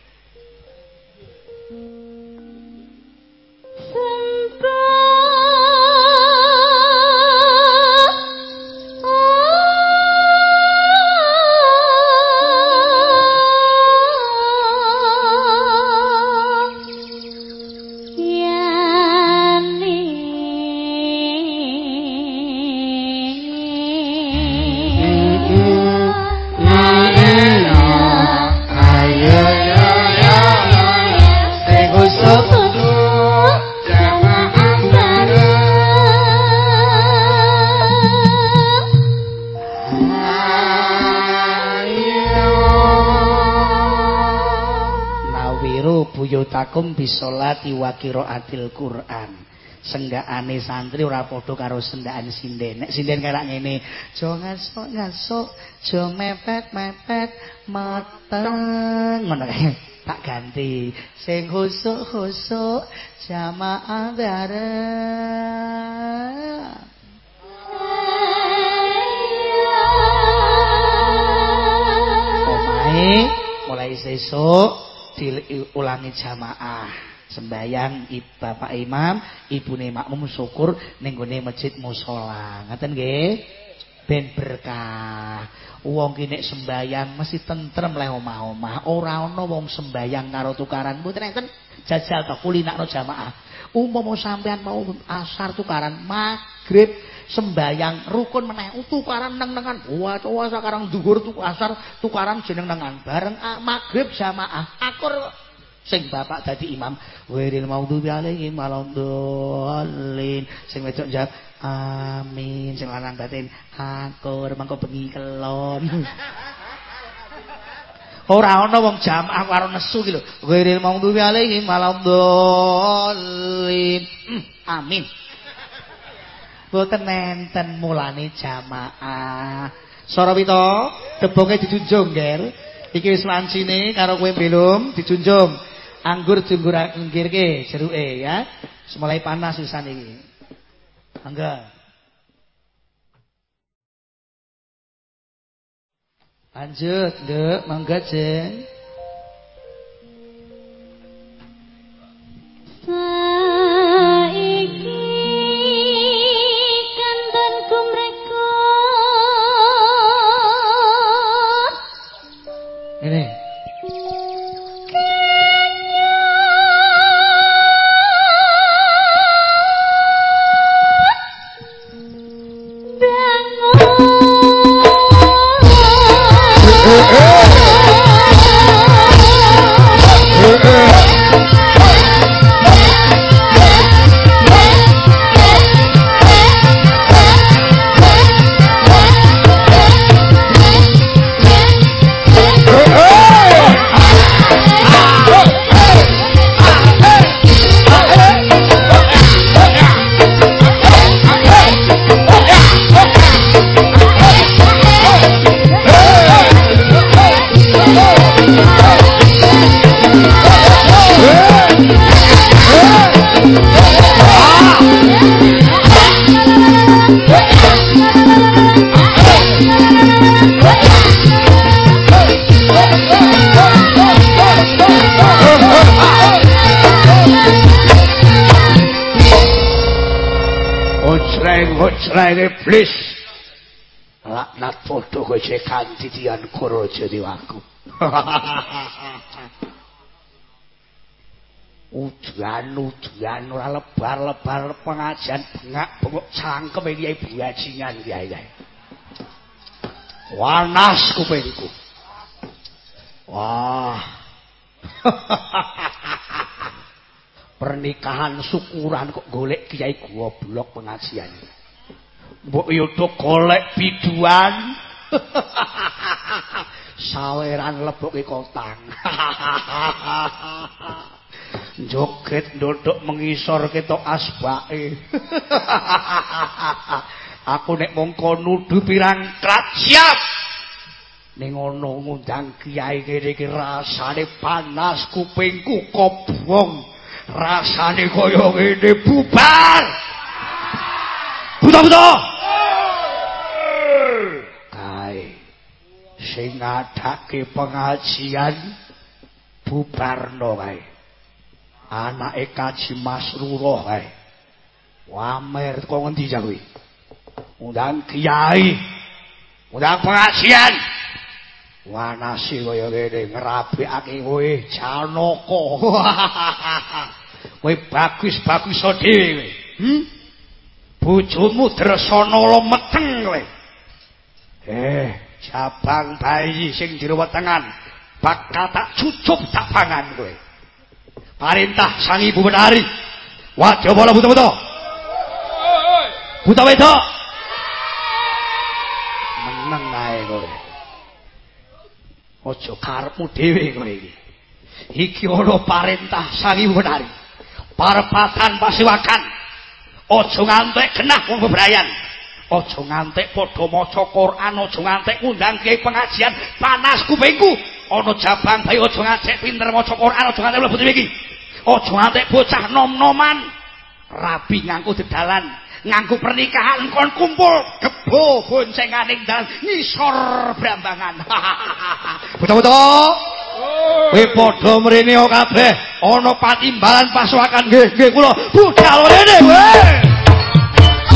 Takum bisolati wa qiraatil Qur'an. Senggaane santri ora padha karo sendaan sinden. Nek sinden kaya ngene, jo ngasuk-ngasuk, jo mepet-mepet, mateng. Ngono kae. Tak ganti. Sing khusuk-khusuk jamaah bareng. mulai sesuk diulangi jamaah. Sembayang bapak imam ibune makmum syukur ning gone masjid musala ngaten nggih? Ben berkah. Wong ki nek sembayang mesti tentrem leh omah-omah. Ora ana wong sembayang karo tukaran. Mboten enten? Jajal to kulinakno jamaah. Umpama sampean mau asar tukaran magrib sembayang rukun meneh tukaran neng-nengan. Wah wah sekarang dhuwur tuku asar tukaran jeneng nengan. Bareng ah, magrib jamaah. Akur sing bapak dadi imam. Wiril maudhubi alaihim waladhdallin sing wedok jawab amin. Sing lanang batin akur mangko bengi kelon. Ora ana wong jamaah karo nesu ki lho. Wiril maudhubi alaihim waladhdallin hmm, amin boten nenten mulane jamaah. Sarawita, debonge dijunjung, Ger. Iki wis lancine karo kowe belum dijunjung. Anggur junggur nggirke jeruke ya. Semulai panas wisan iki. Mangga. Lanjut, Nduk, mangga, Jeng. Cek kanthi dian kuraja dewaku. Udan-udan ora lebar-lebar pengajian bengak-bengok cangkem iki ibu bajingan kiai kiai. Wanas kupingku. Wah. Pernikahan syukuran kok golek kiai goblok pengajian. Mbok yo golek biduan. Saweran leboke kotang. joget ndodok mengisor ketok asbake. Aku nek mongko nudu pirang krat siap! Ning ngono ngundang kiai kene iki rasane panas kupingku kobong rasane kaya ngene bubar! Buta-buta kae sing ngadake pengajian bubarno kae anake Kaji Masruroh kae. Wamer kok ngendi ja kuwi? Undang kiai. Undang pengajian. Wanasi kaya ngene ngrabekake kowe Janaka. Kowe bagus-bagus dhewe. Hm? Bojomu Dresana lemeteng kowe. Eh, cabang bayi sing diruwetengan bakal tak cucup tak pangan kowe. Parintah sang ibu benari. Wajah bola buta-buta. Buta wedok. Meneng ae kowe. Aja karepmu dhewe kowe iki. Iki ana parintah sang ibu benari. Parepatan pasiwakan. Aja ngantek genah wong bebrayan. Aja ngantek padha maca Quran, aja ngantek ngundang kiai pengajian panas kupingku. Ana jabang bayi aja ngajak pinter maca Quran, aja ngantek mlebu iki. Aja ngantek bocah nom-noman. Rabi nganggo dedalan, nganggo pernikahan kon kumpul gebo boncenganing dalan ngisor brambangan. Betul-betul. Kowe padha mrene kabeh ana patimbalan pasukan nggih nggih kula budal rene kowe.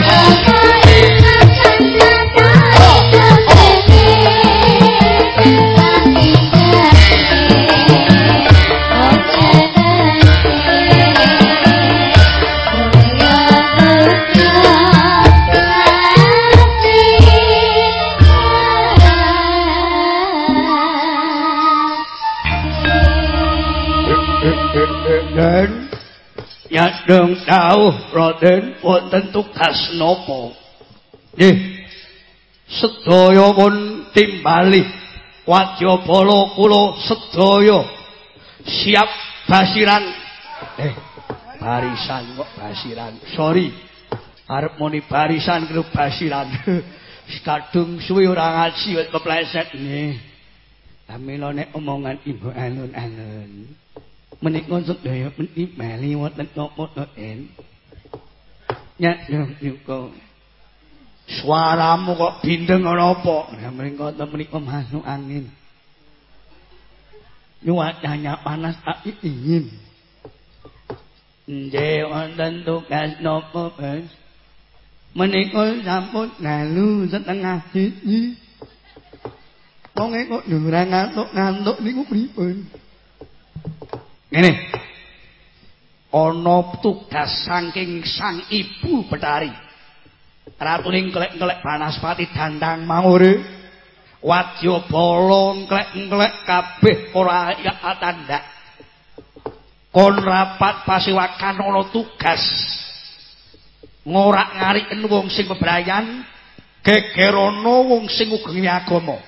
Christ. Raden wonten tugas napa? Nggih. Sedaya pun timbali Wadyabala kula sedaya siap basiran. Eh, barisan kok basiran. Sorry. Arep muni barisan karo basiran. Kadung suwi ora ngaji kok kepleset nggih. Amila nek omongan Ibu alun-alun. menika sedaya menika mali wonten napa yuka suaramu kok bindeng ana apa? Ya menika menika masuk angin. Nyuacanya panas tak ingin. Nggih wonten tugas napa Mas menika sampun lalu setengah siji. Wong kok ora ngantuk-ngantuk niku pripun? Ngene. Ana tugas saking sang ibu Betari. Ratuning klek-klek Banaspati dandang mangure. Wadya bala klek-klek kabeh ora ya tanda. Kon rapat pasiwakan ana tugas ngorak-ngariken wong sing bebrayan gegerono wong sing ugemi agama.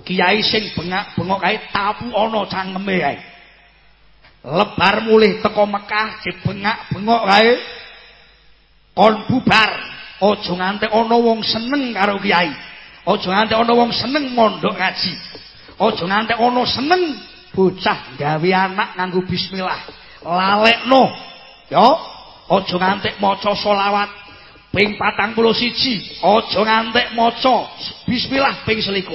Kiai sing bengak-bengok kae tapu ana cangeme kae. Lebar mulih teko Mekah dibengak-bengok kae. Kon bubar, aja nganti ana wong seneng karo kiai. Aja nganti ana wong seneng mondok ngaji. Aja nganti ana seneng bocah gawe anak nganggo bismillah. Lalekno. Yo, aja nganti maca selawat ping 41. Aja nganti maca bismillah ping 21.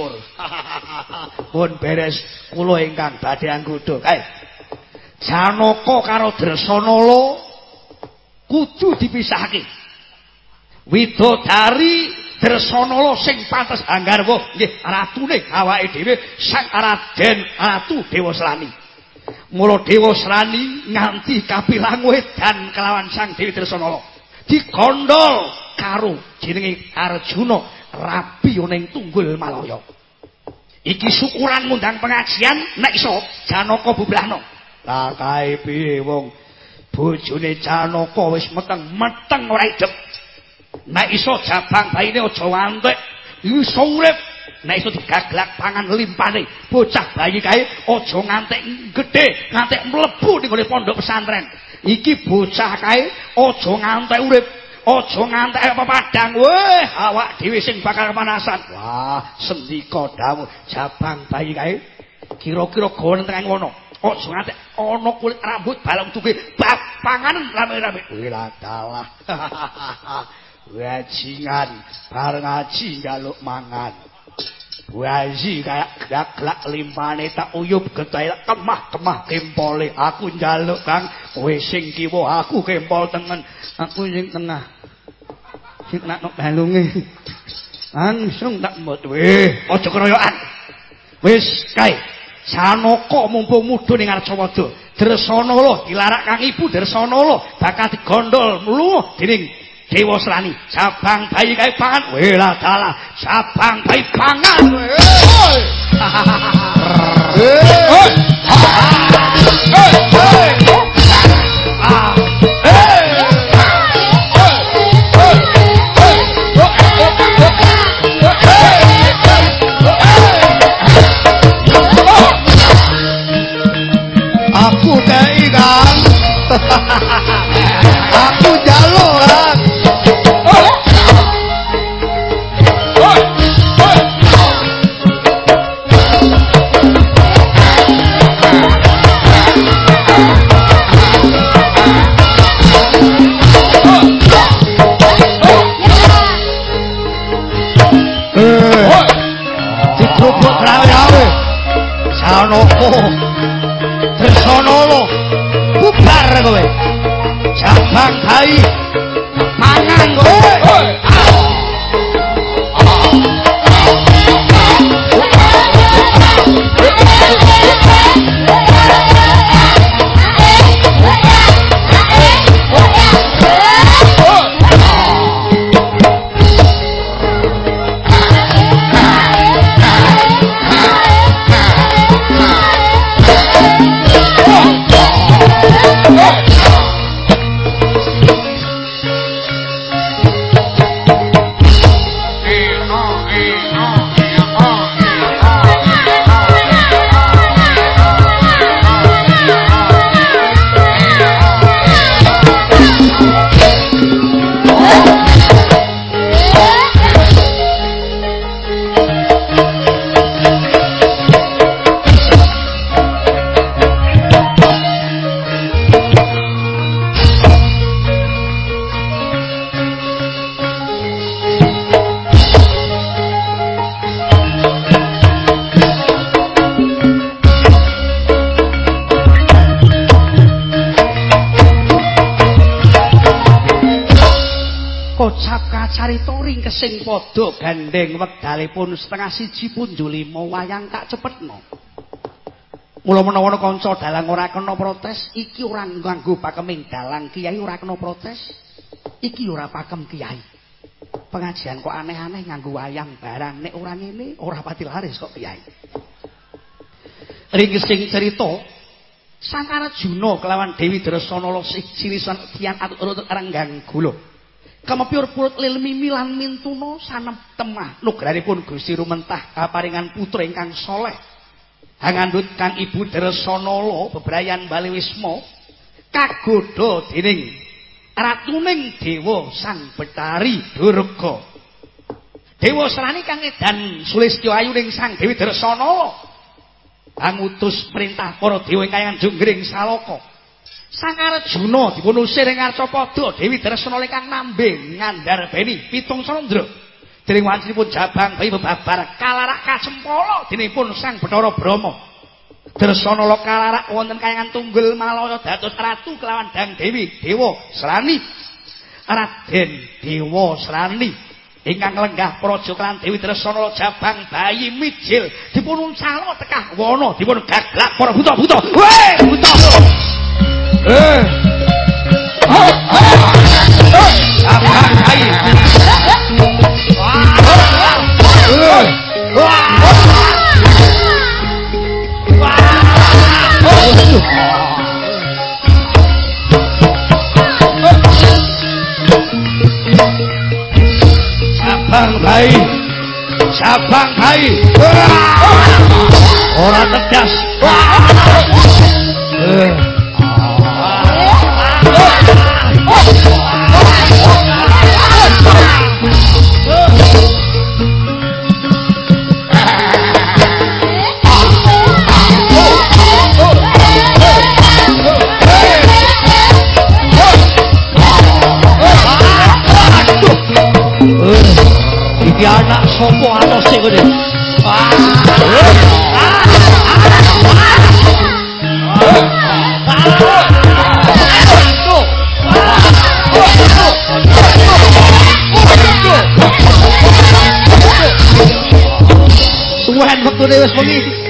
Pun beres kula ingkang badhe anggodo. Kae. Janaka karo Dresanala kudu dipisahake. Widodari Dresanala sing pantes anggarwa nggih ratune awake dhewe Sang Raden Ratu Dewasrani. Mula Dewasrani nganti kapilang wedan kelawan Sang Dewi Dresanala dikondol karo jenenge Arjuna rabi ning tunggul Malaya. Iki syukuran ngundang pengajian nek iso Janaka bublahno. Lah kae piye wong bojone Janaka wis meteng-meteng ora idep. Nek iso jabang baine aja ngantek. Iso urip. Nek iso digaglak pangan limpane. Bocah bayi kae aja ngantek gedhe, ngantek mlebu ning pondok pesantren. Iki bocah kae aja ngantek urip. Aja ngantek apa padang. Weh, awak dhewe sing bakal panasan. Wah, sendika dawuh jabang bayi kae kira-kira gawe tengah ngono. Aja ngantek ana kulit rambut balung tuge bab panganan rame-rame. Lah dalah. Wajingan bar ngaji njaluk mangan. Waji kayak gaglak limpane tak uyup getahe kemah-kemah kempole. Aku njaluk Kang. Kowe sing kiwa aku kempol tengen. Aku sing tengah sing nak nok balunge. Langsung tak mut weh aja keroyokan. Wis kae Janaka mumpung mudhun ning Arjawada Dresana lho dilarak Kang Ibu Dresana bakal digondol mluh dening Dewa Serani, sabang bayi kae pangan, wela dalah, sabang bayi pangan. Aku Aku jaluk kan. Dikrupuk rawe-rawe. Sanoko. Dresanala. Bubar kowe. Jabang kai. Mangan kowe. Padha gandeng wekdalipun setengah siji punju lima wayang tak cepetno. Mula menawa kanca dalang ora kena protes, iki ora nganggo pakeming dalang kiai ora kena protes. Iki ora pakem kiai. Pengajian kok aneh-aneh nganggo wayang barang nek ora ngene ora pati laris kok kiai. Ringkesing cerita Sang Arjuna kelawan Dewi Drasanala silisan kian atur-atur renggang gula. Kemepyur pulut lil mimilan mintuna sanep temah nugranipun Gusti rumentah kaparingan putra ingkang soleh. Hangandut kang Ibu Dresanala bebrayan Bali Wisma kagodha dening ratuning dewa Sang Betari Durga. Dewa Serani kang edan Sulistya Ayu ning Sang Dewi Dresanala. Angutus perintah para dewa ingkang junggring salaka. Sang Arjuna dipun usir ing Arcapada, Dewi Dresna ingkang nambe ngandharbeni pitung sandra. Dening wancinipun Jabang bayi bebabar kalarak kacempala dinipun Sang Bathara Brahma. Dresna kalarak wonten kayangan tunggul Malaya dados ratu kelawan Dang Dewi Dewa Srani. Raden Dewa Srani ingkang lenggah praja kan Dewi Dresna Jabang bayi mijil dipun uncalno tekah wana dipun gaglak para buta-buta. Weh, buta. Eh. Sabang bayi. Sabang bayi. Orang tegas やらそこあのせぐれあ Tuhan waktu dewa semangis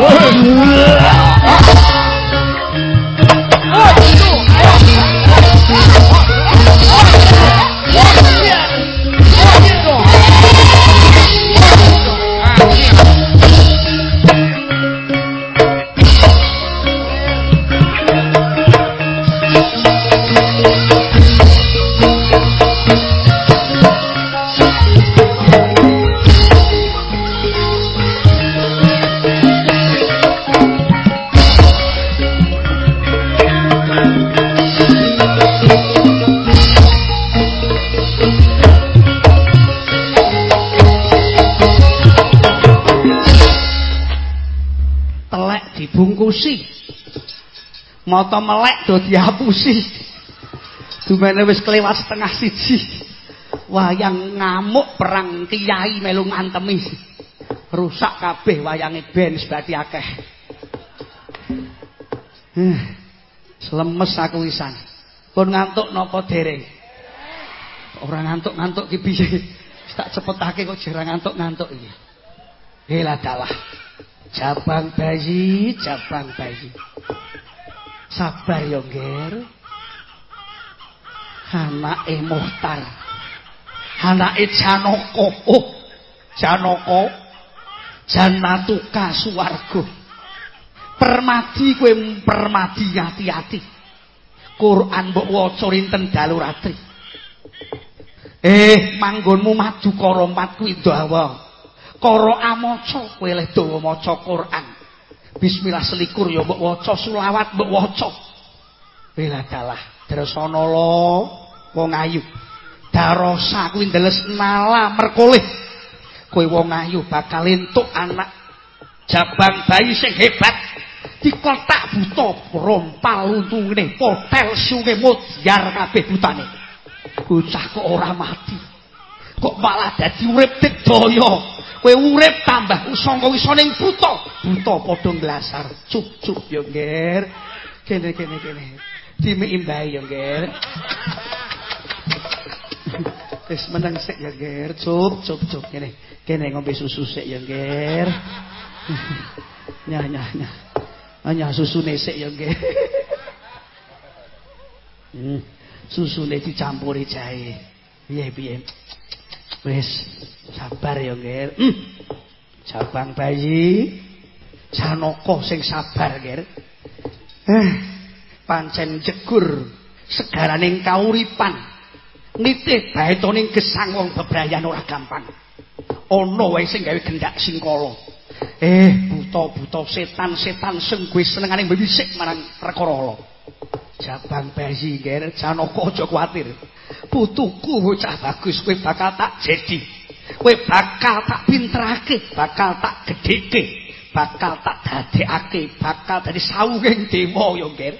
wengi. Mata melek do dihapusi. Dumene wis kelewat setengah siji. Wayang ngamuk perang kiai melu ngantemi. Rusak kabeh wayange ben sebati akeh. Hmm. slemes aku wisan. Pun ngantuk napa dereng? Ora ngantuk-ngantuk ki piye? Tak cepetake kok jarang ngantuk-ngantuk iki. Hela dalah Jabang bayi, jabang bayi. Sabar ya nger anake muhtar. Anake janaka. Oh janaka. Janatuka suwarga permadi kowe permadi ati-ati Quran mbok waca rinten dalu ratri. Eh manggonmu maju karo mat kuwi dawa. Karo amaca kowe le dawa maca Quran Bismillah selikur ya mbok waca selawat mbok waca. Bela dalah Drasanala wong ayu. Darosa kuwi ndeles nala merkoleh. Kowe wong ayu bakal entuk anak jabang bayi sing hebat. Dikotak buta rompal untune potel sunge mudyar kabeh butane. Bocah kok ora mati. Kok malah dadi urip daya. kowe urip tambah sangka wisaning buta. Buta padha nglasar. Cup cup yo nger. Kene kene kene. Dimi imbahe yo nger. Wis meneng sik yo nger. Cup cup cup kene kene ngombe susu sik yo nger. Nyah nyah nyah. Nyah susune sik yo nger. Hmm. Susune dicampuri jahe. Piye-piye? Wis, sabar ya, Nger. Hmm. Jabang bayi. Janaka sing sabar, Nger. Eh, pancen jegur segaraning kauripan. Nitih baetoning gesang wong bebrayan ora gampang. Ana wae sing gawe gendak singkala. Eh, buta-buta setan-setan sing kuwi senengane mbiwisik marang perkara. Jabang bayi ger Janaka aja kuwatir. Putuku bocah bagus kowe bakal tak jedi. Kowe bakal tak pinterake, bakal tak gedheke. bakal tak dadekake bakal dadi sawuhing dewa ya ger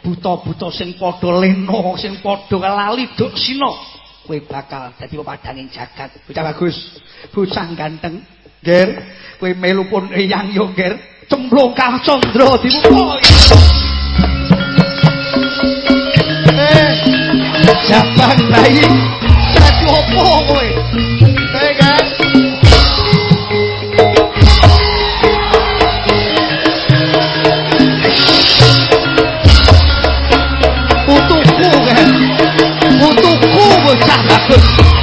buta-buta sing padha lena sing padha lali duk sina kowe bakal dadi pepadanging jagat bocah bagus bocah ganteng ger kowe melu pun eyang ya ger cemplung kang candra dimuka jabang bayi dadi opo kowe bocah bagus.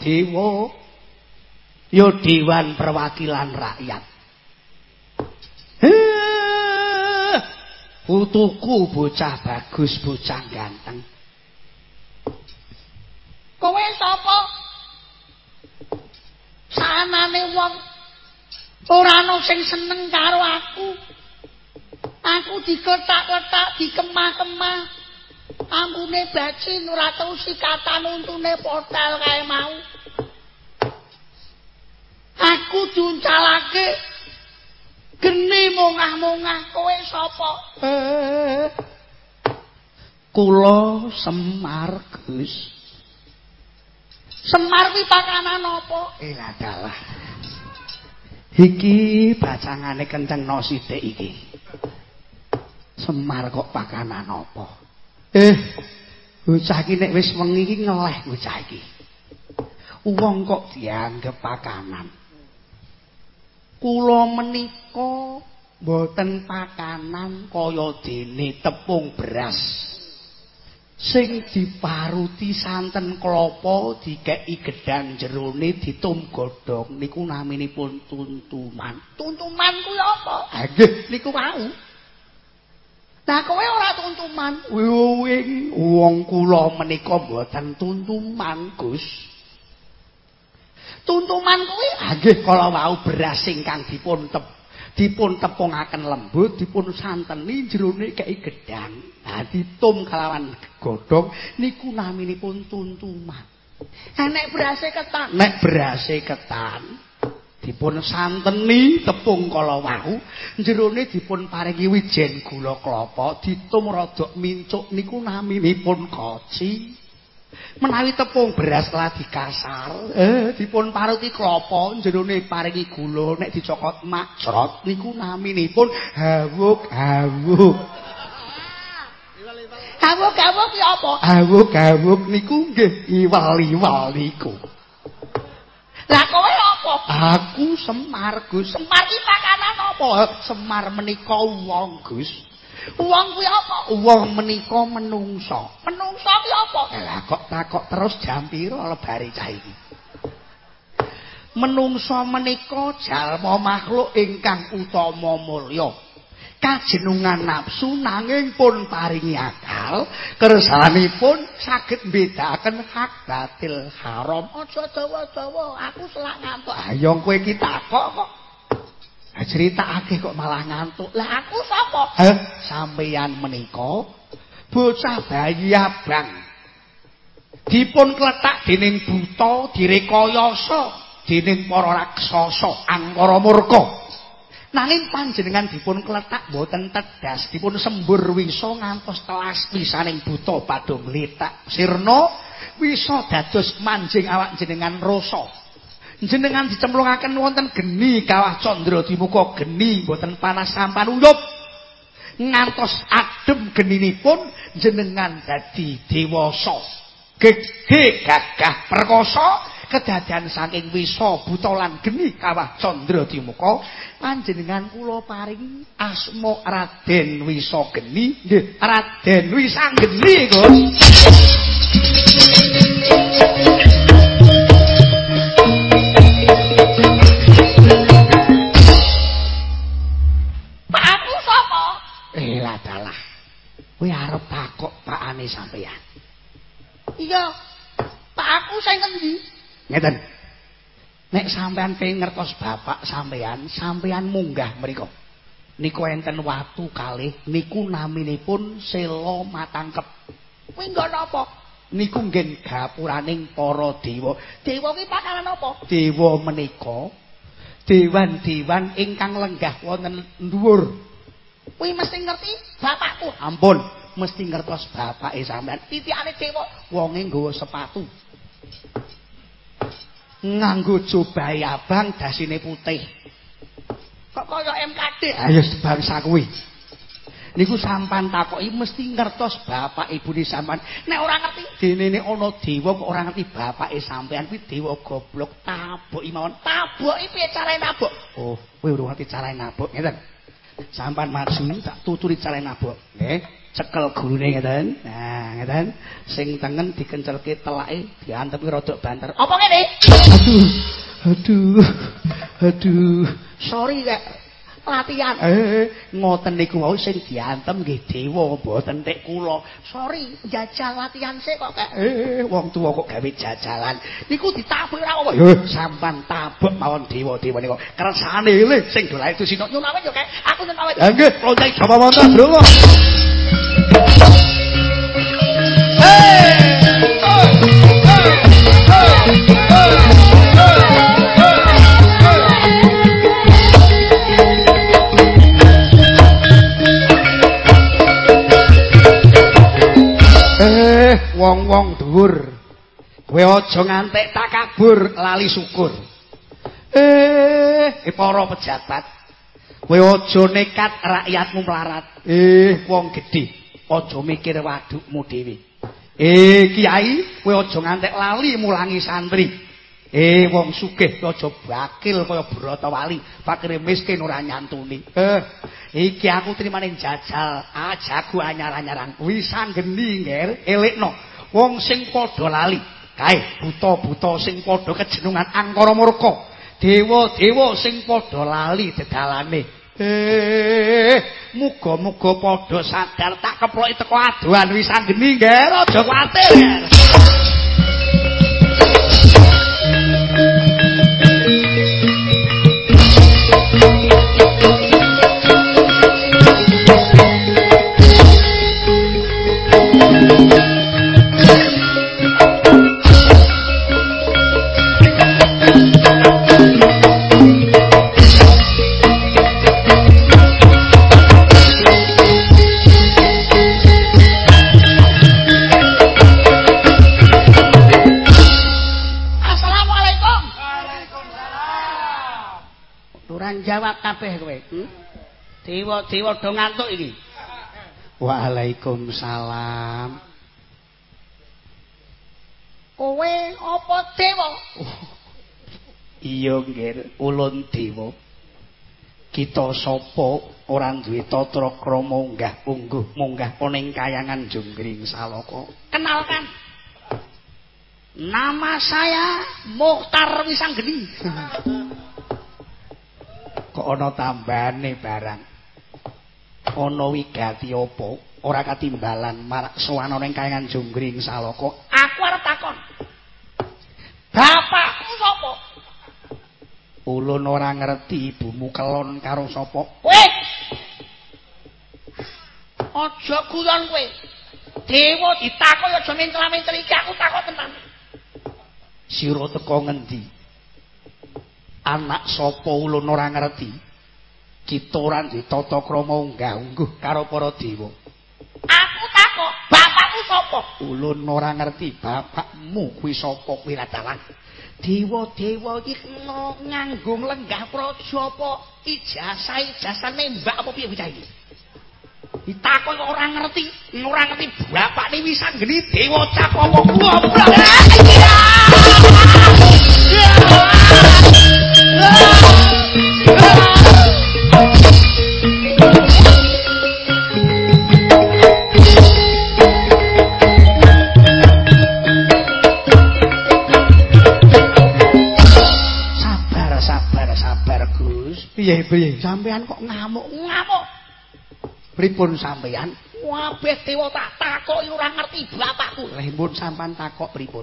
Dewa ya dewan perwakilan rakyat. Putuku bocah bagus bocah ganteng. Kowe sapa sanane wong ora ana sing seneng karo aku. Aku diketak-ketak dikemah-kemah ambune bacin ora tau sikatan untune portal kae mau. Aku diuncalake geni mongah-mongah kowe sapa? Kula semar Gus semar kuwi pakanan apa? Eh adalah. Iki bacangane kenceng no sithik iki. Semar kok pakanan apa eh bocah iki nek wis wengi iki ngeleh bocah iki. Wong kok dianggep pakanan? Kula menika mboten pakanan kaya dene tepung beras. Sing diparuti santen klapa dikeki gedang jerone ditum godhong niku naminipun tuntuman tuntuman kuwi apa? Nggih niku wau Nah kowe ora tuntuman. Wing wong kula menika mboten tuntuman Gus. Tuntuman kuwi nggih kala wau beras ingkang dipun tep dipun tepungaken lembut dipun santeni jerone kei gedang ha ditum kalawan godhong niku naminipun tuntuman. Nek berase ketan. Nek berase ketan dipun santeni tepung kala wau jerone dipun paringi wijen gula klapa ditum rada mincuk niku naminipun koci. Menawi tepung beras lagi kasar eh dipun paruti klopo jerone paringi gula nek dicokot macrot niku naminipun hawuk hawuk. Hawuk hawuk ya apa? Hawuk hawuk niku nggih iwal-iwal niku lah kowe apa aku semar Gus semar iki pakanan apa semar menika wong Gus Wong kuwi apa? Wong menika menungso. Menungso kuwi apa? Lah kok takok terus jam pira lebare cah iki? menungso menika jalma makhluk ingkang utama mulya kajenungan nafsu nanging pun paringi akal kersanipun saged mbedakaken hak batil haram. Aja dawa-dawa aku selak ngantuk. Ayo kowe iki takok kok. Critakake kok malah ngantuk. Lah aku sapa? Sampeyan menika bocah bayi abang. Dipun kletak dening buta direkayasa dening para raksasa angkara murka nanging panjenengan dipun kletak boten tedas dipun sembur wisa ngantos telas pisaning buta padha mletak sirna wisa dados manjing awak jenengan rasa. Jenengan dicemplungaken wonten geni kawah candra dimuka geni boten panas sampan uyup. Ngantos adem geninipun jenengan dadi dewasa. Gege gagah perkasa kedadian saking wisa buta lan geni kawah candra dimuka panjenengan kula paring asma Raden Wisa Geni. Nggih Raden Wisa Geni Gus. Sapa? Eh ladalah kowe arep takok pakane sampeyan. Iya. Pak aku sing ngendi Ngeten. Nek sampean pengen ngertos bapak sampean, sampean munggah mriku. Niku enten watu kalih, niku naminipun Sela Matangkep. Kuwi nggo napa? Niku ngen gapuraning para dewa. Dewa ki pakalan napa? Dewa menika dewan-dewan ingkang lenggah wonten dhuwur. Kuwi mesti ngerti bapakku. Ampun, mesti ngertos bapake sampean. Titikane dewa wonge nggawa sepatu. Nganggo jubah abang dasine putih. Kok kaya MKD? Ayo sebangsa kuwi. Niku sampan takoki mesti ngertos bapak ibune sampean. Nek ora ngerti dene ana dewa kok ora ngerti bapake sampean kuwi dewa goblok taboki mawon. Taboki piye carane nabok? Oh, kowe ora ngerti carane nabok, ngeten. Sampan maju tak tuturi carane nabok. Nggih. Cekel gurune ngeten. Nah, ngeten. Sing tengen dikencelke telake, diantepi rodok banter. Apa ngene? Aduh. Aduh. Aduh. Sorry kek. Latihan. Eh, ngoten niku wau sing diantem nggih dewa mboten tek kula. Sorry, jajal latihan sik kok kek. Eh, wong tuwa kok gawe jajalan. Niku ditabuk ora apa? Yo, sampan tabuk mawon dewa-dewa niku. Kersane le sing dolae itu sinok nyun awet yo kek. Aku nyun awet. Ha nggih, lonceng Jawa wonten, Bro. Wong-wong dhuwur. Kowe aja ngantek tak kabur lali syukur. Eh para pejabat. Kowe aja nekat rakyatmu melarat. Eh, wong gedhe, aja mikir wadukmu dhewe. Eh, kiai, kowe aja ngantek lali mulangi santri. Eh, wong sugih aja bakil kaya Bratawali, fakir miskin ora nyantuni. Eh, iki aku trimane jajal, ajaku anyar-anyaran. Kuwi sanggeni, Nger, elekno. wong sing padha lali kae buta-buta sing padha kejenungan angkara murka. Dewa-dewa sing padha lali dedalane. Eh muga-muga padha sadar tak keploki teko adohan wis anggeni nggih aja kuwatir Hmm? Dewa-dewa do ngantuk iki. Waalaikumsalam. Kowe apa dewa? Iya, nggih, ulun dewa. Kita sapa ora duwe tatra krama unggah ungguh munggah ana ing kayangan Junggring Salaka. Kenalkan. Nama saya Mukhtar Wisanggeni. Kok ana tambane barang? Ana wigati apa? Ora katimbalan marak sowan ana ing kayangan Jonggring Saloko. Aku arep takon. Bapakmu sapa? Ulun ora ngerti ibumu kelon karo sapa. Kowe. Aja guyon kowe. Dewa ditakon aja mencela-mencela aku takon tenan. Sira teko ngendi? Anak sapa ulun ora ngerti. Kita ora ditata krama unggah-ungguh karo para dewa. Aku takok, bapakmu sapa? Ulun ora ngerti bapakmu kuwi sapa kuwi radalan. Dewa-dewa iki nganggo lenggah praja apa ijazah-ijazah nembak apa piye bocah iki? Ditakon kok ora ngerti, ora ngerti bapakne wis anggeni dewa cak apa goblok. Piye, piye? Sampean kok ngamuk, ngamuk. Pripun sampean? Wabeh dewa tak takoki ora ngerti bapakku. Lah mbun sampean takok pripun?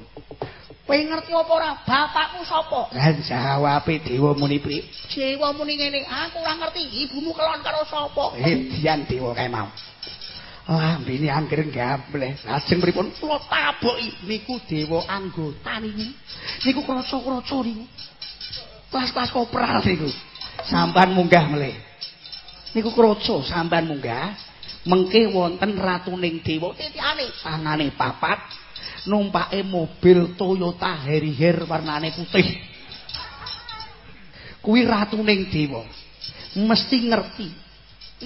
Kowe ngerti apa ora? Bapakmu sapa? Lah jawabe dewa muni pri. Dewa muni ngene, aku ora ngerti ibumu kelon karo sapa. Eh, dian dewa kae mau. Ah, mbene angger gambleh. Lajeng pripun? Kula taboki niku dewa anggota niku. Niku kraca-kraca niku. Kelas-kelas kopral niku. Sampan munggah melih. Niku kraca sampan munggah. Mengke wonten ratuning dewa titikane tangane papat numpake mobil Toyota Harrier warnane putih. Kuwi ratuning dewa. Mesti ngerti.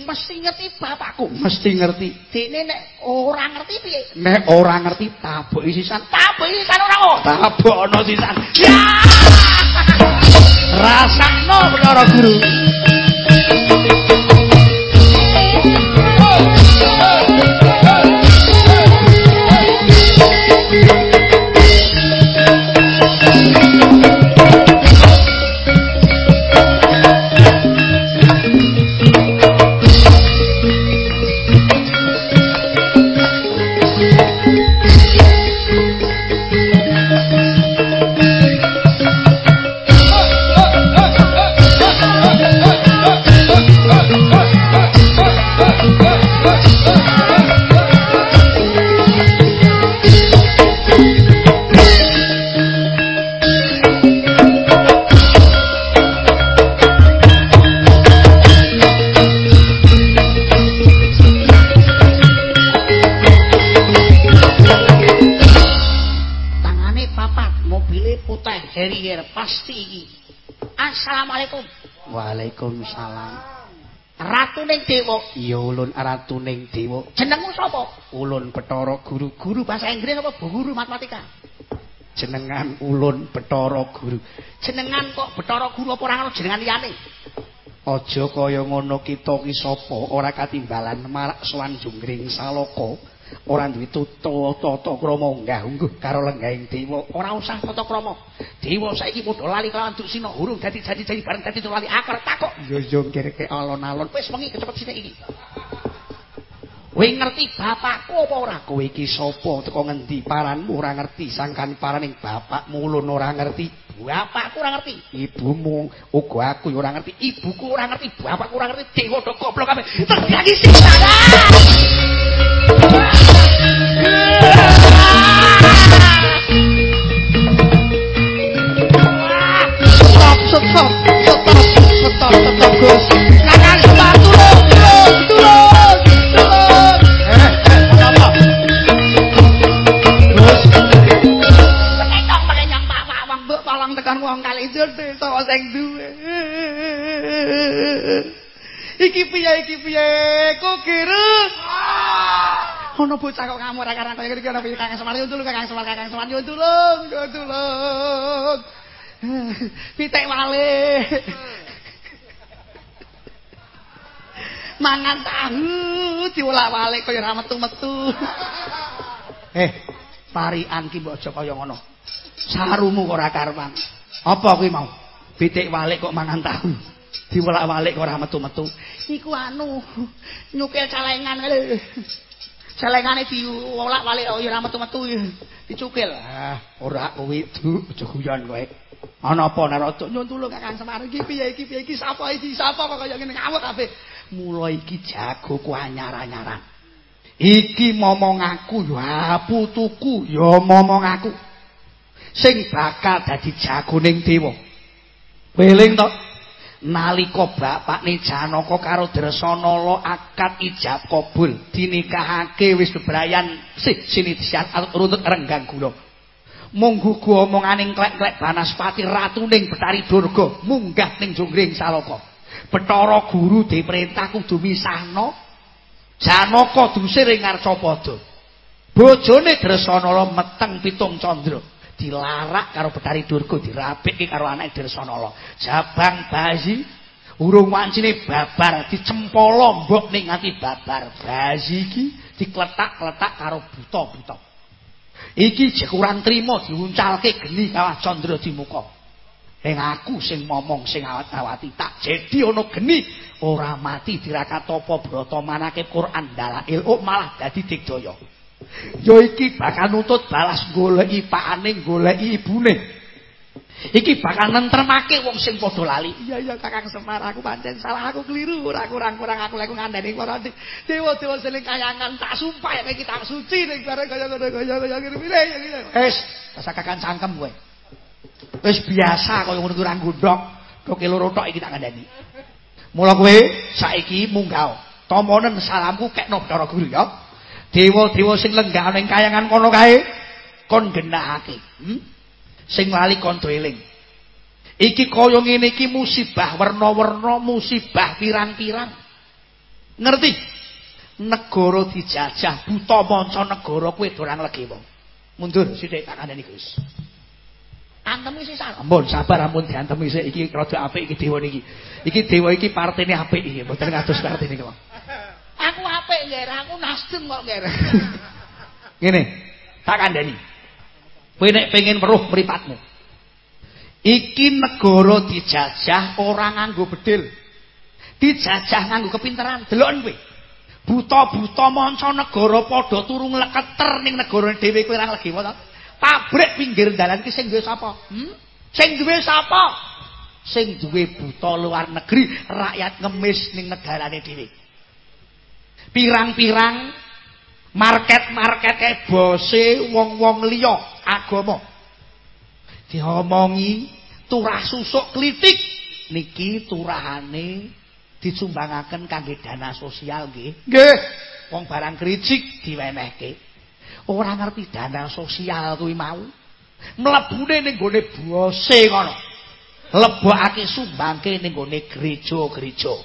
Mesti ngerti bapakku, mesti ngerti. Dene nek ora ngerti piye? Nek ora ngerti taboki sisan. Taboki sisan ora kok. Tabokno sisan. Ya! Rasakno para guru. Assalamualaikum. Waalaikumsalam. Ratuning dewa. Iya ulun ratuning dewa. Jenengmu sapa? Ulun Bathara Guru. Guru bahasa Inggris apa guru matematika? Jenengan ulun Bathara Guru. Jenengan kok Bathara Guru apa ora ngono jenengan liyane? Aja kaya ngono kita ki sapa ora katimbalan marak sowan Junggring Salaka. Ora duwe tata krama unggah-ungguh karo lenggahing dewa. Ora usah tata krama. Dewa saiki padha lali kelawan Dursina urung dadi janji-janji bareng dadi lali aku arep takok. Yo yo kireke alon-alon wis wengi cepet sithik iki. Kowe ngerti bapakku apa ora? Kowe iki sapa? Teko ngendi paranmu ora ngerti? Sangkan paraning bapakmu ulun ora ngerti. Bapakku ora ngerti. Ibumu uga aku ora ngerti. Ibuku ora ngerti. Bapakku ora ngerti. Dewa do goblok kabeh. Terjadi sing Stop, Iki piye iki piye? Kok kira? Ono bocah kok ngamuk ra karang kaya iki ana piye Kakang Semar yo tulung Kakang Semar Kakang Semar yo tulung yo tulung. Pitik wale. Mangan tahu diolak wale kaya ra metu-metu. Eh, parian ki mbok aja kaya ngono. Sarumu ora karuan. Apa kuwi mau? Bitik walik kok mangan tahu. Diwolak-walik kok ora metu-metu. Iku anu nyukil celengan kali. Celengane diwolak-walik oh, ya ora metu-metu. Dicukil. Ah, ora kuwi aja guyon kowe. Ana apa Narada? Nyun tulung Kakang Semar iki piye iki piye iki sapa iki sapa kok kaya ngene ngawur kabeh. Mula iki jago ku anyar-anyaran. iki momong aku ya putuku ya momong aku sing bakal dadi jagoning dewa weling to nalika bapakne Janaka karo Dresanala akad ijab kabul dinikahake wis bebrayan sih sini disiat runtut renggang gula mung gugu omonganing klek-klek Banaspati ratuning Betari Durga munggah ning jongring Salaka Bathara guru diperintah kudu misahno Janaka dusir ing Arcapada. Bojone Dresanala meteng pitung candra. Dilarak karo Betari Durga dirapikke karo anake Dresanala. Jabang bayi urung wancine babar dicempolo mbok ning ati babar. Bayi iki dikletak-kletak karo buta-buta. Iki jek kurang trima diuncalke geni kawah candra di muka. Ing aku sing momong sing awat-awati tak jadi ana geni ora mati dirakat apa brata manake Quran dalail oh malah dadi digdaya. Ya iki bakal nutut balas goleki pakane goleki ibune. Iki bakal nentremake wong sing padha lali. Iya iya Kakang Semar aku pancen salah aku keliru ora kurang-kurang aku lek ngandani para dewa-dewa sing kayangan tak sumpah nek kita suci ning bare kaya-kaya ngene ngene. Wis, rasa Kakang cangkem kowe. Wis biasa kaya ngono kurang gondok, kok loro tok iki tak kandhani. Mula kowe saiki munggah. Tomonen salamku kekno Bathara Guru ya. Dewa-dewa sing lenggah ning kayangan kono kae kon genahake. Hmm? Sing lali kon eling. Iki kaya ngene iki musibah werna-werna, musibah pirang-pirang. Ngerti? Negara dijajah, buta manca negara kowe dorang legi wong. Mundur sithik tak kandhani Gus. Antem iki sabar. Ampun, sabar ampun diantem iki iki rada apik iki dewa niki. Iki dewa iki partene apik iki, mboten kados partene kok. Aku apik nggih, aku nasdem kok nggih. Ngene, tak kandhani. Kowe nek pengen weruh mripatmu. Iki negara dijajah ora nganggo bedil. Dijajah nganggo kepinteran. Deloken kowe. Buta-buta manca negara padha turu ngleketer ning negara dhewe kowe ora legi wae. pabrik pinggir dalan ki sing duwe sapa? Hmm? Sing duwe sapa? Sing duwe buta luar negeri, rakyat ngemis ning negarane dhewe. Pirang-pirang market-markete bose wong-wong liya agama. Diomongi turah susuk klitik niki turahane dicumbangaken kangge dana sosial nggih. Nggih. Wong barang kricik diwenehke. ora ngerti dana sosial kuwi mau. Mlebune ning gone bose ngono. Lebokake sumbangke ning gone gereja-gereja.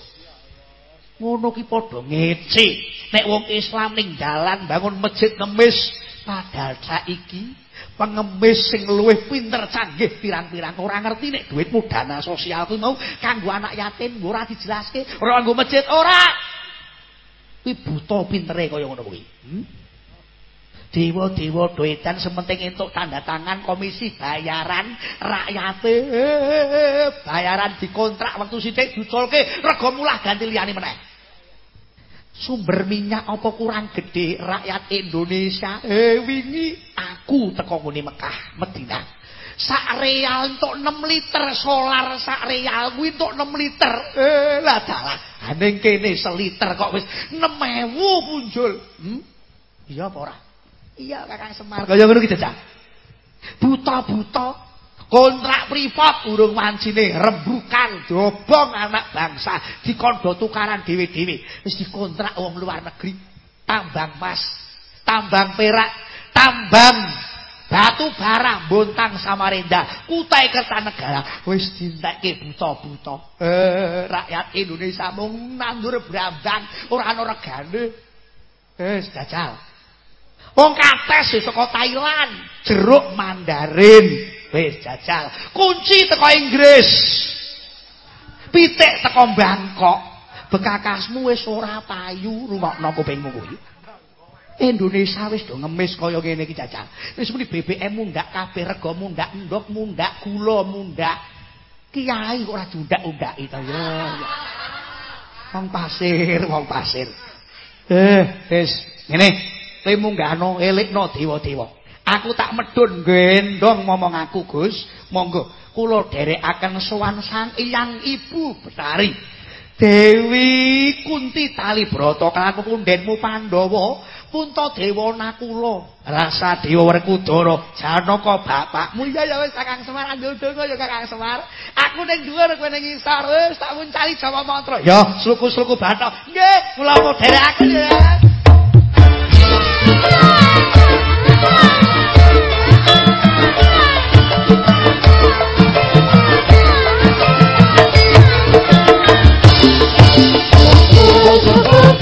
Ngono ki padha ngece. Nek wong Islam ning dalan bangun masjid ngemis padahal saiki pengemis sing luwih pinter canggih pirang-pirang ora ngerti nek duitmu dana sosial kuwi mau kanggo anak yatim ora dijelaske ora kanggo masjid ora kuwi buta pintere kaya ngono kuwi hmm? dewa-dewa doedan sementing entuk tanda tangan komisi bayaran rakyate bayaran dikontrak waktu sithik duculke rega mulah ganti liyane meneh sumber minyak apa kurang gede rakyat Indonesia eh wingi aku teko ngene Mekah Madinah sak real entuk 6 liter solar sak real kuwi entuk 6 liter eh lah dalah ning kene seliter kok wis 6000 punjul hmm? iya apa ora Iya Kakang Semar. Kaya ngono ki jajak. Buta-buta kontrak privat urung wancine rembukan dobong anak bangsa dikondo tukaran dhewe-dhewe wis dikontrak wong luar negeri tambang emas tambang perak tambang batu bara bontang Samarinda kutai kertanegara. Wis dintekke buta-buta. Eh rakyat Indonesia mung nandur brambang ora ana regane. Wis jajal Wong kates saka Thailand, jeruk mandarin, wis jajal. Kunci teko Inggris. Pitik teko Bangkok. Bekakasmu wis ora payu rungokno kupingmu kuwi. Indonesia wis do ngemis kaya ngene iki jajal. Wis muni BBM mundak kabeh rega mundak ndok mundak gula mundak. Kiai kok ora diundak-undaki to ya. Wong pasir, wong pasir. Eh, wis ngene. Kowe munggahno elikno dewa-dewa. Aku tak medun gendong momong aku, Gus. Monggo kula dherekaken sowan Sang Hyang Ibu Betari. Dewi Kunti Tali kelaku pundenmu Pandhawa. Punta Dewa Nakula. Rasa Dewa Werkudara. Janaka bapakmu. Ya ya wis Kakang Semar andul-ndul ya Kakang Semar. Aku ning dhuwur kowe ning isor wis tak muncali Jawa mantra. Ya sluku-sluku bathok. Nggih kula moderake ya Oh, oh, oh.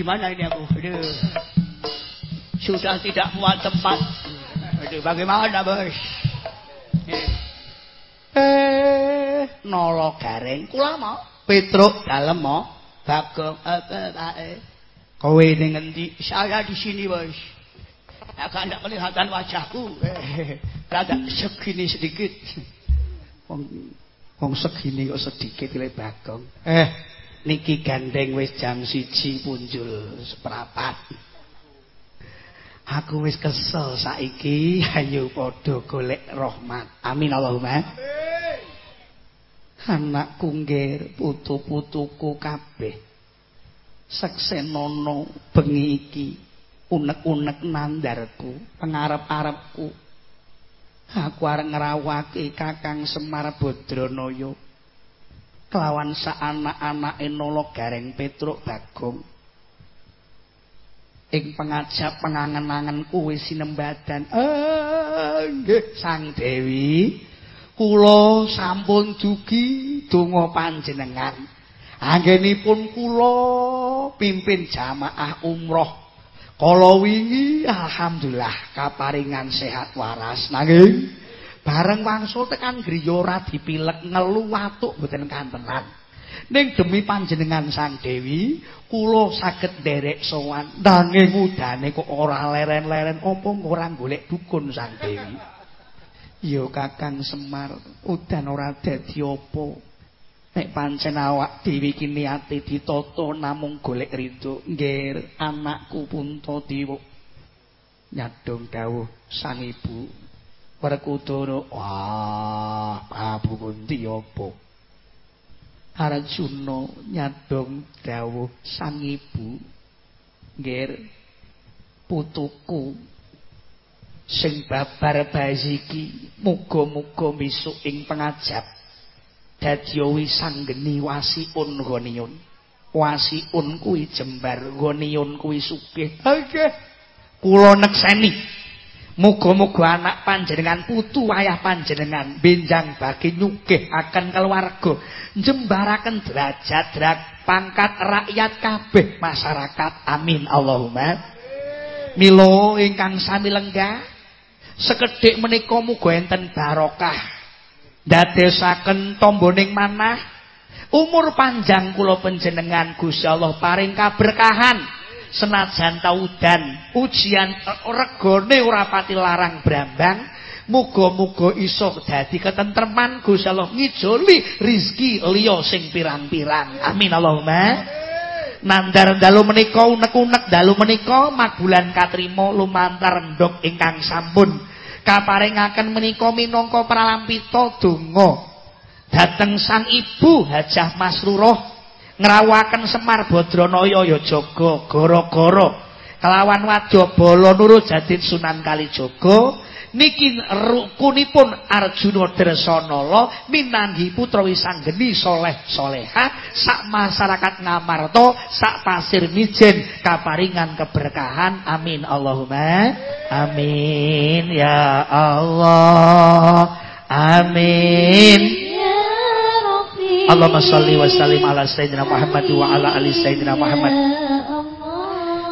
Gimana ini aku? Aduh. Sudah tidak muat tempat. Aduh, bagaimana, Bos? Eh, nolo gareng kula mau Petruk dalem mau Bagong apa eh, Kowe ning ngendi? Saya di sini, Bos. Agak tidak kelihatan wajahku. Eh, agak segini sedikit. Wong wong segini kok sedikit le Bagong. Eh, niki gandeng wis jam siji punjul seprapat. Aku wis kesel saiki ayo padha golek rahmat. Amin Allahumma. Anakku nggih putu-putuku kabeh. Seksenono bengi iki unek-unek nandarku pengarep-arepku. Aku arep ngrawake Kakang Semar Badranaya kelawan sa anak-anake nolo gareng Petruk Bagong. Ing pengajap pengangen-angenku wis sinembadan. Eh nggih Sang Dewi. Kula sampun dugi donga panjenengan. Anggenipun kula pimpin jamaah umroh. Kala wingi alhamdulillah kaparingan sehat waras. Nanging bareng wangsul tekan griya ora dipilek ngelu watuk mboten kantenan. Ning demi panjenengan Sang Dewi kula saged nderek sowan nanging udane kok ora leren-leren apa ora golek dukun Sang Dewi? Ya Kakang Semar udan ora dadi apa. Nek pancen awak dhewe iki niate ditata namung golek ridho nggih anakku Puntadewa nyadong dawuh sang ibu Werkudara wah Prabu Kunti apa? Arjuna nyadong dawuh sang ibu nggih putuku sing babar baziki muga-muga misuk ing pengajap. Dadi wisanggeni wasiun goniun wasiun kuwi jembar goniun kuwi sugih. Nggih kula nekseni Muga-muga anak panjenengan putu wayah panjenengan benjang bagi nyugih akan keluarga jembaraken derajat drak pangkat rakyat kabeh masyarakat. Amin. Allahumma. Milo ingkang sami lenggah. Sekedhik menika muga enten barokah. Ndadesaken tomboning manah. Umur panjang kula panjenengan Gusti Allah paring kaberkahan. Senajan taudan ujian regane ora pati larang brambang. Muga-muga iso dadi ketentreman Gusti Allah ngijoli rizki liya sing pirang-pirang. Amin Allahumma. Nandar dalu menika unek-unek dalu menika magulan katrima lumantar ndok ingkang sampun kaparingaken menika minangka pralampita donga Dateng sang ibu Hajah Masruroh ngerawaken Semar Badranaya ya jaga gara-gara kelawan Wadabala nurut Jadid Sunan Kalijaga niki rukunipun Arjuna Dresanala minanggi putra wisanggeni soleh soleha sak masyarakat Ngamarta sak pasir mijen. Kaparingan keberkahan. Amin. Allahumma amin. Ya Allah amin Allahumma salli wa sallim ala sayyidina Muhammad wa ala ali sayyidina Muhammad.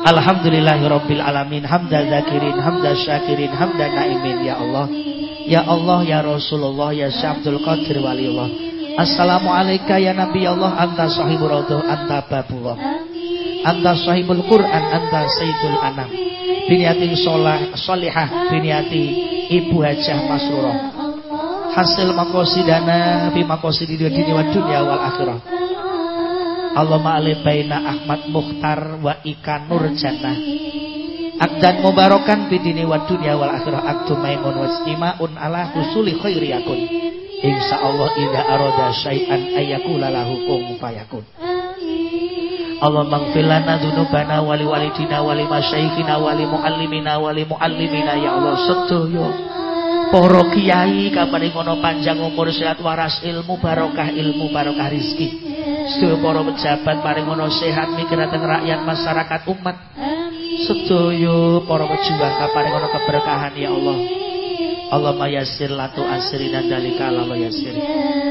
Alhamdulillahi rabbil alamin hamda zakirin hamda syakirin hamda naimin ya Allah. Ya Allah ya Rasulullah ya Syabdul Qadir waliullah. Assalamu alayka ya Nabi Allah anta sahibur raudhah anta babullah. Anta sahibul Quran anta sayyidul anam. Biniati sholah sholihah biniati Ibu Hajah Masrurah hasil makosidana fi makosidi dunia wa dunia wal akhirah. Allahumma alif baina Ahmad Mukhtar wa Ika Nur Jannah. Akdan mubarakan bidini wa dunia wal akhirah. Aktu maimun wa istimaun ala husuli khairi yakun. Allah idha aroda syai'an ayakula lahu kum fayakun. Allah maghfirlana dzunubana wali walidina wali masyayikhina wali muallimina wali muallimina. Ya Allah sedoyo Para kiai kaparing panjang umur sehat waras ilmu barokah ilmu barokah rezeki. Sedaya para pejabat paring sehat mikir dateng rakyat masyarakat umat. Sedaya para pejuang kaparing keberkahan ya Allah. Allah mayasir latu asrina dalika Allah yasir.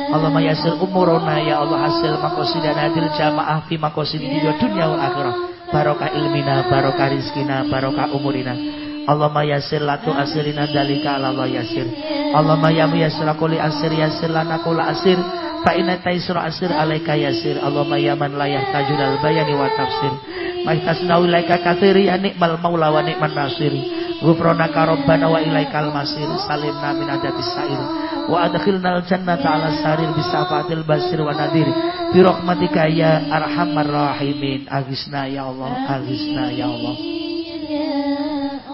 Allah mayasir umurona ya Allah hasil makosidana adil jamaah fi makosid di dunia wal akhirah. Barokah ilmina, barokah rizkina, barokah umurina. Allahumma yasir latu asirina dalika ala Allah Allahumma ya muyassir kulli asir yasir lana kula asir. Fa inna taisra asir alaika yasir Allahumma ya man la yahtajul al bayani wa tafsir. Mahtasna ilaika katsiri ya nikmal maula wa nikman nasir ghufranaka rabbana wa ilaikal masir. Salimna min adatis sair. Wa adkhilna al jannata ala sarir bisafatil basir wa nadir. Bi rahmatika ya arhamar rahimin. Agisna ya Allah agisna ya Allah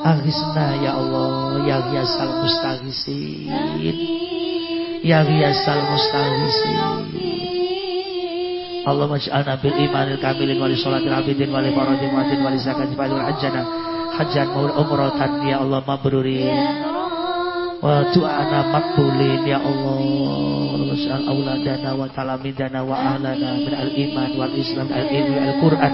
Aghisna ya Allah ya Ghiyasal mustaghisin Ya Ghiyasal mustaghisin Allah maj'alna bil imanil kamilin wali sholatil abidin wali faradin wadin wali zakat wali hajjana. Hajjan maul umratan ya Allah mabrurin wa du'ana makbulin ya Allah. Wasal auladana wa talamidana wa ahlana min al iman wal islam al ilmi al quran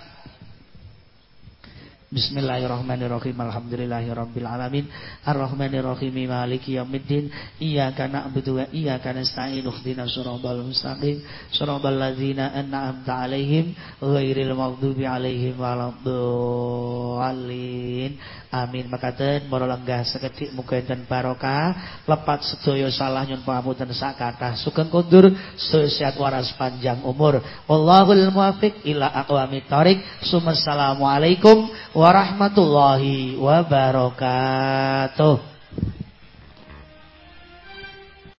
Bismillahirrahmanirrahim. Alhamdulillahirabbil alamin. Arrahmanirrahim. Maliki yaumiddin. Iyyaka na'budu wa iyyaka nasta'in. Ihdinas siratal mustaqim. Siratal ladzina an'amta 'alaihim ghairil maghdubi 'alaihim waladdallin. Amin. Makaten para lenggah sekedhik muga enten barokah, lepat sedaya salah nyun pangapunten sak kathah. Sugeng kondur sehat waras panjang umur. Wallahul muwaffiq ila aqwamit thoriq. Assalamualaikum warahmatullahi wabarakatuh